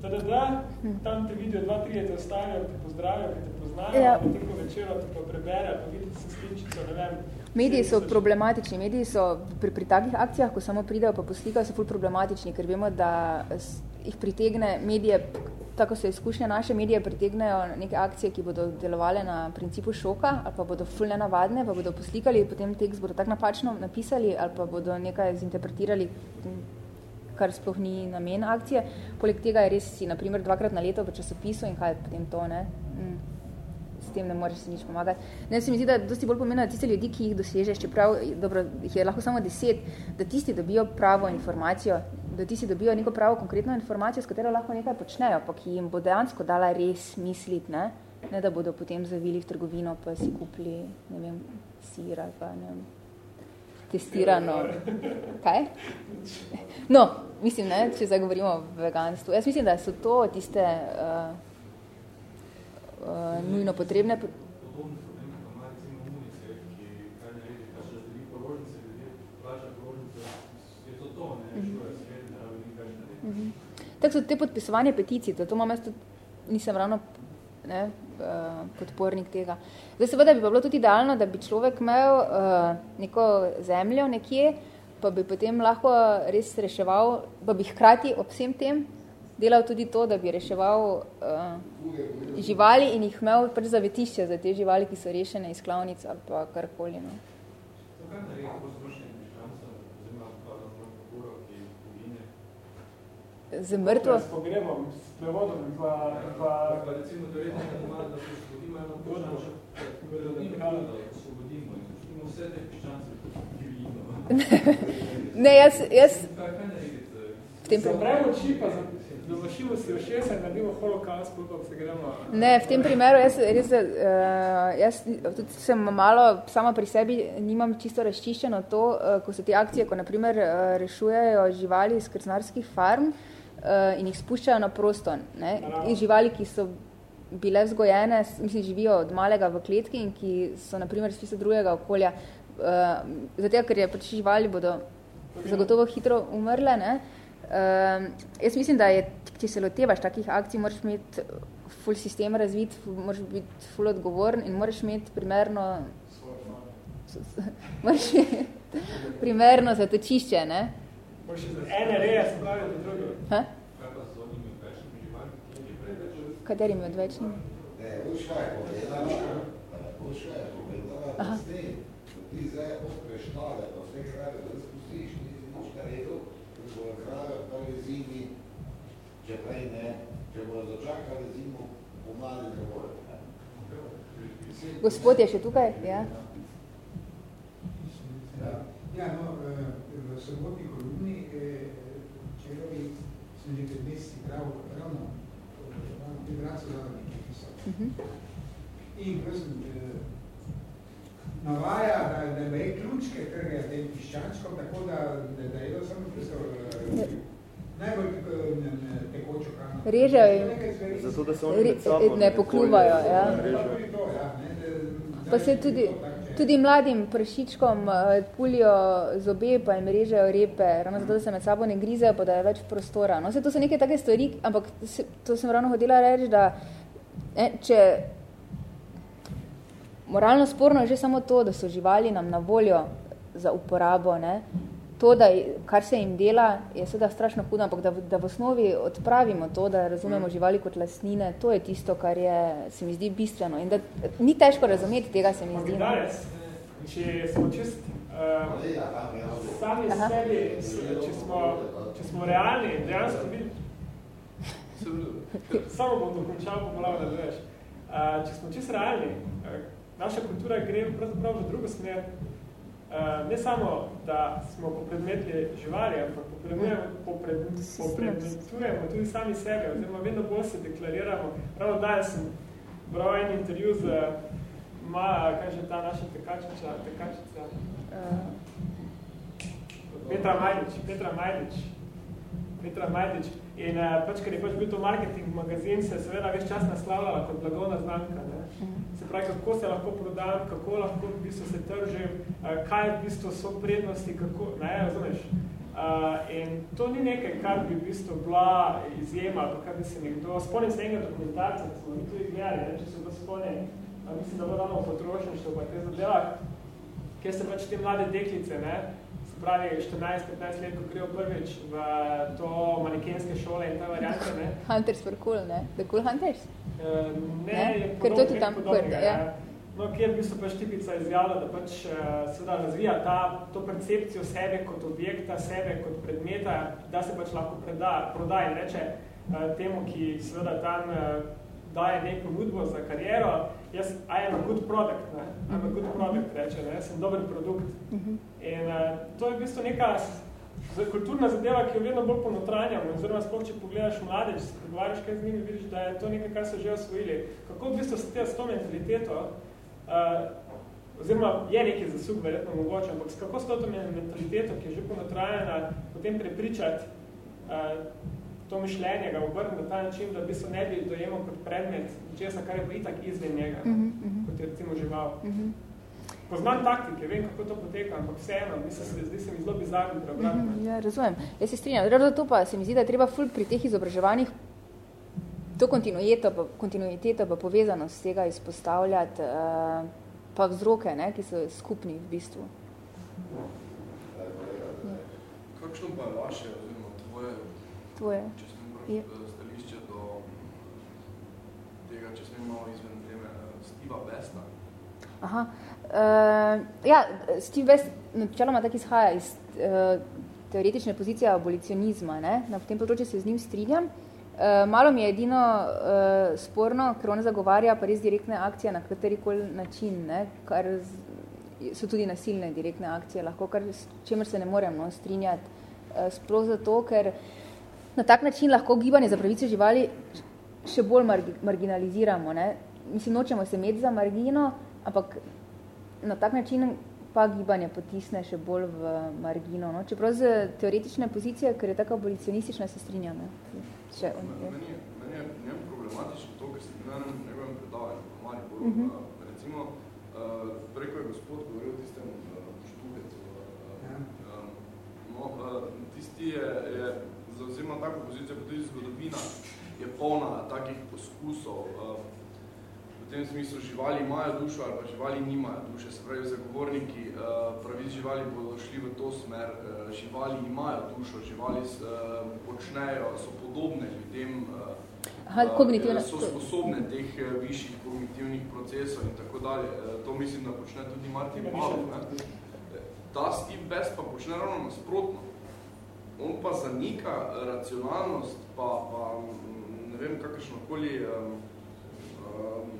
da, da, tam te vidijo, dva, tri te ostavijo, te pozdravijo, ki te poznajo, ja. pa teko večero te pa prebere, pa vidijo se sličico, ne vem, Mediji so problematični. Mediji so pri, pri takih akcijah, ko samo pridejo pa poslikajo, so ful problematični, ker vemo, da jih pritegne medije, tako so izkušnje naše medije, pritegnejo neke akcije, ki bodo delovale na principu šoka ali pa bodo ful nenavadne, pa bodo poslikali, potem tekst bodo tako napačno napisali ali pa bodo nekaj zinterpretirali, kar sploh ni namen akcije. Poleg tega je res si, naprimer, dvakrat na leto v časopisu in kaj je potem to, ne? Mm tem ne moreš si nič pomagati. Ne, se mi zdi, da dosti bolj pomeni, da tiste ljudi, ki jih dosežeš, čeprav dobro, jih je lahko samo deset, da tisti dobijo pravo informacijo, da tisti dobijo neko pravo konkretno informacijo, s katero lahko nekaj počnejo, pa ki jim bo dejansko dala res misliti, ne? ne da bodo potem zavili v trgovino, pa si kupili, ne vem, sir ali pa, ne vem, testirano. Kaj? No, mislim, ne, če zdaj govorimo o veganstvu. Jaz mislim, da so to tiste uh, uh, nujno potrebne. Mhm. Tako so te podpisovanje peticij, zato imam jaz tudi, nisem ravno ne, uh, podpornik tega. Zdaj seveda bi pa bilo tudi idealno, da bi človek imel uh, neko zemljo nekje, pa bi potem lahko res reševal, pa bi hkrati ob vsem tem delal tudi to, da bi reševal uh, živali in jih imel pač zavetišče za te živali, ki so rešene iz klavnic ali pa karkoli. No. Z mrtvo? S pogrebom, s prevodom, pa... pa... pa recimo, da redno je doma, da se osvobodimo eno počno, da osvobodimo in osvobodimo vse te piščance, ki. *laughs* Ne, jaz... jaz... Narediti? V tem Zapremo oči, pa Domašimo si ošesa in naredimo holokaust, pa se gremo. Ne, v tem primeru jaz, res, uh, jaz tudi sem malo sama pri sebi, nimam čisto razčiščeno to, uh, ko so te akcije, ko naprimer uh, rešujejo živali iz krcnarskih farm uh, in jih spuščajo na prosto. Ne? In živali, ki so bile vzgojene, mislim, živijo od malega v kletki in ki so naprimer iz drugega okolja, uh, zato ker je pač živali bodo zagotovo hitro umrle, ne? Uh, Uh, jaz mislim, da je, če se lotevaš takih akcij, moraš imeti ful sistem razvit, moraš biti ful odgovoren in moraš imeti primerno moraš *laughs* primerno zatočišče, ne? Moraš ene reje spraviti do druge. Ha? Katerimi odvečnimi? Ne, boš kaj povedala, boš kaj povedala, ti zdaj odpreštale, pa vse krave, da spustiš, nisi nič naredil, krave v prvi zimi, če prej ne, če bodo začakali zimu, pomali ne bojo. Gospod je še tukaj? Ja. Ja, no, v sobotni kolumni, včeraj sem že pred meseci prav, ravno, vibracijo zelo nekaj pisal. In ko sem navaja, da, da je ključke trge tem piščančkom, tako da, da, da je samo pisal najbolj tekočo hrano. Režejo Zato, da se oni med sabo ne pokljuvajo. Ja. Pa se tudi, tudi mladim prašičkom pulijo zobe, pa jim režejo repe, ravno zato, da se med sabo ne grizejo, pa da je več prostora. No, se to so neke take stvari, ampak to sem ravno hodila reči, da ne, če moralno sporno je že samo to, da so živali nam na voljo za uporabo. Ne? To, da, kar se jim dela, je seveda strašno hudo, ampak da, da v osnovi odpravimo to, da razumemo živali kot lastnine, to je tisto, kar je, se mi zdi bistveno. In da ni težko razumeti tega, se mi zdi. Danes, če smo čist uh, sami sebi, če smo, če smo realni, dejansko vidimo, *laughs* Samo bom dokončal, pa malo da veš. Če smo čisto realni, naša kultura gre pravzaprav v drugo smer. Ne samo, da smo popredmetli živali, ampak popredmetujemo tudi sami sebe, oziroma vedno bolj se deklariramo. Ravno danes sem bral en intervju z Maja, kaj že ta naša tekačica, tekačica? Petra Majdič, Petra Majdič. Petra Majdič. In uh, pač, ker je pač bil to marketing magazin, se je seveda več čas naslavljala kot blagovna znamka. Ne? Pravi, kako se lahko prodam, kako lahko v bistvu se tržim, uh, kaj v bistvu so prednosti, kako, ne, razumeš? Uh, in to ni nekaj, kar bi v bistvu bila izjema, pa kar bi se nekdo, spomnim se enega dokumentarca, da smo mi tudi gledali, ne, če se bo spomnim, mislim, da bo dano v potrošništvu, pa te zadevah, kjer se pač te mlade deklice, ne, pravi 14-15 let, ko grejo prvič v to manekenske šole in ta variante, ne? *laughs* Hunters for cool, ne? The cool hunters? Uh, ne, ne? Ker to ti tam podobnega, ja. No, kjer bi so pač tipica izjavila, da pač uh, seveda razvija ta, to percepcijo sebe kot objekta, sebe kot predmeta, da se pač lahko preda, proda in reče uh, temu, ki seveda tam uh, daje neko ponudbo za kariero, jaz, I am a good product, ne? I'm a good product, reče, ne? sem dober produkt. In uh, to je v bistvu neka kulturna zadeva, ki jo vedno bolj ponotranjamo, oziroma sploh, če pogledaš mladež, se pogovarjaš kaj z njimi, vidiš, da je to nekaj, kar so že osvojili. Kako v bistvu se te s to mentaliteto, uh, oziroma je nekaj zasug, verjetno mogoče, ampak kako s to mentaliteto, ki je že ponotranjena, potem prepričati uh, to mišljenje ga obrniti na ta način, da bi se ne bi dojemal kot predmet česa, kar je pa itak izven njega, uh -huh, uh -huh. kot je recimo žival. Uh -huh. Poznam taktike, vem, kako to poteka, ampak vseeno, mislim, se, zdi se mi zelo bizarno preobratno. Uh -huh, ja, razumem. Jaz se strinjam. Ravno to pa se mi zdi, da je treba ful pri teh izobraževanjih to kontinuiteto pa, kontinuiteto pa povezanost tega izpostavljati, uh, pa vzroke, ne, ki so skupni v bistvu. Kakšno pa je vaše tvoje. Če sem je. stališče do tega, če sem malo izven teme, Steva Besta. Aha. Uh, ja, Steve Best načeloma tako izhaja iz uh, teoretične pozicije abolicionizma. Ne? Na tem področju se z njim strinjam. Uh, malo mi je edino uh, sporno, ker on zagovarja pa res direktne akcije na katerikoli način, ne? kar z, so tudi nasilne direktne akcije, lahko kar čemer se ne morem no, strinjati. Uh, sploh zato, ker uh, na tak način lahko gibanje za pravice živali še bolj mar marginaliziramo. Ne? Mislim, nočemo se imeti za margino, ampak na tak način pa gibanje potisne še bolj v margino. No? Čeprav z teoretične pozicije, ker je tako abolicionistična, se strinjam. Ne? Še on, je. Meni, je, meni je njem problematično to, ker se na njegovem predavanju, v Mariboru, uh mhm. -huh. recimo, uh, preko je gospod govoril o tistem uh, študecu. Uh, um, no, uh, tisti je, je zauzema tako pozicijo, pa tudi zgodovina je polna takih poskusov. Eh, v tem smislu živali imajo dušo ali pa živali nimajo duše. Se pravi, zagovorniki eh, pravic živali bodo šli v to smer. Eh, živali imajo dušo, živali počnejo, so podobne ljudem, Aha, kognitivne. so sposobne teh višjih kognitivnih procesov in tako dalje. To mislim, da počne tudi Martin Pavlov. Ta Steve Best pa počne ravno nasprotno on pa zanika racionalnost, pa, pa ne vem, kakršnokoli um, um,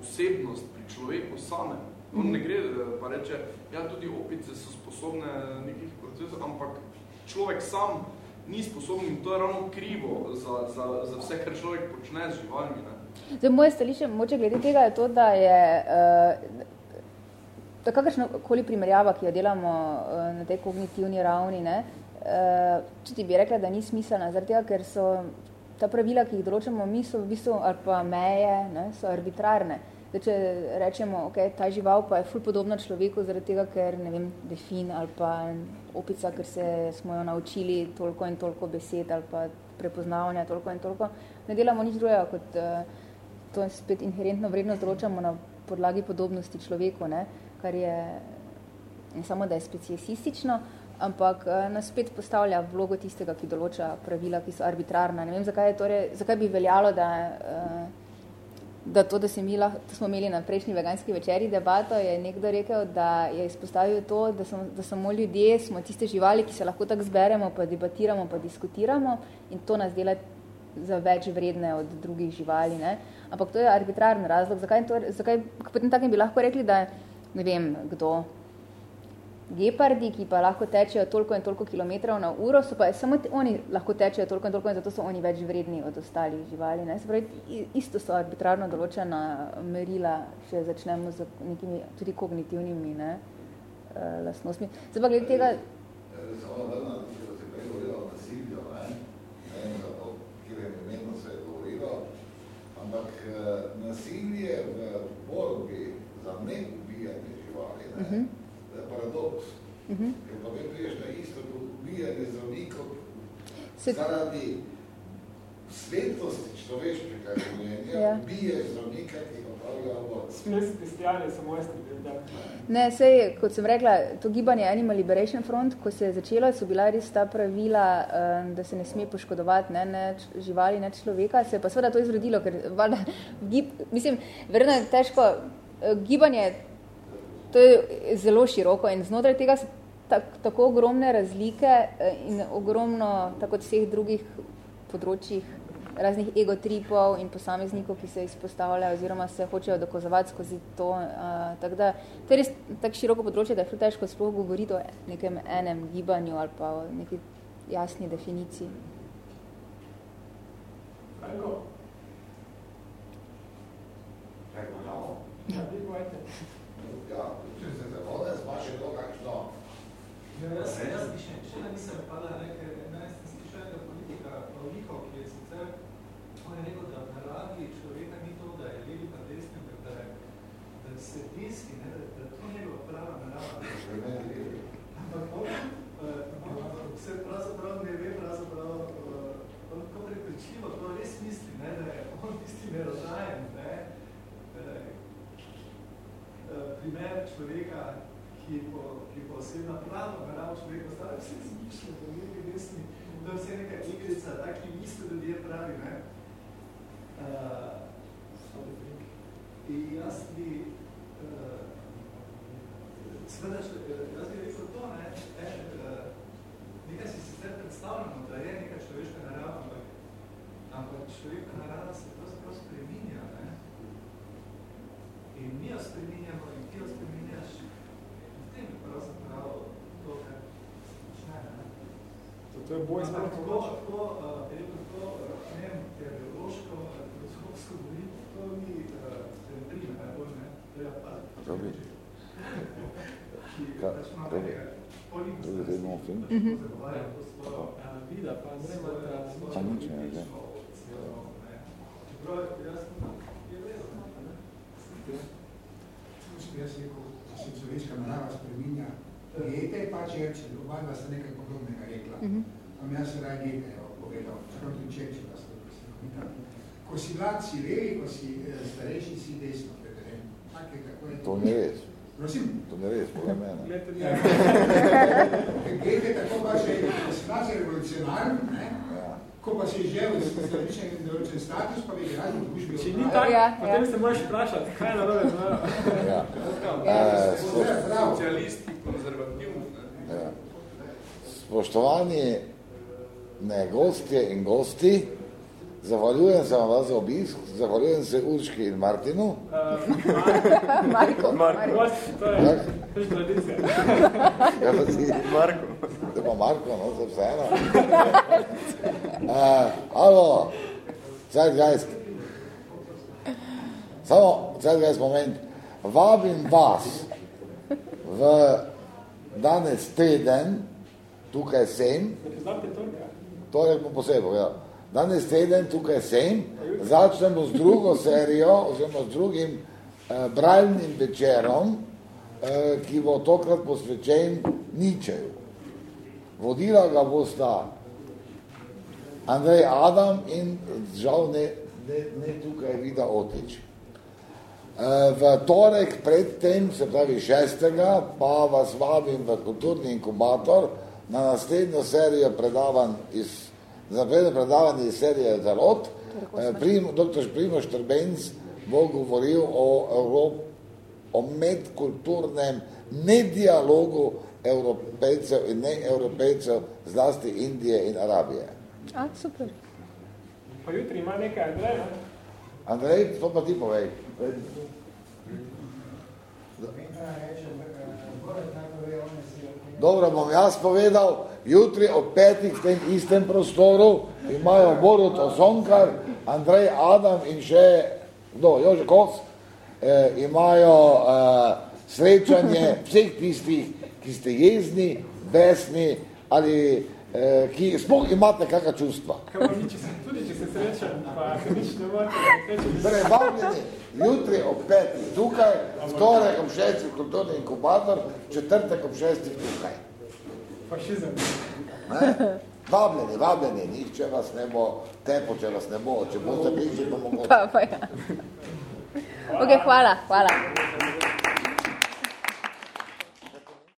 osebnost pri človeku samem. On ne gre, pa reče, ja, tudi opice so sposobne nekih procesov, ampak človek sam ni sposoben in to je ravno krivo za, za, za vse, kar človek počne z živalmi. Ne? Zdaj, moje stališče, moče glede tega je to, da je uh, da kakršno koli primerjava, ki jo delamo uh, na tej kognitivni ravni, ne, tudi bi rekla, da ni smiselna, zaradi tega, ker so ta pravila, ki jih določamo mi, so v bistvu, ali pa meje, ne, so arbitrarne. Zdaj, če rečemo, ok, ta žival pa je ful podobna človeku, zaradi tega, ker, ne vem, defin ali pa opica, ker se smo jo naučili toliko in toliko besed ali pa prepoznavanja toliko in toliko, ne delamo nič drugega, kot uh, to spet inherentno vrednost določamo na podlagi podobnosti človeku, ne, kar je ne samo, da je speciesistično, ampak uh, nas spet postavlja vlogo tistega, ki določa pravila, ki so arbitrarna. Ne vem, zakaj, je torej, zakaj bi veljalo, da, uh, da to, da, si mi lahko, da smo imeli na prejšnji veganski večeri debato, je nekdo rekel, da je izpostavil to, da, smo, da samo ljudje, smo tiste živali, ki se lahko tako zberemo, pa debatiramo, pa diskutiramo in to nas dela za več vredne od drugih živali. Ne? Ampak to je arbitrarni razlog. Zakaj, to, zakaj potem takem bi lahko rekli, da ne vem kdo, gepardi, ki pa lahko tečejo toliko in toliko kilometrov na uro, so pa samo oni lahko tečejo toliko in toliko in zato so oni več vredni od ostalih živali. Ne? Se pravi, isto so arbitrarno določena merila, če začnemo z nekimi tudi kognitivnimi ne, uh, lastnostmi. Zdaj pa glede tega... Samo vrna, če se prej govorila o nasilju, ne? ne vem za to, kjer je imenno se je govorilo, ampak uh, nasilje v borbi za ne ubijanje živali, ne? Uh -huh paradoks. Uh -huh. Ker pa vem, veš, da isto ubijanje zdravnikov Se... zaradi svetosti človeškega življenja ja. ubije zdravnika, ki pa pravijo abort. Sples kristijani so mojstri. Ne, sej, kot sem rekla, to gibanje Animal Liberation Front, ko se je začelo, so bila res ta pravila, um, da se ne sme poškodovati ne, ne živali, ne človeka, se je pa seveda to izrodilo, ker valjda, gib, mislim, verjetno je težko, uh, gibanje to je zelo široko in znotraj tega so tak, tako ogromne razlike eh, in ogromno, tako od vseh drugih področjih, raznih egotripov in posameznikov, ki se izpostavljajo oziroma se hočejo dokazovati skozi to. Uh, tako da, to je res tako široko področje, da je težko sploh govoriti o nekem enem gibanju ali pa o neki jasni definiciji. Franko? *laughs* Franko, ja, vi. Ja, če se zavode, pa še to kakšno. Ja, jaz, jaz še, še ne nisem padla, ne, ker ne, sem slišal enega politika, Pavlihov, ki je sicer, on je rekel, da v naravi človeka ni to, da je levi pa desni, da je, da je svetinski, ne, da, da to njegova prava narava. Ampak on, uh, se pravzaprav ne ve, pravzaprav, uh, on kot repričljivo to res misli, ne, da je on tisti nerodajen, ne, Eh, primer človeka, ki po, ki po osebna plano naravo človeka stane vse zmišljeno, po nekaj desni, to je vse neka igrica, taki isto ljudje pravi, ne? Uh, in jaz bi, uh, seveda, jaz bi rekel to, ne, ne uh, nekaj si sicer predstavljamo, da je neka človeška narava, ampak, ampak človeška narava se pravzaprav spreminja, ne? In mi jo spreminjamo in ti jo spreminjaš. In v tem je pravzaprav to, kar počne. To je boj sproti. Tako, tako, uh, je to, ne vem, teološko, filozofsko boli, to ni teorija, kaj bolj ne? To je pa. Robi. *laughs* Pač Robi. Robi, da imamo film? Vida, pa Andrej Mata. Pa nič ne, ne. Čeprav, jaz jaz rekel, da se človeška narava spreminja. Gete pa Oba sta nekaj podobnega rekla. Uh -huh. Tam jaz se raj Gete povedal, čakaj tudi Čerčil, da ste Ko si vlad, si levi, ko si eh, starejši, si desno preteren. Tak je, kako je to. To ni res. Prosim? To ni res, povej mene. Gete tako pač rekel, ko si vlad, si revolucionar, ne? Ko pa si žel, da si staričen in določen status, pa bi razno družbi Če ni tako, ja, potem ja. se moraš vprašati, kaj je na robe znajo. Ja. ja. Socialisti, konzervativni. Spoštovani ne, gostje in gosti, zahvaljujem se vam za obisk, zahvaljujem se Urški in Martinu. Uh, *laughs* Marko. Marko. Marko. To je, tradicija. Ja, pa si. Marko. To pa Marko, no, za vseeno. Uh, *laughs* alo, Zeitgeist. Samo, Zeitgeist moment. Vabim vas v danes teden, tukaj sem, torek po posebej, ja. Danes teden, tukaj sem, začnemo z drugo serijo, oziroma z drugim eh, bralnim večerom, eh, ki bo tokrat posvečen Ničeju. Vodila ga bosta Andrej Adam in žal ne, ne, ne tukaj Vida Otič. E, v torek predtem, se pravi šestega, pa vas vabim v kulturni inkubator na naslednjo serijo predavanj iz, napredno predavanje iz serije Zalot. E, Prim, dr. Primoš Trbenc bo govoril o, Evrop, o medkulturnem nedialogu evropejcev in ne evropejcev, zlasti Indije in Arabije. A, super. Pa jutri ima nekaj Andrej, ne? Andrej, to pa ti povej. Dobro, bom jaz povedal, jutri ob petih v tem istem prostoru imajo Borut Osonkar, Andrej Adam in še, kdo, Jože Kos, eh, imajo eh, srečanje vseh tistih, ki ste jezni, besni ali eh, ki sploh imate kakšna čustva. Kaj mi, če se, tudi če se srečam, pa se nič ne morate, Torej, vabljeni, jutri ob petih tukaj, vtorek ob šestih kulturni inkubator, četrtek ob šestih tukaj. Fašizem. Ne? Vabljeni, vabljeni, nihče vas ne bo tepo, če vas ne bo, če boste bližje, pa mogoče. Pa, pa ja. Ok, hvala, hvala.